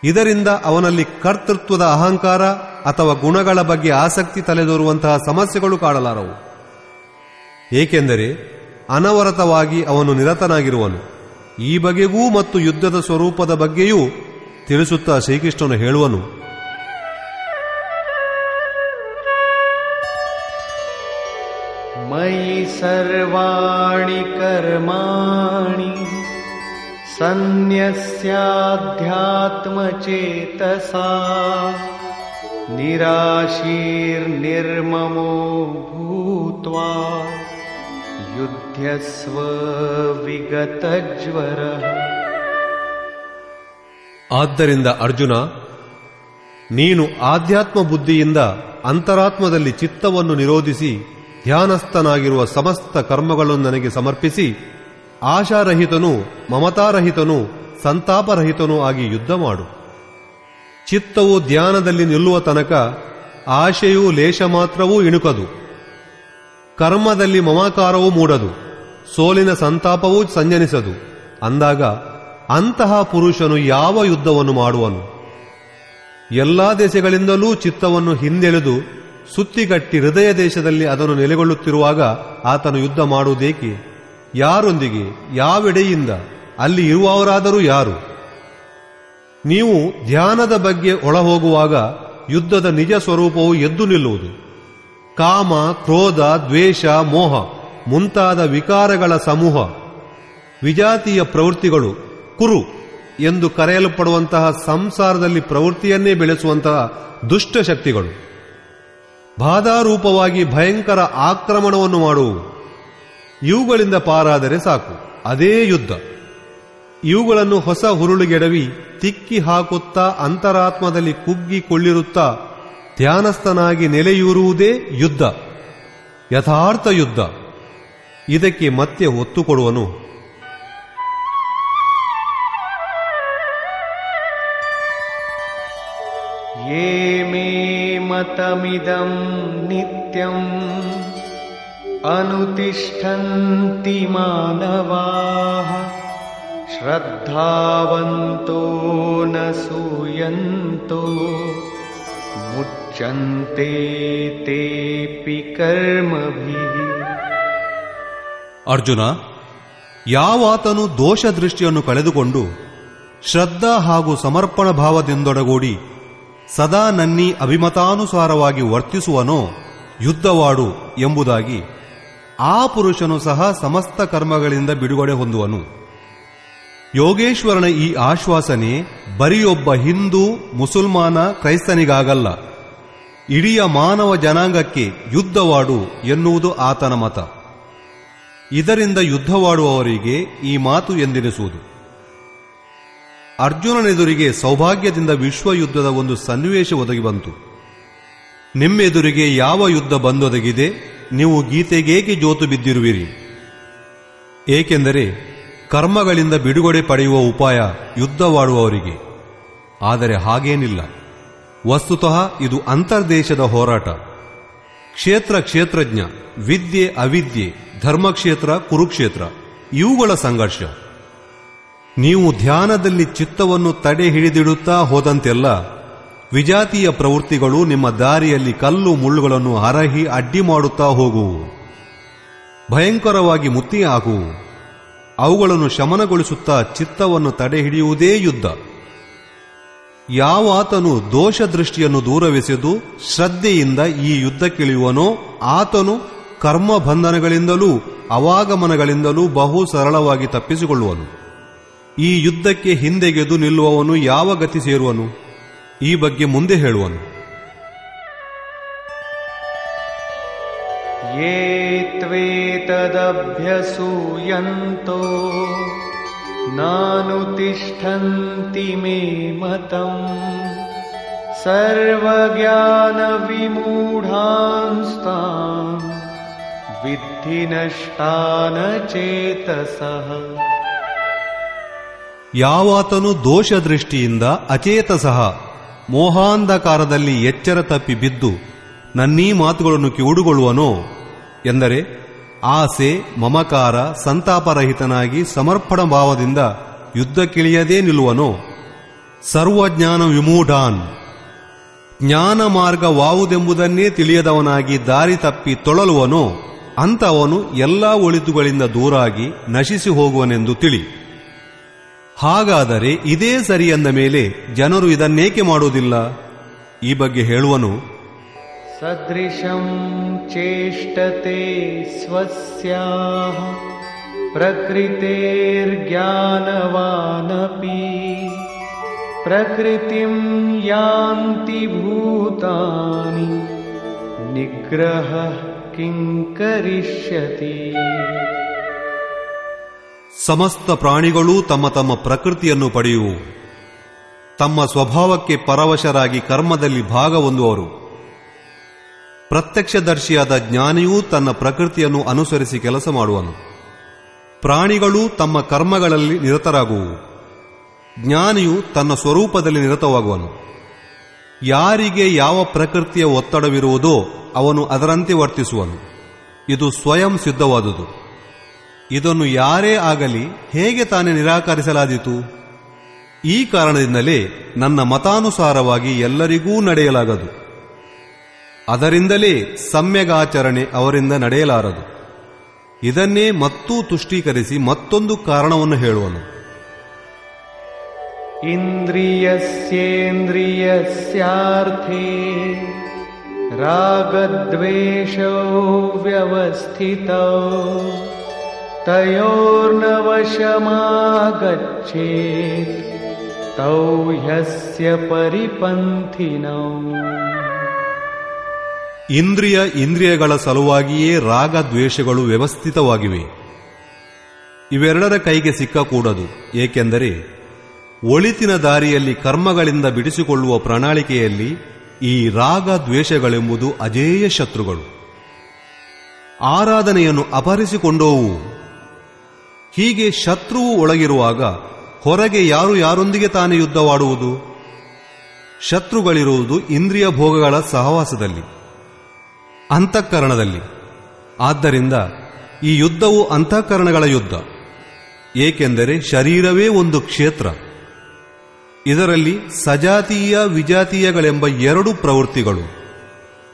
Speaker 1: ಇದರಿಂದ ಅವನಲ್ಲಿ ಕರ್ತೃತ್ವದ ಅಹಂಕಾರ ಅಥವಾ ಗುಣಗಳ ಬಗ್ಗೆ ಆಸಕ್ತಿ ತಲೆದೋರುವಂತಹ ಸಮಸ್ಯೆಗಳು ಕಾಡಲಾರವು. ಏಕೆಂದರೆ ಅನವರತವಾಗಿ ಅವನು ನಿರತನಾಗಿರುವನು. ಈ ಬಗೆಗೂ ಮತ್ತು ಯುದ್ಧದ ಸ್ವರೂಪದ ಬಗ್ಗೆಯೂ ತಿಳಿಸುತ್ತಾ ಶ್ರೀಕೃಷ್ಣನು ಹೇಳುವನು
Speaker 2: मयि सर्वाणि कर्माणि सन्न्यस्याध्यात्मचेतसा निराशीर्निर्ममो भूत्वा युध्यस्व विगतज्वरः
Speaker 1: ಆದ್ದರಿಂದ ಅರ್ಜುನ ನೀನು ಆಧ್ಯಾತ್ಮ ಬುದ್ಧಿಯಿಂದ ಅಂತರಾತ್ಮದಲ್ಲಿ ಚಿತ್ತವನ್ನು ನಿರೋಧಿಸಿ ಧ್ಯಾನಸ್ಥನಾಗಿರುವ ಸಮಸ್ತ ಕರ್ಮಗಳನ್ನು ನನಗೆ ಸಮರ್ಪಿಸಿ ಆಶಾರಹಿತನೂ ಮಮತಾರಹಿತನೂ ಸಂತಾಪರಹಿತನೂ ಆಗಿ ಯುದ್ಧ ಮಾಡು ಚಿತ್ತವು ಧ್ಯಾನದಲ್ಲಿ ನಿಲ್ಲುವ ತನಕ ಆಶೆಯೂ ಲೇಷ ಮಾತ್ರವೂ ಇಣುಕದು ಕರ್ಮದಲ್ಲಿ ಮಮಾಕಾರವೂ ಮೂಡದು, ಸೋಲಿನ ಸಂತಾಪವೂ ಸಂಜನಿಸದು. ಅಂದಾಗ ಅಂತಹ ಪುರುಷನು ಯಾವ ಯುದ್ಧವನ್ನು ಮಾಡುವನು? ಎಲ್ಲಾ ದೇಶಗಳಿಂದಲೂ ಚಿತ್ತವನ್ನು ಹಿಂದೆಳೆದು ಸುತ್ತಿಗಟ್ಟಿ ಹೃದಯ ದೇಶದಲ್ಲಿ ಅದನ್ನು ನೆಲೆಗೊಳ್ಳುತ್ತಿರುವಾಗ ಆತನು ಯುದ್ಧ ಮಾಡುವುದೇಕೆ? ಯಾರೊಂದಿಗೆ? ಯಾವೆಡೆಯಿಂದ? ಅಲ್ಲಿ ಇರುವವರಾದರೂ ಯಾರು? ನೀವು ಧ್ಯಾನದ ಬಗ್ಗೆ ಒಳಹೋಗುವಾಗ ಯುದ್ಧದ ನಿಜ ಸ್ವರೂಪವು ಎದ್ದು ನಿಲ್ಲುವುದು. ಕಾಮ, ಕ್ರೋಧ, ದ್ವೇಷ, ಮೋಹ ಮುಂತಾದ ವಿಕಾರಗಳ ಸಮೂಹ. ವಿಜಾತಿಯ ಪ್ರವೃತ್ತಿಗಳು ಕುರು ಎಂದು ಕರೆಯಲ್ಪಡುವಂತಹ ಸಂಸಾರದಲ್ಲಿ ಪ್ರವೃತ್ತಿಯನ್ನೇ ಬೆಳೆಸುವಂತಹ ದುಷ್ಟಶಕ್ತಿಗಳು ಬಾಧಾರೂಪವಾಗಿ ಭಯಂಕರ ಆಕ್ರಮಣವನ್ನು ಮಾಡುವು. ಇವುಗಳಿಂದ ಪಾರಾದರೆ ಸಾಕು. ಅದೇ ಯುದ್ಧ. ಇವುಗಳನ್ನು ಹೊಸ ಹುರುಳಿಗೆಡವಿ ತಿಕ್ಕಿ ಹಾಕುತ್ತಾ ಅಂತರಾತ್ಮದಲ್ಲಿ ಕುಗ್ಗಿಕೊಳ್ಳಿರುತ್ತಾ ಧ್ಯಾನಸ್ಥನಾಗಿ ನೆಲೆಯೂರುವುದೇ ಯುದ್ಧ, ಯಥಾರ್ಥ ಯುದ್ಧ. ಇದಕ್ಕೆ ಮತ್ತೆ ಒತ್ತು ಕೊಡುವನು
Speaker 2: ಯೇ ಮೇ ಮತಮಿದಂ ನಿತ್ಯಂ ಅನುತಿಷ್ಠಂತಿ ಮಾನವಾ, ಶ್ರದ್ಧಾವಂತೋ ನ मुच्यन्ते तेऽपि कर्मभिः
Speaker 1: ಅರ್ಜುನ ಯಾವಾತನು ದೋಷ ದೃಷ್ಟಿಯನ್ನು ಕಳೆದುಕೊಂಡು ಶ್ರದ್ಧಾ ಹಾಗೂ ಸಮರ್ಪಣ ಭಾವದಿಂದೊಡಗೂಡಿ ಸದಾ ನನ್ನಿ ಅಭಿಮತಾನುಸಾರವಾಗಿ ವರ್ತಿಸುವನೋ ಯುದ್ಧವಾಡು ಎಂಬುದಾಗಿ ಆ ಪುರುಷನು ಸಹ ಸಮಸ್ತ ಕರ್ಮಗಳಿಂದ ಬಿಡುಗಡೆ ಹೊಂದುವನು ಯೋಗೇಶ್ವರನ ಈ ಆಶ್ವಾಸನೆ ಬರಿಯೊಬ್ಬ ಹಿಂದೂ ಮುಸಲ್ಮಾನ ಕ್ರೈಸ್ತನಿಗಾಗಲ್ಲ ಇಡೀ ಮಾನವ ಜನಾಂಗಕ್ಕೆ ಯುದ್ಧವಾಡು ಎನ್ನುವುದು ಆತನ ಮತ. ಇದರಿಂದ ಯುದ್ಧವಾಡುವವರಿಗೆ ಈ ಮಾತು ಎಂದೆನಿಸುವುದು. ಅರ್ಜುನನೆದುರಿಗೆ ಸೌಭಾಗ್ಯದಿಂದ ವಿಶ್ವ ಯುದ್ಧದ ಒಂದು ಸನ್ನಿವೇಶ ಒದಗಿ ಬಂತು. ನಿಮ್ಮೆದುರಿಗೆ ಯಾವ ಯುದ್ಧ ಬಂದೊದಗಿದೆ, ನೀವು ಗೀತೆಗೇಕೆ ಜೋತು ಬಿದ್ದಿರುವಿರಿ? ಏಕೆಂದರೆ, ಕರ್ಮಗಳಿಂದ ಬಿಡುಗಡೆ ಪಡೆಯುವ ಉಪಾಯ ಯುದ್ಧವಾಡುವವರಿಗೆ. ಆದರೆ ಹಾಗೇನಿಲ್ಲ. ವಸ್ತುತಃ ಇದು ಅಂತರ್ದೇಶದ ಹೋರಾಟ. ಕ್ಷೇತ್ರ ಕ್ಷೇತ್ರಜ್ಞ, ವಿದ್ಯೆ ಅವಿದ್ಯೆ, ಧರ್ಮಕ್ಷೇತ್ರ ಕುರುಕ್ಷೇತ್ರ, ಇವುಗಳ ಸಂಘರ್ಷ. ನೀವು ಧ್ಯಾನದಲ್ಲಿ ಚಿತ್ತವನ್ನು ತಡೆ ಹಿಡಿದಿಡುತ್ತಾ ಹೋದಂತೆಲ್ಲ, ವಿಜಾತಿಯ ಪ್ರವೃತ್ತಿಗಳು ನಿಮ್ಮ ದಾರಿಯಲ್ಲಿ ಕಲ್ಲು ಮುಳ್ಳುಗಳನ್ನು ಹರಹಿ ಅಡ್ಡಿ ಮಾಡುತ್ತಾ ಹೋಗುವು. ಭಯಂಕರವಾಗಿ ಮುತ್ತಿ ಹಾಕುವು ಅವುಗಳನ್ನು ಶಮನಗೊಳಿಸುತ್ತಾ ಚಿತ್ತವನ್ನು ತಡೆ ಹಿಡಿಯುವುದೇ ಯುದ್ಧ. ಯಾವಾತನು ದೋಷ ದೃಷ್ಟಿಯನ್ನು ದೂರವೆಸೆದು ಶ್ರದ್ಧೆಯಿಂದ ಈ ಯುದ್ಧಕ್ಕಿಳಿಯುವನೋ ಆತನು ಕರ್ಮ ಬಂಧನಗಳಿಂದಲೂ ಅವಾಗಮನಗಳಿಂದಲೂ ಬಹು ಸರಳವಾಗಿ ತಪ್ಪಿಸಿಕೊಳ್ಳುವನು. ಈ ಯುದ್ಧಕ್ಕೆ ಹಿಂದೆಗೆದು ನಿಲ್ಲುವವನು ಯಾವ ಗತಿ ಸೇರುವನು? ಈ ಬಗ್ಗೆ ಮುಂದೆ ಹೇಳುವನು.
Speaker 2: ಏತ್ವೇತದಭ್ಯಸೂಯಂತೋ नानुतिष्ठन्ति मे मतम् सर्वज्ञानविमूढांस्तान् विद्धि नष्टान चेतसः
Speaker 1: ಯಾವಾತನು ದೋಷ ದೃಷ್ಟಿಯಿಂದ ಅಚೇತಸಹ ಮೋಹಾಂಧಕಾರದಲ್ಲಿ ಎಚ್ಚರ ತಪ್ಪಿ ಬಿದ್ದು ನನ್ನೀ ಮಾತುಗಳನ್ನು ಕಿವುಡುಗೊಳ್ಳುವನೋ ಎಂದರೆ ಆಸೆ, ಮಮಕಾರ, ಸಂತಾಪರಹಿತನಾಗಿ ಸಮರ್ಪಣ ಭಾವದಿಂದ ಯುದ್ಧಕ್ಕಿಳಿಯದೇ ನಿಲ್ಲುವನು. ಸರ್ವಜ್ಞಾನ ವಿಮೂಢಾನ್. ಜ್ಞಾನ ಮಾರ್ಗವಾವುದೆಂಬುದನ್ನೇ ತಿಳಿಯದವನಾಗಿ ದಾರಿ ತಪ್ಪಿ ತೊಳಲುವನು. ಅಂತವನು ಎಲ್ಲ ಒಳಿತುಗಳಿಂದ ದೂರಾಗಿ ನಶಿಸಿ ಹೋಗುವನೆಂದು ತಿಳಿ. ಹಾಗಾದರೆ ಇದೇ ಸರಿ ಅಂದ ಮೇಲೆ ಜನರು ಇದನ್ನೇಕೆ ಮಾಡುವುದಿಲ್ಲ? ಈ ಬಗ್ಗೆ ಹೇಳುವನು.
Speaker 2: ಸದೃಶಂ चेष्टते स्वस्याः प्रकृतेर्ज्ञानवानपि प्रकृतिं यान्ति भूतानि निग्रहः किं करिष्यति
Speaker 1: ಸಮಸ್ತ ಪ್ರಾಣಿಗಳೂ ತಮ್ಮ ತಮ್ಮ ಪ್ರಕೃತಿಯನ್ನು ಪಡೆಯುವು ತಮ್ಮ ಸ್ವಭಾವಕ್ಕೆ ಪರವಶರಾಗಿ ಕರ್ಮದಲ್ಲಿ ಭಾಗ ಹೊಂದುವರು ಪ್ರತ್ಯಕ್ಷದರ್ಶಿಯಾದ ಜ್ಞಾನಿಯೂ ತನ್ನ ಪ್ರಕೃತಿಯನ್ನು ಅನುಸರಿಸಿ ಕೆಲಸ ಮಾಡುವನು. ಪ್ರಾಣಿಗಳು ತಮ್ಮ ಕರ್ಮಗಳಲ್ಲಿ ನಿರತರಾಗುವು. ಜ್ಞಾನಿಯು ತನ್ನ ಸ್ವರೂಪದಲ್ಲಿ ನಿರತವಾಗುವನು. ಯಾರಿಗೆ ಯಾವ ಪ್ರಕೃತಿಯ ಒತ್ತಡವಿರುವುದೋ ಅವನು ಅದರಂತೆ ವರ್ತಿಸುವನು. ಇದು ಸ್ವಯಂ ಸಿದ್ಧವಾದುದು. ಇದನ್ನು ಯಾರೇ ಆಗಲಿ ಹೇಗೆ ತಾನೇ ನಿರಾಕರಿಸಲಾದೀತು? ಈ ಕಾರಣದಿಂದಲೇ ನನ್ನ ಮತಾನುಸಾರವಾಗಿ ಎಲ್ಲರಿಗೂ ನಡೆಯಲಾಗದು. ಅದರಿಂದಲೇ ಸಮ್ಯಗಾಚರಣೆ ಅವರಿಂದ ನಡೆಯಲಾರದು ಇದನ್ನೇ ಮತ್ತೂ ತುಷ್ಟೀಕರಿಸಿ ಮತ್ತೊಂದು ಕಾರಣವನ್ನು ಹೇಳುವನು
Speaker 2: इन्द्रियस्येन्द्रियस्यार्थे रागद्वेषौ व्यवस्थितौ तयोर्नवशमागच्छेत् तौ ह्यस्य परिपन्थिनौ
Speaker 1: ಇಂದ್ರಿಯ ಇಂದ್ರಿಯಗಳ ಸಲುವಾಗಿಯೇ ರಾಗ ದ್ವೇಷಗಳು ವ್ಯವಸ್ಥಿತವಾಗಿವೆ. ಇವೆರಡರ ಕೈಗೆ ಸಿಕ್ಕಕೂಡದು, ಏಕೆಂದರೆ ಒಳಿತಿನ ದಾರಿಯಲ್ಲಿ ಕರ್ಮಗಳಿಂದ ಬಿಡಿಸಿಕೊಳ್ಳುವ ಪ್ರಣಾಳಿಕೆಯಲ್ಲಿ ಈ ರಾಗ ದ್ವೇಷಗಳೆಂಬುದು ಅಜೇಯ ಶತ್ರುಗಳು. ಆರಾಧನೆಯನ್ನು ಅಪಹರಿಸಿಕೊಂಡೋವು. ಹೀಗೆ ಶತ್ರುವು ಒಳಗಿರುವಾಗ ಹೊರಗೆ ಯಾರು ಯಾರೊಂದಿಗೆ ತಾನೇ ಯುದ್ಧವಾಡುವುದು? ಶತ್ರುಗಳಿರುವುದು ಇಂದ್ರಿಯ ಭೋಗಗಳ ಸಹವಾಸದಲ್ಲಿ. ಅಂತಃಕರಣದಲ್ಲಿ. ಆದ್ದರಿಂದ ಈ ಯುದ್ಧವು ಅಂತಃಕರಣಗಳ ಯುದ್ಧ. ಏಕೆಂದರೆ ಶರೀರವೇ ಒಂದು ಕ್ಷೇತ್ರ. ಇದರಲ್ಲಿ ಸಜಾತೀಯ ವಿಜಾತೀಯಗಳೆಂಬ ಎರಡು ಪ್ರವೃತ್ತಿಗಳು.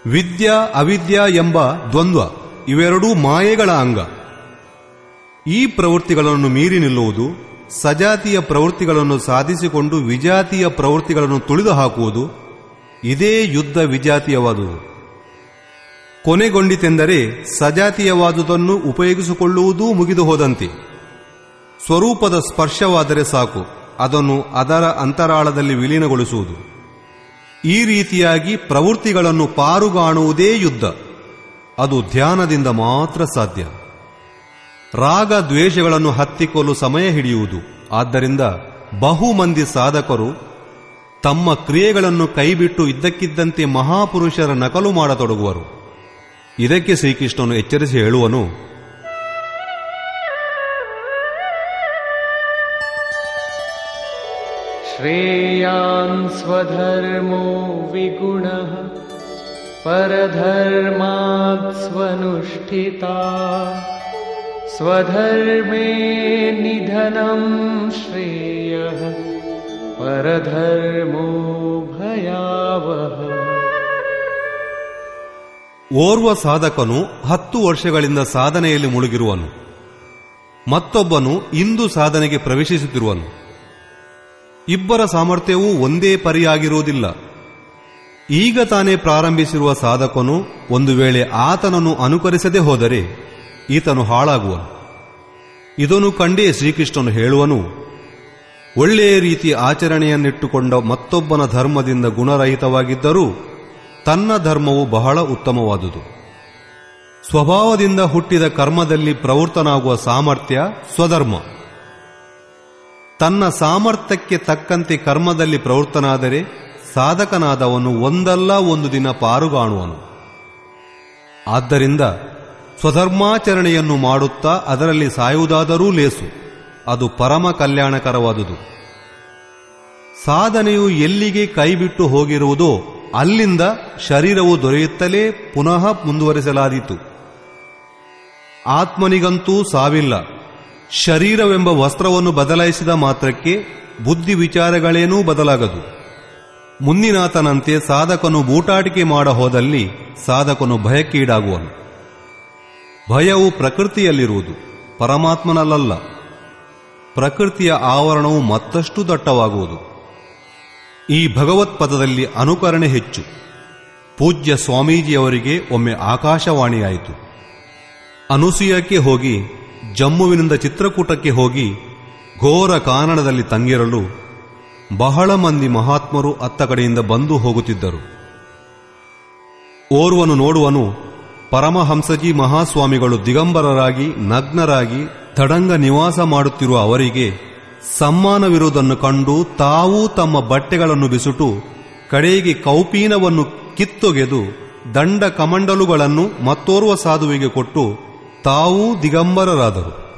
Speaker 1: ವಿದ್ಯಾ, ಅವಿದ್ಯಾ ಎಂಬ ದ್ವಂದ್ವ ಇವೆರಡೂ ಮಾಯೆಗಳ ಅಂಗ. ಈ ಪ್ರವೃತ್ತಿಗಳನ್ನು ಮೀರಿ ನಿಲ್ಲುವುದು, ಸಜಾತಿಯ ಪ್ರವೃತ್ತಿಗಳನ್ನು ಸಾಧಿಸಿಕೊಂಡು ವಿಜಾತಿಯ ಪ್ರವೃತ್ತಿಗಳನ್ನು ತುಳಿದು ಹಾಕುವುದು ಇದೇ ಯುದ್ಧ ವಿಜಾತೀಯವಾದುದು. ಕೊನೆಗೊಂಡಿತೆಂದರೆ ಸಜಾತೀಯವಾದುದನ್ನು ಉಪಯೋಗಿಸಿಕೊಳ್ಳುವುದೂ ಮುಗಿದು ಹೋದಂತೆ. ಸ್ವರೂಪದ ಸ್ಪರ್ಶವಾದರೆ ಸಾಕು, ಅದನ್ನು ಅದರ ಅಂತರಾಳದಲ್ಲಿ ವಿಲೀನಗೊಳಿಸುವುದು. ಈ ರೀತಿಯಾಗಿ ಪ್ರವೃತ್ತಿಗಳನ್ನು ಪಾರುಗಾಣುವುದೇ ಯುದ್ಧ. ಅದು ಧ್ಯಾನದಿಂದ ಮಾತ್ರ ಸಾಧ್ಯ. ರಾಗ ದ್ವೇಷಗಳನ್ನು ಹತ್ತಿಕೊಲ್ಲು ಸಮಯ ಹಿಡಿಯುವುದು. ಆದ್ದರಿಂದ ಬಹುಮಂದಿ ಸಾಧಕರು ತಮ್ಮ ಕ್ರಿಯೆಗಳನ್ನು ಕೈಬಿಟ್ಟು ಇದ್ದಕ್ಕಿದ್ದಂತೆ ಮಹಾಪುರುಷರ ನಕಲು ಮಾಡತೊಡಗುವರು. ಇದಕ್ಕೆ ಶ್ರೀಕೃಷ್ಣನು ಎಚ್ಚರಿಸಿ ಹೇಳುವನು
Speaker 2: श्रेयान् स्वधर्मो विगुणः परधर्मात् स्वनुष्ठिता स्वधर्मे निधनं श्रेयः परधर्मो भयावह
Speaker 1: ಓರ್ವ ಸಾಧಕನು ಹತ್ತು ವರ್ಷಗಳಿಂದ ಸಾಧನೆಯಲ್ಲಿ ಮುಳುಗಿರುವನು. ಮತ್ತೊಬ್ಬನು ಇಂದು ಸಾಧನೆಗೆ ಪ್ರವೇಶಿಸುತ್ತಿರುವನು. ಇಬ್ಬರ ಸಾಮರ್ಥ್ಯವೂ ಒಂದೇ ಪರಿಯಾಗಿರುವುದಿಲ್ಲ. ಈಗ ತಾನೇ ಪ್ರಾರಂಭಿಸಿರುವ ಸಾಧಕನು ಒಂದು ವೇಳೆ ಆತನನ್ನು ಅನುಕರಿಸದೆ ಹೋದರೆ ಈತನು ಹಾಳಾಗುವನು. ಇದನ್ನು ಕಂಡೇ ಶ್ರೀಕೃಷ್ಣನು ಹೇಳುವನು, ಒಳ್ಳೆಯ ರೀತಿ ಆಚರಣೆಯನ್ನಿಟ್ಟುಕೊಂಡ ಮತ್ತೊಬ್ಬನ ಧರ್ಮದಿಂದ ಗುಣರಹಿತವಾಗಿದ್ದರೂ ತನ್ನ ಧರ್ಮವು ಬಹಳ ಉತ್ತಮವಾದುದು. ಸ್ವಭಾವದಿಂದ ಹುಟ್ಟಿದ ಕರ್ಮದಲ್ಲಿ ಪ್ರವೃತ್ತನಾಗುವ ಸಾಮರ್ಥ್ಯ ಸ್ವಧರ್ಮ. ತನ್ನ ಸಾಮರ್ಥ್ಯಕ್ಕೆ ತಕ್ಕಂತೆ ಕರ್ಮದಲ್ಲಿ ಪ್ರವೃತ್ತನಾದರೆ ಸಾಧಕನಾದವನು ಒಂದಲ್ಲ ಒಂದು ದಿನ ಪಾರುಗಾಣುವನು. ಆದ್ದರಿಂದ ಸ್ವಧರ್ಮಾಚರಣೆಯನ್ನು ಮಾಡುತ್ತಾ ಅದರಲ್ಲಿ ಸಾಯುವುದಾದರೂ ಲೇಸು. ಅದು ಪರಮ ಕಲ್ಯಾಣಕರವಾದುದು. ಸಾಧನೆಯು ಎಲ್ಲಿಗೆ ಕೈಬಿಟ್ಟು ಹೋಗಿರುವುದೋ ಅಲ್ಲಿಂದ ಶರೀರವು ದೊರೆಯುತ್ತಲೇ ಪುನಃ ಮುಂದುವರಿಸಲಾದೀತು. ಆತ್ಮನಿಗಂತೂ ಸಾವಿಲ್ಲ. ಶರೀರವೆಂಬ ವಸ್ತ್ರವನ್ನು ಬದಲಾಯಿಸಿದ ಮಾತ್ರಕ್ಕೆ ಬುದ್ಧಿ ವಿಚಾರಗಳೇನೂ ಬದಲಾಗದು. ಮುಂದಿನಾತನಂತೆ ಸಾಧಕನು ಬೂಟಾಟಿಕೆ ಮಾಡ ಹೋದಲ್ಲಿ ಸಾಧಕನು ಭಯಕ್ಕೀಡಾಗುವನು. ಭಯವು ಪ್ರಕೃತಿಯಲ್ಲಿರುವುದು ಪರಮಾತ್ಮನಲ್ಲ ಪ್ರಕೃತಿಯ ಆವರಣವು ಮತ್ತಷ್ಟು ದಟ್ಟವಾಗುವುದು. ಈ ಭಗವತ್ಪದದಲ್ಲಿ ಅನುಕರಣೆ ಹೆಚ್ಚು. ಪೂಜ್ಯ ಸ್ವಾಮೀಜಿಯವರಿಗೆ ಒಮ್ಮೆ ಆಕಾಶವಾಣಿಯಾಯಿತು. ಅನುಸೂಯಕ್ಕೆ ಹೋಗಿ, ಜಮ್ಮುವಿನಿಂದ ಚಿತ್ರಕೂಟಕ್ಕೆ ಹೋಗಿ, ಘೋರ ಕಾನಡದಲ್ಲಿ ತಂಗಿರಲು ಬಹಳ ಮಂದಿ ಮಹಾತ್ಮರು ಅತ್ತ ಕಡೆಯಿಂದ ಬಂದು ಹೋಗುತ್ತಿದ್ದರು. ಓರ್ವನು ನೋಡುವನು, ಪರಮಹಂಸಜಿ ಮಹಾಸ್ವಾಮಿಗಳು ದಿಗಂಬರರಾಗಿ, ನಗ್ನರಾಗಿ, ತಡಂಗ ನಿವಾಸ ಮಾಡುತ್ತಿರುವ ಅವರಿಗೆ ಸಮ್ಮಾನವಿರುವುದನ್ನು ಕಂಡು ತಾವೂ ತಮ್ಮ ಬಟ್ಟೆಗಳನ್ನು ಬಿಸುಟು, ಕಡೆಗೆ ಕೌಪೀನವನ್ನು ಕಿತ್ತೊಗೆದು ದಂಡ ಕಮಂಡಲುಗಳನ್ನು ಮತ್ತೋರ್ವ ಸಾಧುವಿಗೆ ಕೊಟ್ಟು ತಾವೂ ದಿಗಂಬರರಾದರು.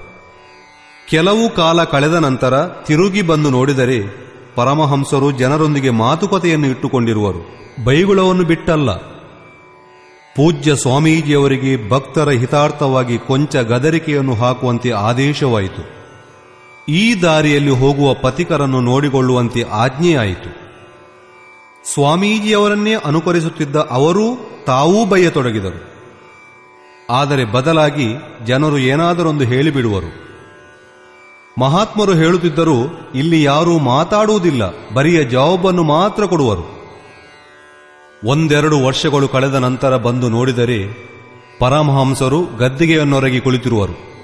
Speaker 1: ಕೆಲವು ಕಾಲ ಕಳೆದ ನಂತರ ತಿರುಗಿ ಬಂದು ನೋಡಿದರೆ ಪರಮಹಂಸರು ಜನರೊಂದಿಗೆ ಮಾತುಕತೆಯನ್ನು ಇಟ್ಟುಕೊಂಡಿರುವರು. ಬೈಗುಳವನ್ನು ಬಿಟ್ಟಲ್ಲ. ಪೂಜ್ಯ ಸ್ವಾಮೀಜಿಯವರಿಗೆ ಭಕ್ತರ ಹಿತಾರ್ಥವಾಗಿ ಕೊಂಚ ಗದರಿಕೆಯನ್ನು ಹಾಕುವಂತೆ ಆದೇಶವಾಯಿತು. ಈ ದಾರಿಯಲ್ಲಿ ಹೋಗುವ ಪಥಿಕರನ್ನು ನೋಡಿಕೊಳ್ಳುವಂತೆ ಆಜ್ಞೆಯಾಯಿತು. ಸ್ವಾಮೀಜಿಯವರನ್ನೇ ಅನುಕರಿಸುತ್ತಿದ್ದ ಅವರೂ ತಾವೂ ಬಯ್ಯತೊಡಗಿದರು ಆದರೆ ಬದಲಾಗಿ ಜನರು ಏನಾದರೊಂದು ಹೇಳಿಬಿಡುವರು. ಮಹಾತ್ಮರು ಹೇಳುತ್ತಿದ್ದರೂ ಇಲ್ಲಿ ಯಾರೂ ಮಾತಾಡುವುದಿಲ್ಲ, ಬರಿಯ ಜವಾಬನ್ನು ಮಾತ್ರ ಕೊಡುವರು. ಒಂದೆರಡು ವರ್ಷಗಳು ಕಳೆದ ನಂತರ ಬಂದು ನೋಡಿದರೆ ಪರಮಹಂಸರು ಗದ್ದಿಗೆಯನ್ನೊರಗಿ ಕುಳಿತಿರುವರು.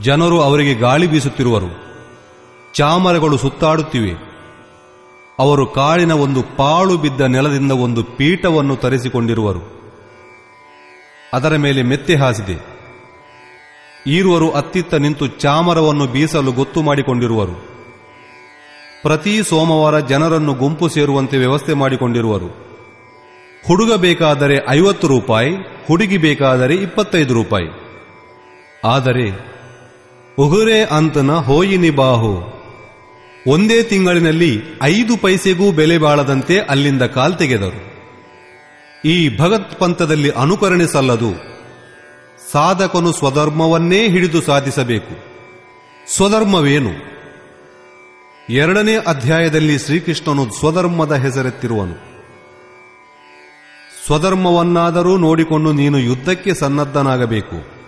Speaker 1: ಜನರು ಅವರಿಗೆ ಗಾಳಿ ಬೀಸುತ್ತಿರುವರು. ಚಾಮರಗಳು ಸುತ್ತಾಡುತ್ತಿವೆ. ಅವರು ಕಾಳಿನ ಒಂದು ಪಾಳು ಬಿದ್ದ ನೆಲದಿಂದ ಒಂದು ಪೀಠವನ್ನು ತರಿಸಿಕೊಂಡಿರುವರು. ಅದರ ಮೇಲೆ ಮೆತ್ತೆ ಹಾಸಿದೆ. ಈರುವರು ಅತ್ತಿತ್ತ ನಿಂತು ಚಾಮರವನ್ನು ಬೀಸಲು ಗೊತ್ತು ಮಾಡಿಕೊಂಡಿರುವರು. ಪ್ರತಿ ಸೋಮವಾರ ಜನರನ್ನು ಗುಂಪು ಸೇರುವಂತೆ ವ್ಯವಸ್ಥೆ ಮಾಡಿಕೊಂಡಿರುವರು. ಹುಡುಗ ಬೇಕಾದರೆ ಐವತ್ತು ರೂಪಾಯಿ, ಹುಡುಗಿ ಬೇಕಾದರೆ ಇಪ್ಪತ್ತೈದು ರೂಪಾಯಿ. ಆದರೆ ಉಗುರೆ ಅಂತನ ಹೋಯಿನಿ ಬಾಹು. ಒಂದೇ ತಿಂಗಳಿನಲ್ಲಿ ಐದು ಪೈಸೆಗೂ ಬೆಲೆ ಬಾಳದಂತೆ ಅಲ್ಲಿಂದ ಕಾಲ್ತೆಗೆದರು ಈ ಭಗತ್ ಪಂಥದಲ್ಲಿ ಅನುಕರಣೆ ಸಲ್ಲದು. ಸಾಧಕನು ಸ್ವಧರ್ಮವನ್ನೇ ಹಿಡಿದು ಸಾಧಿಸಬೇಕು. ಸ್ವಧರ್ಮವೇನು? ಎರಡನೇ ಅಧ್ಯಾಯದಲ್ಲಿ ಶ್ರೀಕೃಷ್ಣನು ಸ್ವಧರ್ಮದ ಹೆಸರೆತ್ತಿರುವನು. ಸ್ವಧರ್ಮವನ್ನಾದರೂ ನೋಡಿಕೊಂಡು ನೀನು ಯುದ್ಧಕ್ಕೆ ಸನ್ನದ್ಧನಾಗಬೇಕು.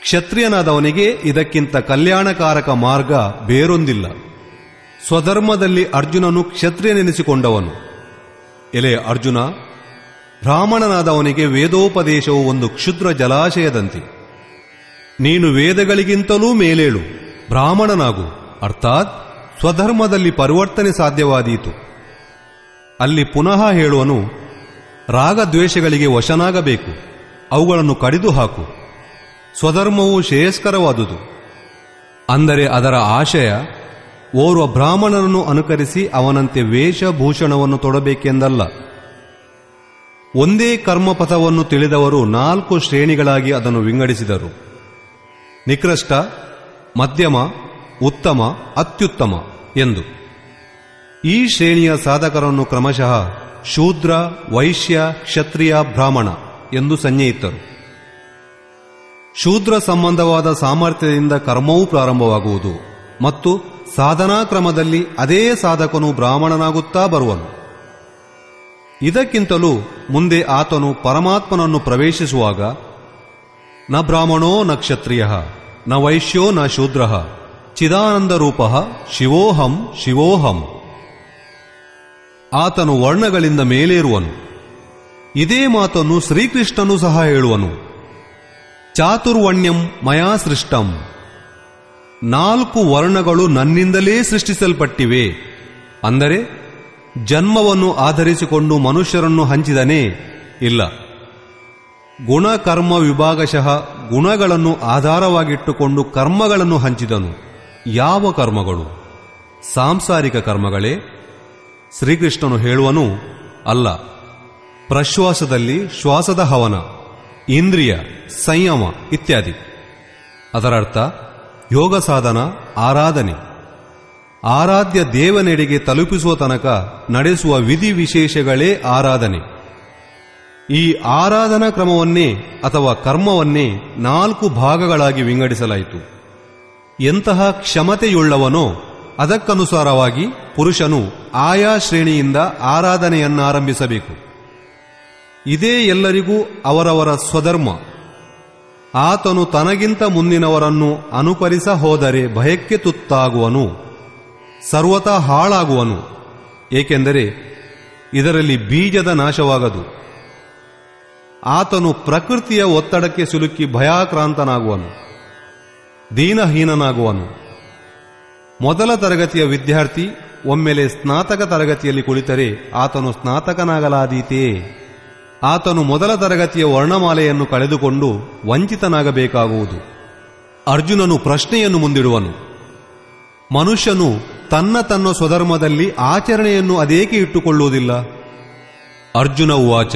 Speaker 1: ಕ್ಷತ್ರಿಯನಾದವನಿಗೆ ಇದಕ್ಕಿಂತ ಕಲ್ಯಾಣಕಾರಕ ಮಾರ್ಗ ಬೇರೊಂದಿಲ್ಲ. ಸ್ವಧರ್ಮದಲ್ಲಿ ಅರ್ಜುನನು ಕ್ಷತ್ರಿಯನೆನಿಸಿಕೊಂಡವನು. ಎಲೆ ಅರ್ಜುನ, ಬ್ರಾಹ್ಮಣನಾದವನಿಗೆ ವೇದೋಪದೇಶವು ಒಂದು ಕ್ಷುದ್ರ ಜಲಾಶಯದಂತೆ. ನೀನು ವೇದಗಳಿಗಿಂತಲೂ ಮೇಲೇಳು, ಬ್ರಾಹ್ಮಣನಾಗು, ಅರ್ಥಾತ್ ಸ್ವಧರ್ಮದಲ್ಲಿ ಪರಿವರ್ತನೆ ಸಾಧ್ಯವಾದೀತು. ಅಲ್ಲಿ ಪುನಃ ಹೇಳುವನು, ರಾಗದ್ವೇಷಗಳಿಗೆ ವಶನಾಗಬೇಕು, ಅವುಗಳನ್ನು ಕಡಿದು ಹಾಕು ಸ್ವಧರ್ಮವು ಶ್ರೇಯಸ್ಕರವಾದುದು. ಅಂದರೆ ಅದರ ಆಶಯ, ಓರ್ವ ಬ್ರಾಹ್ಮಣನನ್ನು ಅನುಕರಿಸಿ ಅವನಂತೆ ವೇಷಭೂಷಣವನ್ನು ತೊಡಬೇಕೆಂದಲ್ಲ. ಒಂದೇ ಕರ್ಮಪಥವನ್ನು ತಿಳಿದವರು ನಾಲ್ಕು ಶ್ರೇಣಿಗಳಾಗಿ ಅದನ್ನು ವಿಂಗಡಿಸಿದರು. ನಿಕೃಷ್ಟ, ಮಧ್ಯಮ, ಉತ್ತಮ, ಅತ್ಯುತ್ತಮ ಎಂದು. ಈ ಶ್ರೇಣಿಯ ಸಾಧಕರನ್ನು ಕ್ರಮಶಃ ಶೂದ್ರ, ವೈಶ್ಯ, ಕ್ಷತ್ರಿಯ, ಬ್ರಾಹ್ಮಣ ಎಂದು ಸಂಜ್ಞೆಯಿತ್ತರು. ಶೂದ್ರ ಸಂಬಂಧವಾದ ಸಾಮರ್ಥ್ಯದಿಂದ ಕರ್ಮವೂ ಪ್ರಾರಂಭವಾಗುವುದು ಮತ್ತು ಸಾಧನಾ ಕ್ರಮದಲ್ಲಿ ಅದೇ ಸಾಧಕನು ಬ್ರಾಹ್ಮಣನಾಗುತ್ತಾ ಬರುವನು. ಇದಕ್ಕಿಂತಲೂ ಮುಂದೆ ಆತನು ಪರಮಾತ್ಮನನ್ನು ಪ್ರವೇಶಿಸುವಾಗ, ನ ಬ್ರಾಹ್ಮಣೋ ನ ಕ್ಷತ್ರಿಯ, ನ ವೈಶ್ಯೋ ನ ಶೂದ್ರ, ಚಿದಾನಂದ ರೂಪ ಶಿವೋಹಂ ಶಿವೋಹಂ. ಆತನು ವರ್ಣಗಳಿಂದ ಮೇಲೇರುವನು. ಇದೇ ಮಾತನ್ನು ಶ್ರೀಕೃಷ್ಣನು ಸಹ ಹೇಳುವನು. ಚಾತುರ್ವಣ್ಯಂ ಮಯಾ ಸೃಷ್ಟಂ. ನಾಲ್ಕು ವರ್ಣಗಳು ನನ್ನಿಂದಲೇ ಸೃಷ್ಟಿಸಲ್ಪಟ್ಟಿವೆ. ಅಂದರೆ, ಜನ್ಮವನ್ನು ಆಧರಿಸಿಕೊಂಡು ಮನುಷ್ಯರನ್ನು ಹಂಚಿದನೇ ಇಲ್ಲ. ಗುಣಕರ್ಮ ವಿಭಾಗಶಃ ಗುಣಗಳನ್ನು ಆಧಾರವಾಗಿಟ್ಟುಕೊಂಡು ಕರ್ಮಗಳನ್ನು ಹಂಚಿದನು. ಯಾವ ಕರ್ಮಗಳು? ಸಾಂಸಾರಿಕ ಕರ್ಮಗಳೇ? ಶ್ರೀಕೃಷ್ಣನು ಹೇಳುವನು, ಅಲ್ಲ. ಪ್ರಶ್ವಾಸದಲ್ಲಿ ಶ್ವಾಸದ ಹವನ. ಇಂದ್ರಿಯ, ಸಂಯಮ ಇತ್ಯಾದಿ. ಅದರರ್ಥ ಯೋಗ ಸಾಧನ, ಆರಾಧನೆ. ಆರಾಧ್ಯ ದೇವನೆಡೆಗೆ ತಲುಪಿಸುವ ತನಕ ನಡೆಸುವ ವಿಧಿ ವಿಶೇಷಗಳೇ ಆರಾಧನೆ. ಈ ಆರಾಧನಾ ಕ್ರಮವನ್ನೇ ಅಥವಾ ಕರ್ಮವನ್ನೇ ನಾಲ್ಕು ಭಾಗಗಳಾಗಿ ವಿಂಗಡಿಸಲಾಯಿತು. ಎಂತಹ ಕ್ಷಮತೆಯುಳ್ಳವನೋ ಅದಕ್ಕನುಸಾರವಾಗಿ ಪುರುಷನು ಆಯಾ ಶ್ರೇಣಿಯಿಂದ ಆರಾಧನೆಯನ್ನಾರಂಭಿಸಬೇಕು. ಇದೇ ಎಲ್ಲರಿಗೂ ಅವರವರ ಸ್ವಧರ್ಮ. ಆತನು ತನಗಿಂತ ಮುಂದಿನವರನ್ನು ಅನುಕರಿಸ ಹೋದರೆ ಭಯಕ್ಕೆ ತುತ್ತಾಗುವನು, ಸರ್ವತಾ ಹಾಳಾಗುವನು, ಏಕೆಂದರೆ ಇದರಲ್ಲಿ ಬೀಜದ ನಾಶವಾಗದು. ಆತನು ಪ್ರಕೃತಿಯ ಒತ್ತಡಕ್ಕೆ ಸಿಲುಕಿ ಭಯಾಕ್ರಾಂತನಾಗುವನು, ದೀನಹೀನನಾಗುವನು. ಮೊದಲ ತರಗತಿಯ ವಿದ್ಯಾರ್ಥಿ ಒಮ್ಮೆಲೆ ಸ್ನಾತಕ ತರಗತಿಯಲ್ಲಿ ಕುಳಿತರೆ ಆತನು ಸ್ನಾತಕನಾಗಲಾದೀತೇ. ಆತನು ಮೊದಲ ತರಗತಿಯ ವರ್ಣಮಾಲೆಯನ್ನು ಕಳೆದುಕೊಂಡು ವಂಚಿತನಾಗಬೇಕಾಗುವುದು ಅರ್ಜುನನು ಪ್ರಶ್ನೆಯನ್ನು ಮುಂದಿಡುವನು ಮನುಷ್ಯನು ತನ್ನ ತನ್ನ ಸ್ವಧರ್ಮದಲ್ಲಿ ಆಚರಣೆಯನ್ನು ಅದೇಕೆ ಇಟ್ಟುಕೊಳ್ಳುವುದಿಲ್ಲ ಅರ್ಜುನ ಉವಾಚ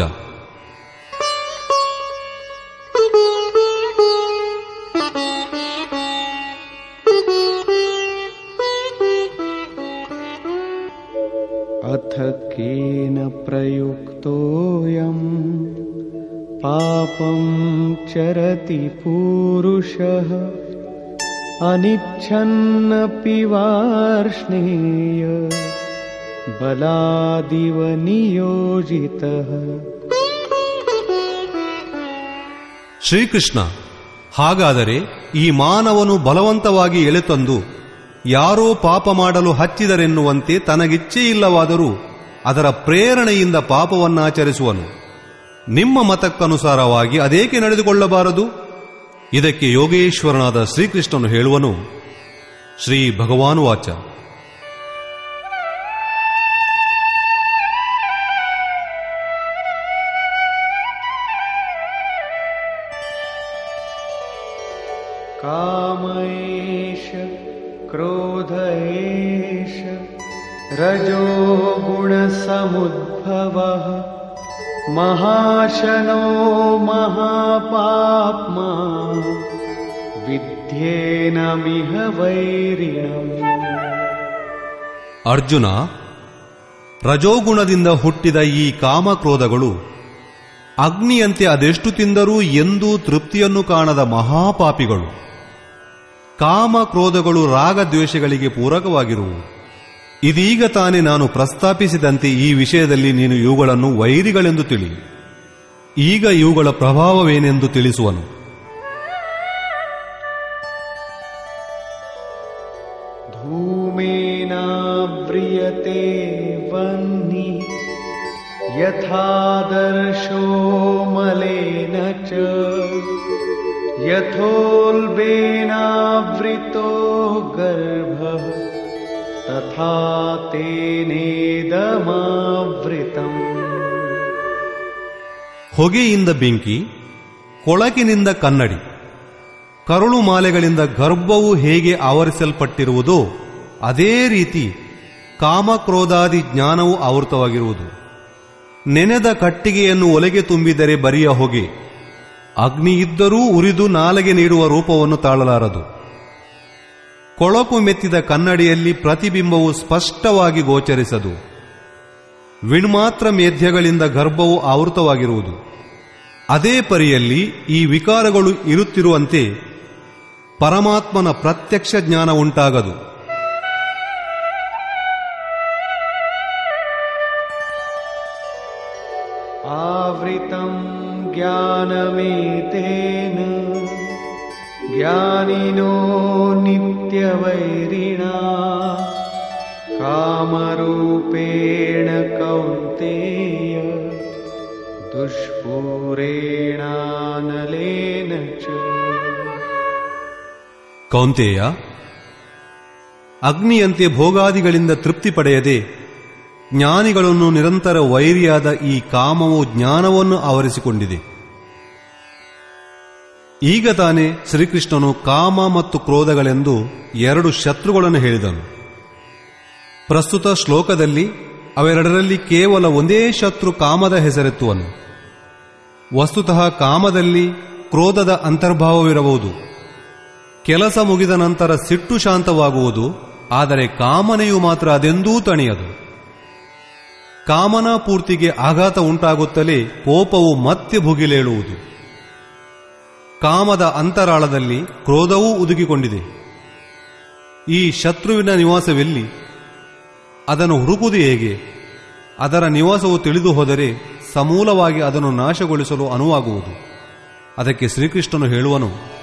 Speaker 2: अथ केन प्रयुक्तोऽयम् पापं चरति पूरुषः अनिच्छन्नपि वार्ष्णेय बलादिव नियोजितः
Speaker 1: ಶ್ರೀಕೃಷ್ಣ ಹಾಗಾದರೆ ಈ ಮಾನವನು ಬಲವಂತವಾಗಿ ಎಳೆತಂದು ಯಾರೋ ಪಾಪ ಮಾಡಲು ಹಚ್ಚಿದರೆನ್ನುವಂತೆ ತನಗಿಚ್ಛೆಯಿಲ್ಲವಾದರೂ ಅದರ ಪ್ರೇರಣೆಯಿಂದ ಪಾಪವನ್ನಾಚರಿಸುವನು. ನಿಮ್ಮ ಮತಕ್ಕನುಸಾರವಾಗಿ ಅದೇಕೆ ನಡೆದುಕೊಳ್ಳಬಾರದು? ಇದಕ್ಕೆ ಯೋಗೇಶ್ವರನಾದ ಶ್ರೀಕೃಷ್ಣನು ಹೇಳುವನು ಶ್ರೀ ಭಗವಾನುವಾಚ.
Speaker 2: महाशनो महापाप्मा विद्येनमिह वैरिणम्
Speaker 1: ಅರ್ಜುನ ರಜೋಗುಣದಿಂದ ಹುಟ್ಟಿದ ಈ ಕಾಮಕ್ರೋಧಗಳು ಅಗ್ನಿಯಂತೆ ಅದೆಷ್ಟು ತಿಂದರೂ ಎಂದೂ ತೃಪ್ತಿಯನ್ನು ಕಾಣದ ಮಹಾಪಾಪಿಗಳು ಕಾಮ ಕ್ರೋಧಗಳು ರಾಗದ್ವೇಷಗಳಿಗೆ ಪೂರಕವಾಗಿರುವು ಇದೀಗ ತಾನೇ ನಾನು ಪ್ರಸ್ತಾಪಿಸಿದಂತೆ ಈ ವಿಷಯದಲ್ಲಿ ನೀನು ಇವುಗಳನ್ನು ವೈರಿಗಳೆಂದು ತಿಳಿ ಈಗ ಇವುಗಳ ಪ್ರಭಾವವೇನೆಂದು ತಿಳಿಸುವನು. ಹೊಗೆಯಿಂದ ಬೆಂಕಿ, ಕೊಳಕಿನಿಂದ ಕನ್ನಡಿ, ಕರುಳು ಮಾಲೆಗಳಿಂದ ಗರ್ಭವು ಹೇಗೆ ಆವರಿಸಲ್ಪಟ್ಟಿರುವುದೋ ಅದೇ ರೀತಿ ಕಾಮಕ್ರೋಧಾದಿ ಜ್ಞಾನವು ಆವೃತವಾಗಿರುವುದು. ನೆನೆದ ಕಟ್ಟಿಗೆಯನ್ನು ಒಲೆಗೆ ತುಂಬಿದರೆ ಬರಿಯ ಹೊಗೆ ಅಗ್ನಿ ಇದ್ದರೂ ಉರಿದು ನಾಲಗೆ ನೀಡುವ ರೂಪವನ್ನು ತಾಳಲಾರದು. ಕೊಳಕು ಮೆತ್ತಿದ ಕನ್ನಡಿಯಲ್ಲಿ ಪ್ರತಿಬಿಂಬವು ಸ್ಪಷ್ಟವಾಗಿ ಗೋಚರಿಸದು. ವಿಣ್ಮಾತ್ರ ಮೇಧ್ಯಗಳಿಂದ ಗರ್ಭವು ಆವೃತವಾಗಿರುವುದು. ಅದೇ ಪರಿಯಲ್ಲಿ ಈ ವಿಕಾರಗಳು ಇರುತ್ತಿರುವಂತೆ ಪರಮಾತ್ಮನ ಪ್ರತ್ಯಕ್ಷ ಜ್ಞಾನ ಉಂಟಾಗದು
Speaker 2: आवृतं ज्ञानमेतेन ज्ञानिनो नित्यवैरिणा कामरूपेण कौन्तेय दुष्पूरेणानलेन च
Speaker 1: ಕೌಂತೆಯ ಅಗ್ನಿಯಂತೆ ಭೋಗಾದಿಗಳಿಂದ ತೃಪ್ತಿ ಪಡೆಯದೆ ಜ್ಞಾನಿಗಳನ್ನು ನಿರಂತರ ವೈರಿಯಾದ ಈ ಕಾಮವು ಜ್ಞಾನವನ್ನು ಆವರಿಸಿಕೊಂಡಿದೆ ಈಗ ತಾನೇ ಶ್ರೀಕೃಷ್ಣನು ಕಾಮ ಮತ್ತು ಕ್ರೋಧಗಳೆಂದು ಎರಡು ಶತ್ರುಗಳನ್ನು ಹೇಳಿದನು ಪ್ರಸ್ತುತ ಶ್ಲೋಕದಲ್ಲಿ ಅವೆರಡರಲ್ಲಿ ಕೇವಲ ಒಂದೇ ಶತ್ರು ಕಾಮದ ಹೆಸರೆತ್ತುವನು. ವಸ್ತುತಃ ಕಾಮದಲ್ಲಿ ಕ್ರೋಧದ ಅಂತರ್ಭಾವವಿರಬಹುದು. ಕೆಲಸ ಮುಗಿದ ನಂತರ ಸಿಟ್ಟು ಶಾಂತವಾಗುವುದು, ಆದರೆ ಕಾಮನೆಯು ಮಾತ್ರ ಅದೆಂದೂ ತಣಿಯದು. ಕಾಮನಾ ಪೂರ್ತಿಗೆ ಆಘಾತ ಉಂಟಾಗುತ್ತಲೇ ಕೋಪವು ಮತ್ತೆ ಭುಗಿಲೇಳುವುದು. ಕಾಮದ ಅಂತರಾಳದಲ್ಲಿ ಕ್ರೋಧವೂ ಉದುಗಿಕೊಂಡಿದೆ. ಈ ಶತ್ರುವಿನ ನಿವಾಸವೆಲ್ಲಿ? ಅದನ್ನು ಹುಡುಕುವುದು ಹೇಗೆ? ಅದರ ನಿವಾಸವು ತಿಳಿದು ಹೋದರೆ ಸಮೂಲವಾಗಿ ಅದನ್ನು ನಾಶಗೊಳಿಸಲು ಅನುವಾಗುವುದು. ಅದಕ್ಕೆ ಶ್ರೀಕೃಷ್ಣನು ಹೇಳುವನು,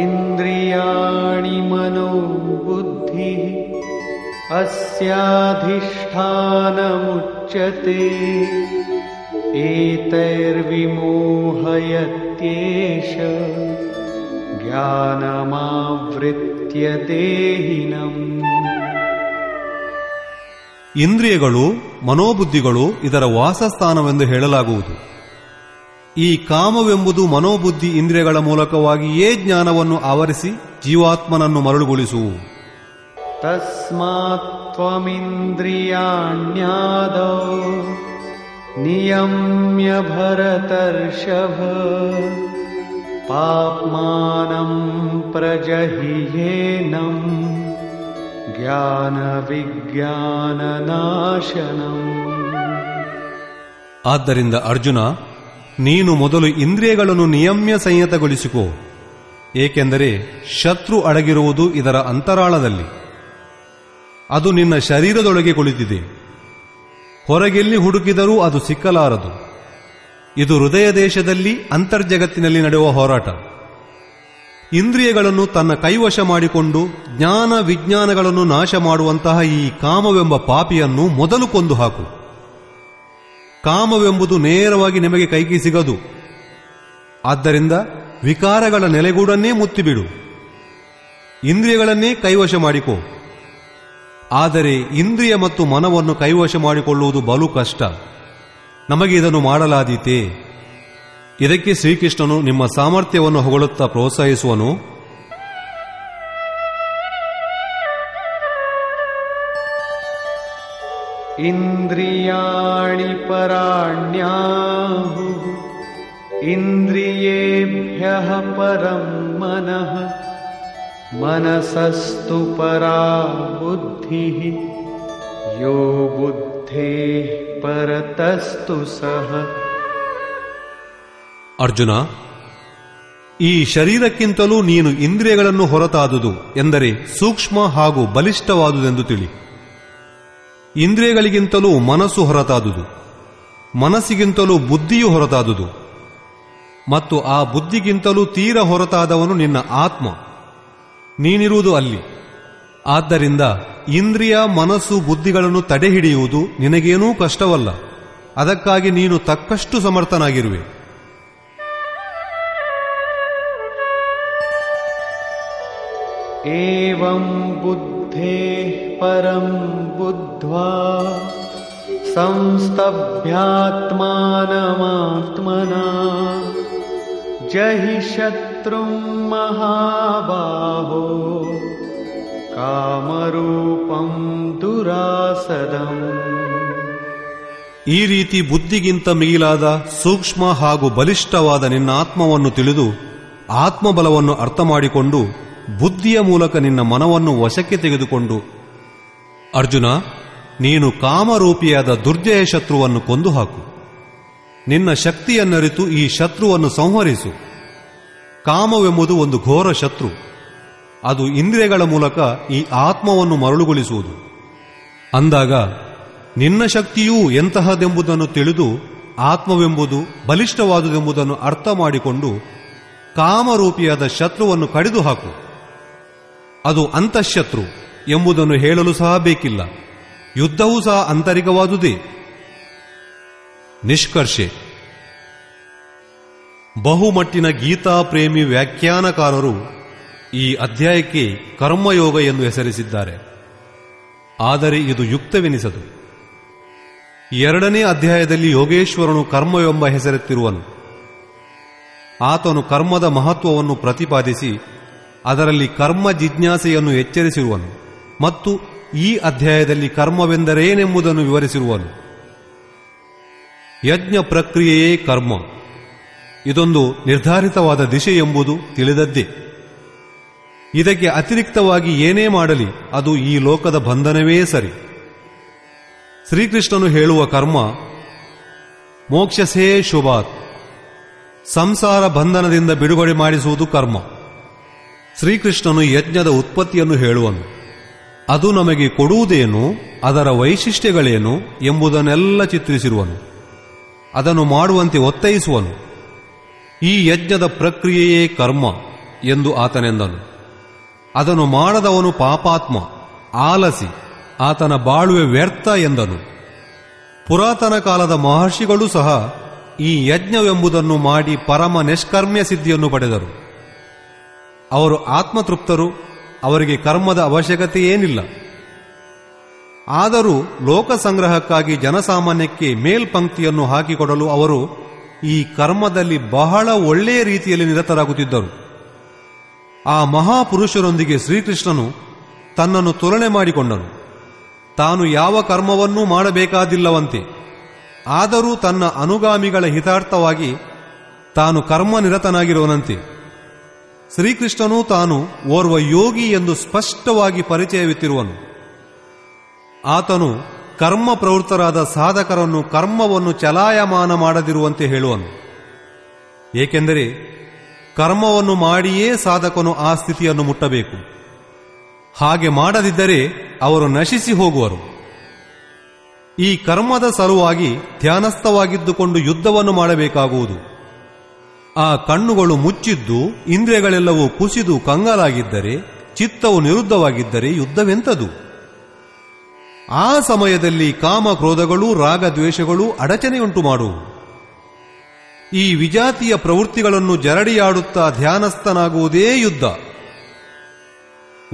Speaker 2: ಇಂದ್ರಿಯಾಣಿ ಮನೋ ಬುದ್ಧಿ ಅಸ್ಯಾಧಿಷ್ಠಾನಮುಚ್ಯತೆ ಏತೈರ್ವಿಮೋಹಯತ್ಯೇಷ ಜ್ಞಾನಮಾವೃತ್ಯ ದೇಹಿನಂ
Speaker 1: ಇಂದ್ರಿಯಗಳು, ಮನೋಬುದ್ಧಿಗಳು ಇದರ ವಾಸಸ್ಥಾನವೆಂದು ಹೇಳಲಾಗುವುದು. ಈ ಕಾಮವೆಂಬುದು ಮನೋಬುದ್ಧಿ ಇಂದ್ರಿಯಗಳ ಮೂಲಕವಾಗಿಯೇ ಜ್ಞಾನವನ್ನು ಆವರಿಸಿ ಜೀವಾತ್ಮನನ್ನು
Speaker 2: ಮರಳುಗೊಳಿಸು ತಸ್ಮಾತ್ವಮಿಂದ್ರಿಯಾಣ್ಯಾದ ನಿಯಮ್ಯ ಭರತರ್ಷಭ ಪಾಪ್ಮಾನಂ ಪ್ರಜಹಿಯೇನಂ
Speaker 1: ಆದ್ದರಿಂದ ಅರ್ಜುನ, ನೀನು ಮೊದಲು ಇಂದ್ರಿಯಗಳನ್ನು ನಿಯಮ್ಯ ಸಂಯತಗೊಳಿಸಿಕೋ, ಏಕೆಂದರೆ ಶತ್ರು ಅಡಗಿರುವುದು ಇದರ ಅಂತರಾಳದಲ್ಲಿ. ಅದು ನಿನ್ನ ಶರೀರದೊಳಗೆ ಕುಳಿತಿದೆ. ಹೊರಗೆಲ್ಲಿ ಹುಡುಕಿದರೂ ಅದು ಸಿಕ್ಕಲಾರದು. ಇದು ಹೃದಯ ದೇಶದಲ್ಲಿ ಅಂತರ್ಜಗತ್ತಿನಲ್ಲಿ ನಡೆಯುವ ಹೋರಾಟ. ಇಂದ್ರಿಯಗಳನ್ನು ತನ್ನ ಕೈವಶ ಮಾಡಿಕೊಂಡು ಜ್ಞಾನ ವಿಜ್ಞಾನಗಳನ್ನು ನಾಶ ಮಾಡುವಂತಹ ಈ ಕಾಮವೆಂಬ ಪಾಪಿಯನ್ನು ಮೊದಲು ಕೊಂದು ಹಾಕು. ಕಾಮವೆಂಬುದು ನೇರವಾಗಿ ನಿಮಗೆ ಕೈಗೆ ಸಿಗದು. ಆದ್ದರಿಂದ ವಿಕಾರಗಳ ನೆಲೆಗೂಡನ್ನೇ ಮುತ್ತಿಬಿಡು. ಇಂದ್ರಿಯಗಳನ್ನೇ ಕೈವಶ ಮಾಡಿಕೋ. ಆದರೆ ಇಂದ್ರಿಯ ಮತ್ತು ಮನವನ್ನು ಕೈವಶ ಮಾಡಿಕೊಳ್ಳುವುದು ಬಲು ಕಷ್ಟ. ನಮಗೆ ಇದನ್ನು ಮಾಡಲಾದೀತೆ? ಇದಕ್ಕೆ ಶ್ರೀಕೃಷ್ಣನು ನಿಮ್ಮ ಸಾಮರ್ಥ್ಯವನ್ನು ಹೊಗಳುತ್ತಾ ಪ್ರೋತ್ಸಾಹಿಸುವನು.
Speaker 2: ಇಂದ್ರಿಯಾಣಿ ಪರಾಣ್ಯಾಹು ಇಂದ್ರಿಯೇಭ್ಯ ಪರಂ ಮನಃ ಮನಸಸ್ತು ಪರಾ ಬುದ್ಧಿ ಯೋ ಬುದ್ಧೇ ಪರತಸ್ತು ಸಹ
Speaker 1: ಅರ್ಜುನ, ಈ ಶರೀರಕ್ಕಿಂತಲೂ ನೀನು ಇಂದ್ರಿಯಗಳನ್ನು ಹೊರತಾದುದು ಎಂದರೆ ಸೂಕ್ಷ್ಮ ಹಾಗೂ ಬಲಿಷ್ಠವಾದುದೆಂದು ತಿಳಿ. ಇಂದ್ರಿಯಗಳಿಗಿಂತಲೂ ಮನಸ್ಸು ಹೊರತಾದುದು, ಮನಸ್ಸಿಗಿಂತಲೂ ಬುದ್ಧಿಯು ಹೊರತಾದುದು, ಮತ್ತು ಆ ಬುದ್ಧಿಗಿಂತಲೂ ತೀರ ಹೊರತಾದವನು ನಿನ್ನ ಆತ್ಮ. ನೀನಿರುವುದು ಅಲ್ಲಿ. ಆದ್ದರಿಂದ ಇಂದ್ರಿಯ, ಮನಸ್ಸು, ಬುದ್ಧಿಗಳನ್ನು ತಡೆಹಿಡಿಯುವುದು ನಿನಗೇನೂ ಕಷ್ಟವಲ್ಲ. ಅದಕ್ಕಾಗಿ ನೀನು ತಕ್ಕಷ್ಟು ಸಮರ್ಥನಾಗಿರುವೆ.
Speaker 2: एवं बुद्धेः परं बुद्ध्वा संस्तभ्यात्मानमात्मना जहि शत्रुं महाबाहो कामरूपं दुरासदम्
Speaker 1: ಈ ರೀತಿ ಬುದ್ಧಿಗಿಂತ ಮಿಗಿಲಾದ ಸೂಕ್ಷ್ಮ ಹಾಗೂ ಬಲಿಷ್ಠವಾದ ನಿನ್ನ ಆತ್ಮವನ್ನು ತಿಳಿದು ಆತ್ಮಬಲವನ್ನು ಅರ್ಥ ಮಾಡಿಕೊಂಡು ಬುದ್ಧಿಯ ಮೂಲಕ ನಿನ್ನ ಮನವನ್ನು ವಶಕ್ಕೆ ತೆಗೆದುಕೊಂಡು, ಅರ್ಜುನ, ನೀನು ಕಾಮರೂಪಿಯಾದ ದುರ್ಜಯ ಶತ್ರುವನ್ನು ಕೊಂದು ಹಾಕು ನಿನ್ನ ಶಕ್ತಿಯನ್ನರಿತು ಈ ಶತ್ರುವನ್ನು ಸಂಹರಿಸು. ಕಾಮವೆಂಬುದು ಒಂದು ಘೋರ ಶತ್ರು. ಅದು ಇಂದ್ರಿಯಗಳ ಮೂಲಕ ಈ ಆತ್ಮವನ್ನು ಮರಳುಗೊಳಿಸುವುದು. ಅಂದಾಗ, ನಿನ್ನ ಶಕ್ತಿಯೂ ಎಂತಹದೆಂಬುದನ್ನು ತಿಳಿದು, ಆತ್ಮವೆಂಬುದು ಬಲಿಷ್ಠವಾದುದೆಂಬುದನ್ನು ಅರ್ಥ ಮಾಡಿಕೊಂಡು, ಕಾಮರೂಪಿಯಾದ ಶತ್ರುವನ್ನು ಕಡಿದು ಹಾಕು ಅದು ಅಂತಃಶತ್ರು ಎಂಬುದನ್ನು ಹೇಳಲು ಸಹ ಬೇಕಿಲ್ಲ. ಯುದ್ಧವೂ ಸಹ ಆಂತರಿಕವಾದುದೇ. ನಿಷ್ಕರ್ಷೆ. ಬಹುಮಟ್ಟಿನ ಗೀತಾ ಪ್ರೇಮಿ ವ್ಯಾಖ್ಯಾನಕಾರರು ಈ ಅಧ್ಯಾಯಕ್ಕೆ ಕರ್ಮಯೋಗ ಎಂದು ಹೆಸರಿಸಿದ್ದಾರೆ. ಆದರೆ ಇದು ಯುಕ್ತವೆನಿಸದು. ಎರಡನೇ ಅಧ್ಯಾಯದಲ್ಲಿ ಯೋಗೇಶ್ವರನು ಕರ್ಮವೆಂಬ ಹೆಸರೆತ್ತಿರುವನು. ಆತನು ಕರ್ಮದ ಮಹತ್ವವನ್ನು ಪ್ರತಿಪಾದಿಸಿ ಅದರಲ್ಲಿ ಕರ್ಮ ಜಿಜ್ಞಾಸೆಯನ್ನು ಎಚ್ಚರಿಸಿರುವನು ಮತ್ತು ಈ ಅಧ್ಯಾಯದಲ್ಲಿ ಕರ್ಮವೆಂದರೇನೆಂಬುದನ್ನು ವಿವರಿಸಿರುವನು. ಯಜ್ಞ ಪ್ರಕ್ರಿಯೆಯೇ ಕರ್ಮ. ಇದೊಂದು ನಿರ್ಧಾರಿತವಾದ ದಿಶೆ ಎಂಬುದು ತಿಳಿದದ್ದೇ. ಇದಕ್ಕೆ ಅತಿರಿಕ್ತವಾಗಿ ಏನೇ ಮಾಡಲಿ, ಅದು ಈ ಲೋಕದ ಬಂಧನವೇ ಸರಿ. ಶ್ರೀಕೃಷ್ಣನು ಹೇಳುವ ಕರ್ಮ, ಮೋಕ್ಷಸೇ ಶುಭಾತ್. ಸಂಸಾರ ಬಂಧನದಿಂದ ಬಿಡುಗಡೆ ಮಾಡಿಸುವುದು ಕರ್ಮ. ಶ್ರೀಕೃಷ್ಣನು ಯಜ್ಞದ ಉತ್ಪತ್ತಿಯನ್ನು ಹೇಳುವನು. ಅದು ನಮಗೆ ಕೊಡುವುದೇನು, ಅದರ ವೈಶಿಷ್ಟ್ಯಗಳೇನು ಎಂಬುದನ್ನೆಲ್ಲ ಚಿತ್ರಿಸಿರುವನು. ಅದನ್ನು ಮಾಡುವಂತೆ ಒತ್ತಾಯಿಸುವನು. ಈ ಯಜ್ಞದ ಪ್ರಕ್ರಿಯೆಯೇ ಕರ್ಮ ಎಂದು ಆತನೆಂದನು. ಅದನ್ನು ಮಾಡದವನು ಪಾಪಾತ್ಮ, ಆಲಸಿ, ಆತನ ಬಾಳುವೆ ವ್ಯರ್ಥ ಎಂದನು. ಪುರಾತನ ಕಾಲದ ಮಹರ್ಷಿಗಳೂ ಸಹ ಈ ಯಜ್ಞವೆಂಬುದನ್ನು ಮಾಡಿ ಪರಮ ನಿಷ್ಕರ್ಮ್ಯ ಸಿದ್ಧಿಯನ್ನು ಪಡೆದರು. ಅವರು ಆತ್ಮತೃಪ್ತರು, ಅವರಿಗೆ ಕರ್ಮದ ಅವಶ್ಯಕತೆಯೇನಿಲ್ಲ. ಆದರೂ ಲೋಕ ಸಂಗ್ರಹಕ್ಕಾಗಿ ಜನಸಾಮಾನ್ಯಕ್ಕೆ ಮೇಲ್ಪಂಕ್ತಿಯನ್ನು ಹಾಕಿಕೊಡಲು ಅವರು ಈ ಕರ್ಮದಲ್ಲಿ ಬಹಳ ಒಳ್ಳೆಯ ರೀತಿಯಲ್ಲಿ ನಿರತರಾಗುತ್ತಿದ್ದರು. ಆ ಮಹಾಪುರುಷರೊಂದಿಗೆ ಶ್ರೀಕೃಷ್ಣನು ತನ್ನನ್ನು ತುಲನೆ ಮಾಡಿಕೊಂಡನು. ತಾನು ಯಾವ ಕರ್ಮವನ್ನೂ ಮಾಡಬೇಕಾದಿಲ್ಲವಂತೆ. ಆದರೂ ತನ್ನ ಅನುಗಾಮಿಗಳ ಹಿತಾರ್ಥವಾಗಿ ತಾನು ಕರ್ಮನಿರತನಾಗಿರುವನಂತೆ. ಶ್ರೀಕೃಷ್ಣನು ತಾನು ಓರ್ವ ಯೋಗಿ ಎಂದು ಸ್ಪಷ್ಟವಾಗಿ ಪರಿಚಯವಿತ್ತಿರುವನು. ಆತನು ಕರ್ಮ ಪ್ರವೃತ್ತರಾದ ಸಾಧಕರನ್ನು ಕರ್ಮವನ್ನು ಚಲಾಯಮಾನ ಮಾಡದಿರುವಂತೆ ಹೇಳುವನು. ಏಕೆಂದರೆ ಕರ್ಮವನ್ನು ಮಾಡಿಯೇ ಸಾಧಕನು ಆ ಸ್ಥಿತಿಯನ್ನು ಮುಟ್ಟಬೇಕು. ಹಾಗೆ ಮಾಡದಿದ್ದರೆ ಅವರು ನಶಿಸಿ ಹೋಗುವರು. ಈ ಕರ್ಮದ ಸಲುವಾಗಿ ಧ್ಯಾನಸ್ಥವಾಗಿದ್ದುಕೊಂಡು ಯುದ್ಧವನ್ನು ಮಾಡಬೇಕಾಗುವುದು. ಆ ಕಣ್ಣುಗಳು ಮುಚ್ಚಿದ್ದು, ಇಂದ್ರಿಯಗಳೆಲ್ಲವೂ ಕುಸಿದು ಕಂಗಾಲಾಗಿದ್ದರೆ, ಚಿತ್ತವು ನಿರುದ್ಧವಾಗಿದ್ದರೆ ಯುದ್ಧವೆಂತದು? ಆ ಸಮಯದಲ್ಲಿ ಕಾಮ ಕ್ರೋಧಗಳು ರಾಗ ದ್ವೇಷಗಳು ಅಡಚಣೆಯುಂಟು ಮಾಡು. ಈ ವಿಜಾತಿಯ ಪ್ರವೃತ್ತಿಗಳನ್ನು ಜರಡಿಯಾಡುತ್ತಾ ಧ್ಯಾನಸ್ಥನಾಗುವುದೇ ಯುದ್ಧ.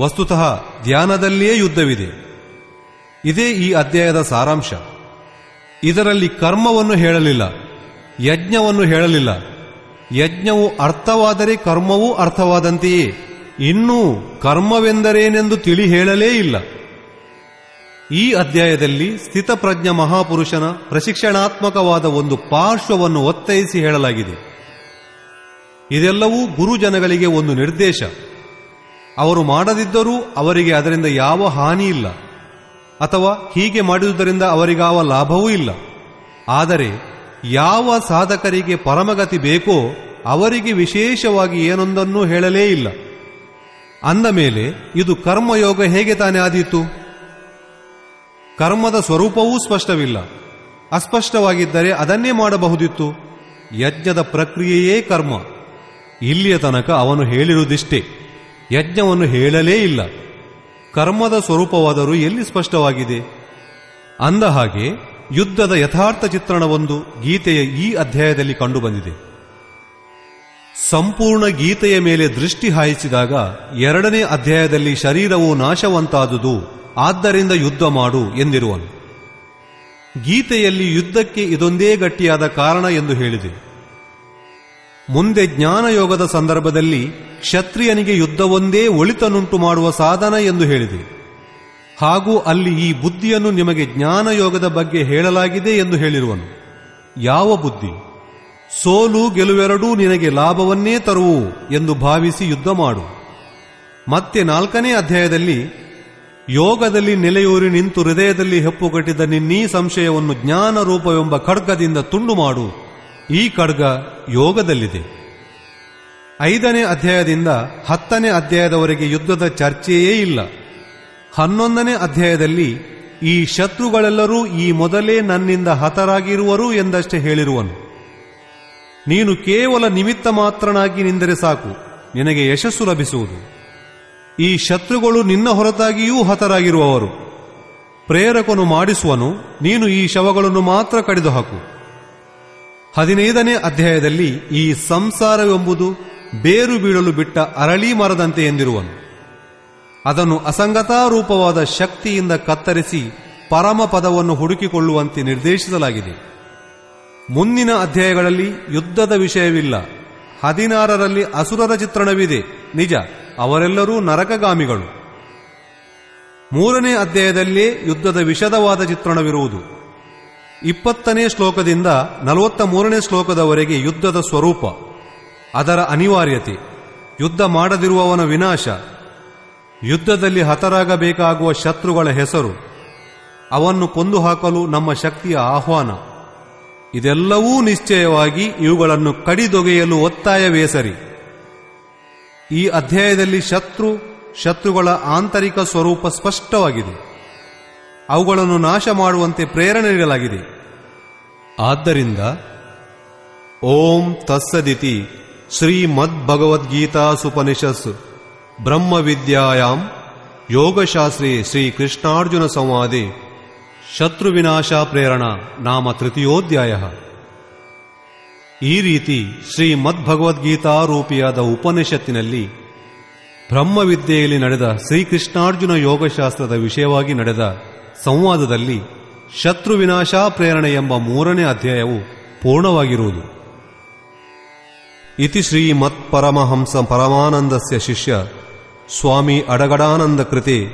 Speaker 1: ವಸ್ತುತಃ ಧ್ಯಾನದಲ್ಲಿಯೇ ಯುದ್ಧವಿದೆ. ಇದೇ ಈ ಅಧ್ಯಾಯದ ಸಾರಾಂಶ. ಇದರಲ್ಲಿ ಕರ್ಮವನ್ನು ಹೇಳಲಿಲ್ಲ, ಯಜ್ಞವನ್ನು ಹೇಳಲಿಲ್ಲ. ಯಜ್ಞವು ಅರ್ಥವಾದರೆ ಕರ್ಮವೂ ಅರ್ಥವಾದಂತೆಯೇ. ಇನ್ನೂ ಕರ್ಮವೆಂದರೇನೆಂದು ತಿಳಿ ಹೇಳಲೇ ಇಲ್ಲ. ಈ ಅಧ್ಯಾಯದಲ್ಲಿ ಸ್ಥಿತಪ್ರಜ್ಞ ಮಹಾಪುರುಷನ ಪ್ರಶಿಕ್ಷಣಾತ್ಮಕವಾದ ಒಂದು ಪಾರ್ಶ್ವವನ್ನು ಒತ್ತೈಸಿ ಹೇಳಲಾಗಿದೆ. ಇದೆಲ್ಲವೂ ಗುರುಜನಗಳಿಗೆ ಒಂದು ನಿರ್ದೇಶ. ಅವರು ಮಾಡದಿದ್ದರೂ ಅವರಿಗೆ ಅದರಿಂದ ಯಾವ ಹಾನಿ ಇಲ್ಲ. ಅಥವಾ ಹೀಗೆ ಮಾಡಿದುದರಿಂದ ಅವರಿಗಾವ ಲಾಭವೂ ಇಲ್ಲ. ಆದರೆ ಯಾವ ಸಾಧಕರಿಗೆ ಪರಮಗತಿ ಬೇಕೋ ಅವರಿಗೆ ವಿಶೇಷವಾಗಿ ಏನೊಂದನ್ನೂ ಹೇಳಲೇ ಇಲ್ಲ. ಅಂದ ಮೇಲೆ, ಇದು ಕರ್ಮಯೋಗ ಹೇಗೆ ತಾನೇ ಆದೀತು? ಕರ್ಮದ ಸ್ವರೂಪವೂ ಸ್ಪಷ್ಟವಿಲ್ಲ. ಅಸ್ಪಷ್ಟವಾಗಿದ್ದರೆ ಅದನ್ನೇ ಮಾಡಬಹುದಿತ್ತು. ಯಜ್ಞದ ಪ್ರಕ್ರಿಯೆಯೇ ಕರ್ಮ. ಇಲ್ಲಿಯ ತನಕ ಅವನು ಹೇಳಿರುವುದಿಷ್ಟೇ. ಯಜ್ಞವನ್ನು ಹೇಳಲೇ ಇಲ್ಲ. ಕರ್ಮದ ಸ್ವರೂಪವಾದರೂ ಎಲ್ಲಿ ಸ್ಪಷ್ಟವಾಗಿದೆ? ಅಂದ ಹಾಗೆ ಯುದ್ಧದ ಯಥಾರ್ಥ ಚಿತ್ರಣವೊಂದು ಗೀತೆಯ ಈ ಅಧ್ಯಾಯದಲ್ಲಿ ಕಂಡುಬಂದಿದೆ. ಸಂಪೂರ್ಣ ಗೀತೆಯ ಮೇಲೆ ದೃಷ್ಟಿ ಹಾಯಿಸಿದಾಗ ಎರಡನೇ ಅಧ್ಯಾಯದಲ್ಲಿ ಶರೀರವು ನಾಶವಂತಾದುದು, ಆದ್ದರಿಂದ ಯುದ್ಧ ಮಾಡು ಎಂದಿರುವನು. ಗೀತೆಯಲ್ಲಿ ಯುದ್ಧಕ್ಕೆ ಇದೊಂದೇ ಗಟ್ಟಿಯಾದ ಕಾರಣ ಎಂದು ಹೇಳಿದೆ. ಮುಂದೆ ಜ್ಞಾನಯೋಗದ ಸಂದರ್ಭದಲ್ಲಿ ಕ್ಷತ್ರಿಯನಿಗೆ ಯುದ್ಧವೊಂದೇ ಒಳಿತನುಂಟು ಮಾಡುವ ಸಾಧನ ಎಂದು ಹೇಳಿದೆ. ಹಾಗೂ ಅಲ್ಲಿ ಈ ಬುದ್ಧಿಯನ್ನು ನಿಮಗೆ ಜ್ಞಾನಯೋಗದ ಬಗ್ಗೆ ಹೇಳಲಾಗಿದೆ ಎಂದು ಹೇಳಿರುವನು. ಯಾವ ಬುದ್ಧಿ? ಸೋಲು ಗೆಲುವೆರಡೂ ನಿನಗೆ ಲಾಭವನ್ನೇ ತರುವು ಎಂದು ಭಾವಿಸಿ ಯುದ್ಧ ಮಾಡು. ಮತ್ತೆ ನಾಲ್ಕನೇ ಅಧ್ಯಾಯದಲ್ಲಿ, ಯೋಗದಲ್ಲಿ ನೆಲೆಯೂರಿ ನಿಂತು ಹೃದಯದಲ್ಲಿ ಹೆಪ್ಪುಗಟ್ಟಿದ ನಿನ್ನೀ ಸಂಶಯವನ್ನು ಜ್ಞಾನ ರೂಪವೆಂಬ ಖಡ್ಗದಿಂದ ತುಂಡು ಮಾಡು. ಈ ಖಡ್ಗ ಯೋಗದಲ್ಲಿದೆ. ಐದನೇ ಅಧ್ಯಾಯದಿಂದ ಹತ್ತನೇ ಅಧ್ಯಾಯದವರೆಗೆ ಯುದ್ಧದ ಚರ್ಚೆಯೇ ಇಲ್ಲ. ಹನ್ನೊಂದನೇ ಅಧ್ಯಾಯದಲ್ಲಿ, ಈ ಶತ್ರುಗಳೆಲ್ಲರೂ ಈ ಮೊದಲೇ ನನ್ನಿಂದ ಹತರಾಗಿರುವರು ಎಂದಷ್ಟೇ ಹೇಳಿರುವನು. ನೀನು ಕೇವಲ ನಿಮಿತ್ತ ಮಾತ್ರನಾಗಿ ನಿಂದರೆ ಸಾಕು, ನಿನಗೆ ಯಶಸ್ಸು ಲಭಿಸುವುದು. ಈ ಶತ್ರುಗಳು ನಿನ್ನ ಹೊರತಾಗಿಯೂ ಹತರಾಗಿರುವವರು. ಪ್ರೇರಕನು ಮಾಡಿಸುವನು, ನೀನು ಈ ಶವಗಳನ್ನು ಮಾತ್ರ ಕಡಿದು ಹಾಕು ಹದಿನೈದನೇ ಅಧ್ಯಾಯದಲ್ಲಿ, ಈ ಸಂಸಾರವೆಂಬುದು ಬೇರು ಬೀಳಲು ಬಿಟ್ಟ ಅರಳಿ ಮರದಂತೆ ಎಂದಿರುವನು. ಅದನ್ನು ಅಸಂಗತಾರೂಪವಾದ ಶಕ್ತಿಯಿಂದ ಕತ್ತರಿಸಿ ಪರಮ ಪದವನ್ನು ಹುಡುಕಿಕೊಳ್ಳುವಂತೆ ನಿರ್ದೇಶಿಸಲಾಗಿದೆ. ಮುಂದಿನ ಅಧ್ಯಾಯಗಳಲ್ಲಿ ಯುದ್ಧದ ವಿಷಯವಿಲ್ಲ. ಹದಿನಾರರಲ್ಲಿ ಅಸುರರ ಚಿತ್ರಣವಿದೆ. ನಿಜ, ಅವರೆಲ್ಲರೂ ನರಕಗಾಮಿಗಳು. ಮೂರನೇ ಅಧ್ಯಾಯದಲ್ಲೇ ಯುದ್ಧದ ವಿಷದವಾದ ಚಿತ್ರಣವಿರುವುದು. ಇಪ್ಪತ್ತನೇ ಶ್ಲೋಕದಿಂದ ನಲವತ್ತ ಮೂರನೇ ಶ್ಲೋಕದವರೆಗೆ ಯುದ್ಧದ ಸ್ವರೂಪ. ಅದರ ಅನಿವಾರ್ಯತೆ. ಯುದ್ಧ ಮಾಡದಿರುವವನ ವಿನಾಶ. ಯುದ್ಧದಲ್ಲಿ ಹತರಾಗಬೇಕಾಗುವ ಶತ್ರುಗಳ ಹೆಸರು. ಅವನ್ನು ಕೊಂದು ಹಾಕಲು ನಮ್ಮ ಶಕ್ತಿಯ ಆಹ್ವಾನ. ಇದೆಲ್ಲವೂ ನಿಶ್ಚಯವಾಗಿ ಇವುಗಳನ್ನು ಕಡಿದೊಗೆಯಲು ಒತ್ತಾಯವೇ ಸರಿ. ಈ ಅಧ್ಯಾಯದಲ್ಲಿ ಶತ್ರು, ಶತ್ರುಗಳ ಆಂತರಿಕ ಸ್ವರೂಪ ಸ್ಪಷ್ಟವಾಗಿದೆ. ಅವುಗಳನ್ನು ನಾಶ ಮಾಡುವಂತೆ ಪ್ರೇರಣೆ ನೀಡಲಾಗಿದೆ. ಆದ್ದರಿಂದ, ಓಂ ತತ್ಸದಿತಿ ಶ್ರೀಮದ್ಭಗವದ್ಗೀತಾಸುಪನಿಷತ್ಸು. ಬ್ರಹ್ಮವಿದ್ಯಾಯಾಂ ಯೋಗಶಾಸ್ತ್ರೀ ಶ್ರೀ ಕೃಷ್ಣಾರ್ಜುನ ಸಂವಾದಿ ಶತ್ರುವಿನಾಶ ಪ್ರೇರಣ ನಾಮ ತೃತೀಯೋಧ್ಯಾಯ. ಈ ರೀತಿ ಶ್ರೀಮದ್ಭಗವದ್ಗೀತಾರೂಪಿಯಾದ ಉಪನಿಷತ್ತಿನಲ್ಲಿ ಬ್ರಹ್ಮವಿದ್ಯೆಯಲ್ಲಿ ನಡೆದ ಶ್ರೀಕೃಷ್ಣಾರ್ಜುನ ಯೋಗಶಾಸ್ತ್ರದ ವಿಷಯವಾಗಿ ನಡೆದ ಸಂವಾದದಲ್ಲಿ ಶತ್ರುವಿನಾಶ ಪ್ರೇರಣೆ ಎಂಬ ಮೂರನೇ ಅಧ್ಯಾಯವು ಪೂರ್ಣವಾಗಿರುವುದು. ಇತಿ ಶ್ರೀಮತ್ಪರಮಹಂಸ ಪರಮಾನಂದಸ್ಯ ಶಿಷ್ಯ ಸ್ವಾಮಿ ಅಡಗಡಾನಂದ ಕೃತಿ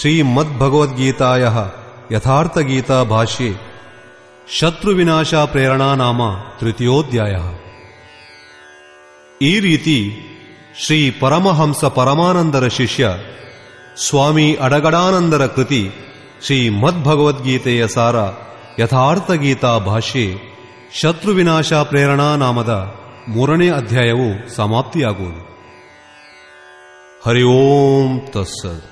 Speaker 1: ಶ್ರೀಮದ್ಭಗವದ್ಗೀತಾಯ ಯಥಾರ್ಥಗೀತಾ ಭಾಷ್ಯೆ ಶತ್ರುವಿನಾಶ ಪ್ರೇರಣಾ ನಾಮ ತೃತೀಯೋಧ್ಯಾಯ. ಈ ರೀತಿ ಶ್ರೀ ಪರಮಹಂಸ ಪರಮಾನಂದರ ಶಿಷ್ಯ ಸ್ವಾಮಿ ಅಡಗಡಾನಂದರ ಕೃತಿ ಶ್ರೀ ಮದ್ಭಗವದ್ಗೀತೆಯ ಸಾರ ಯಥಾರ್ಥಗೀತಾ ಭಾಷೆ ಶತ್ರುವಿನಾಶ ಪ್ರೇರಣಾ ನಾಮದ ಮೂರನೇ ಅಧ್ಯಾಯವು ಸಮಾಪ್ತಿಯಾಗುವುದು. ಹರಿ ಓಂ ತಸ್ಸದ್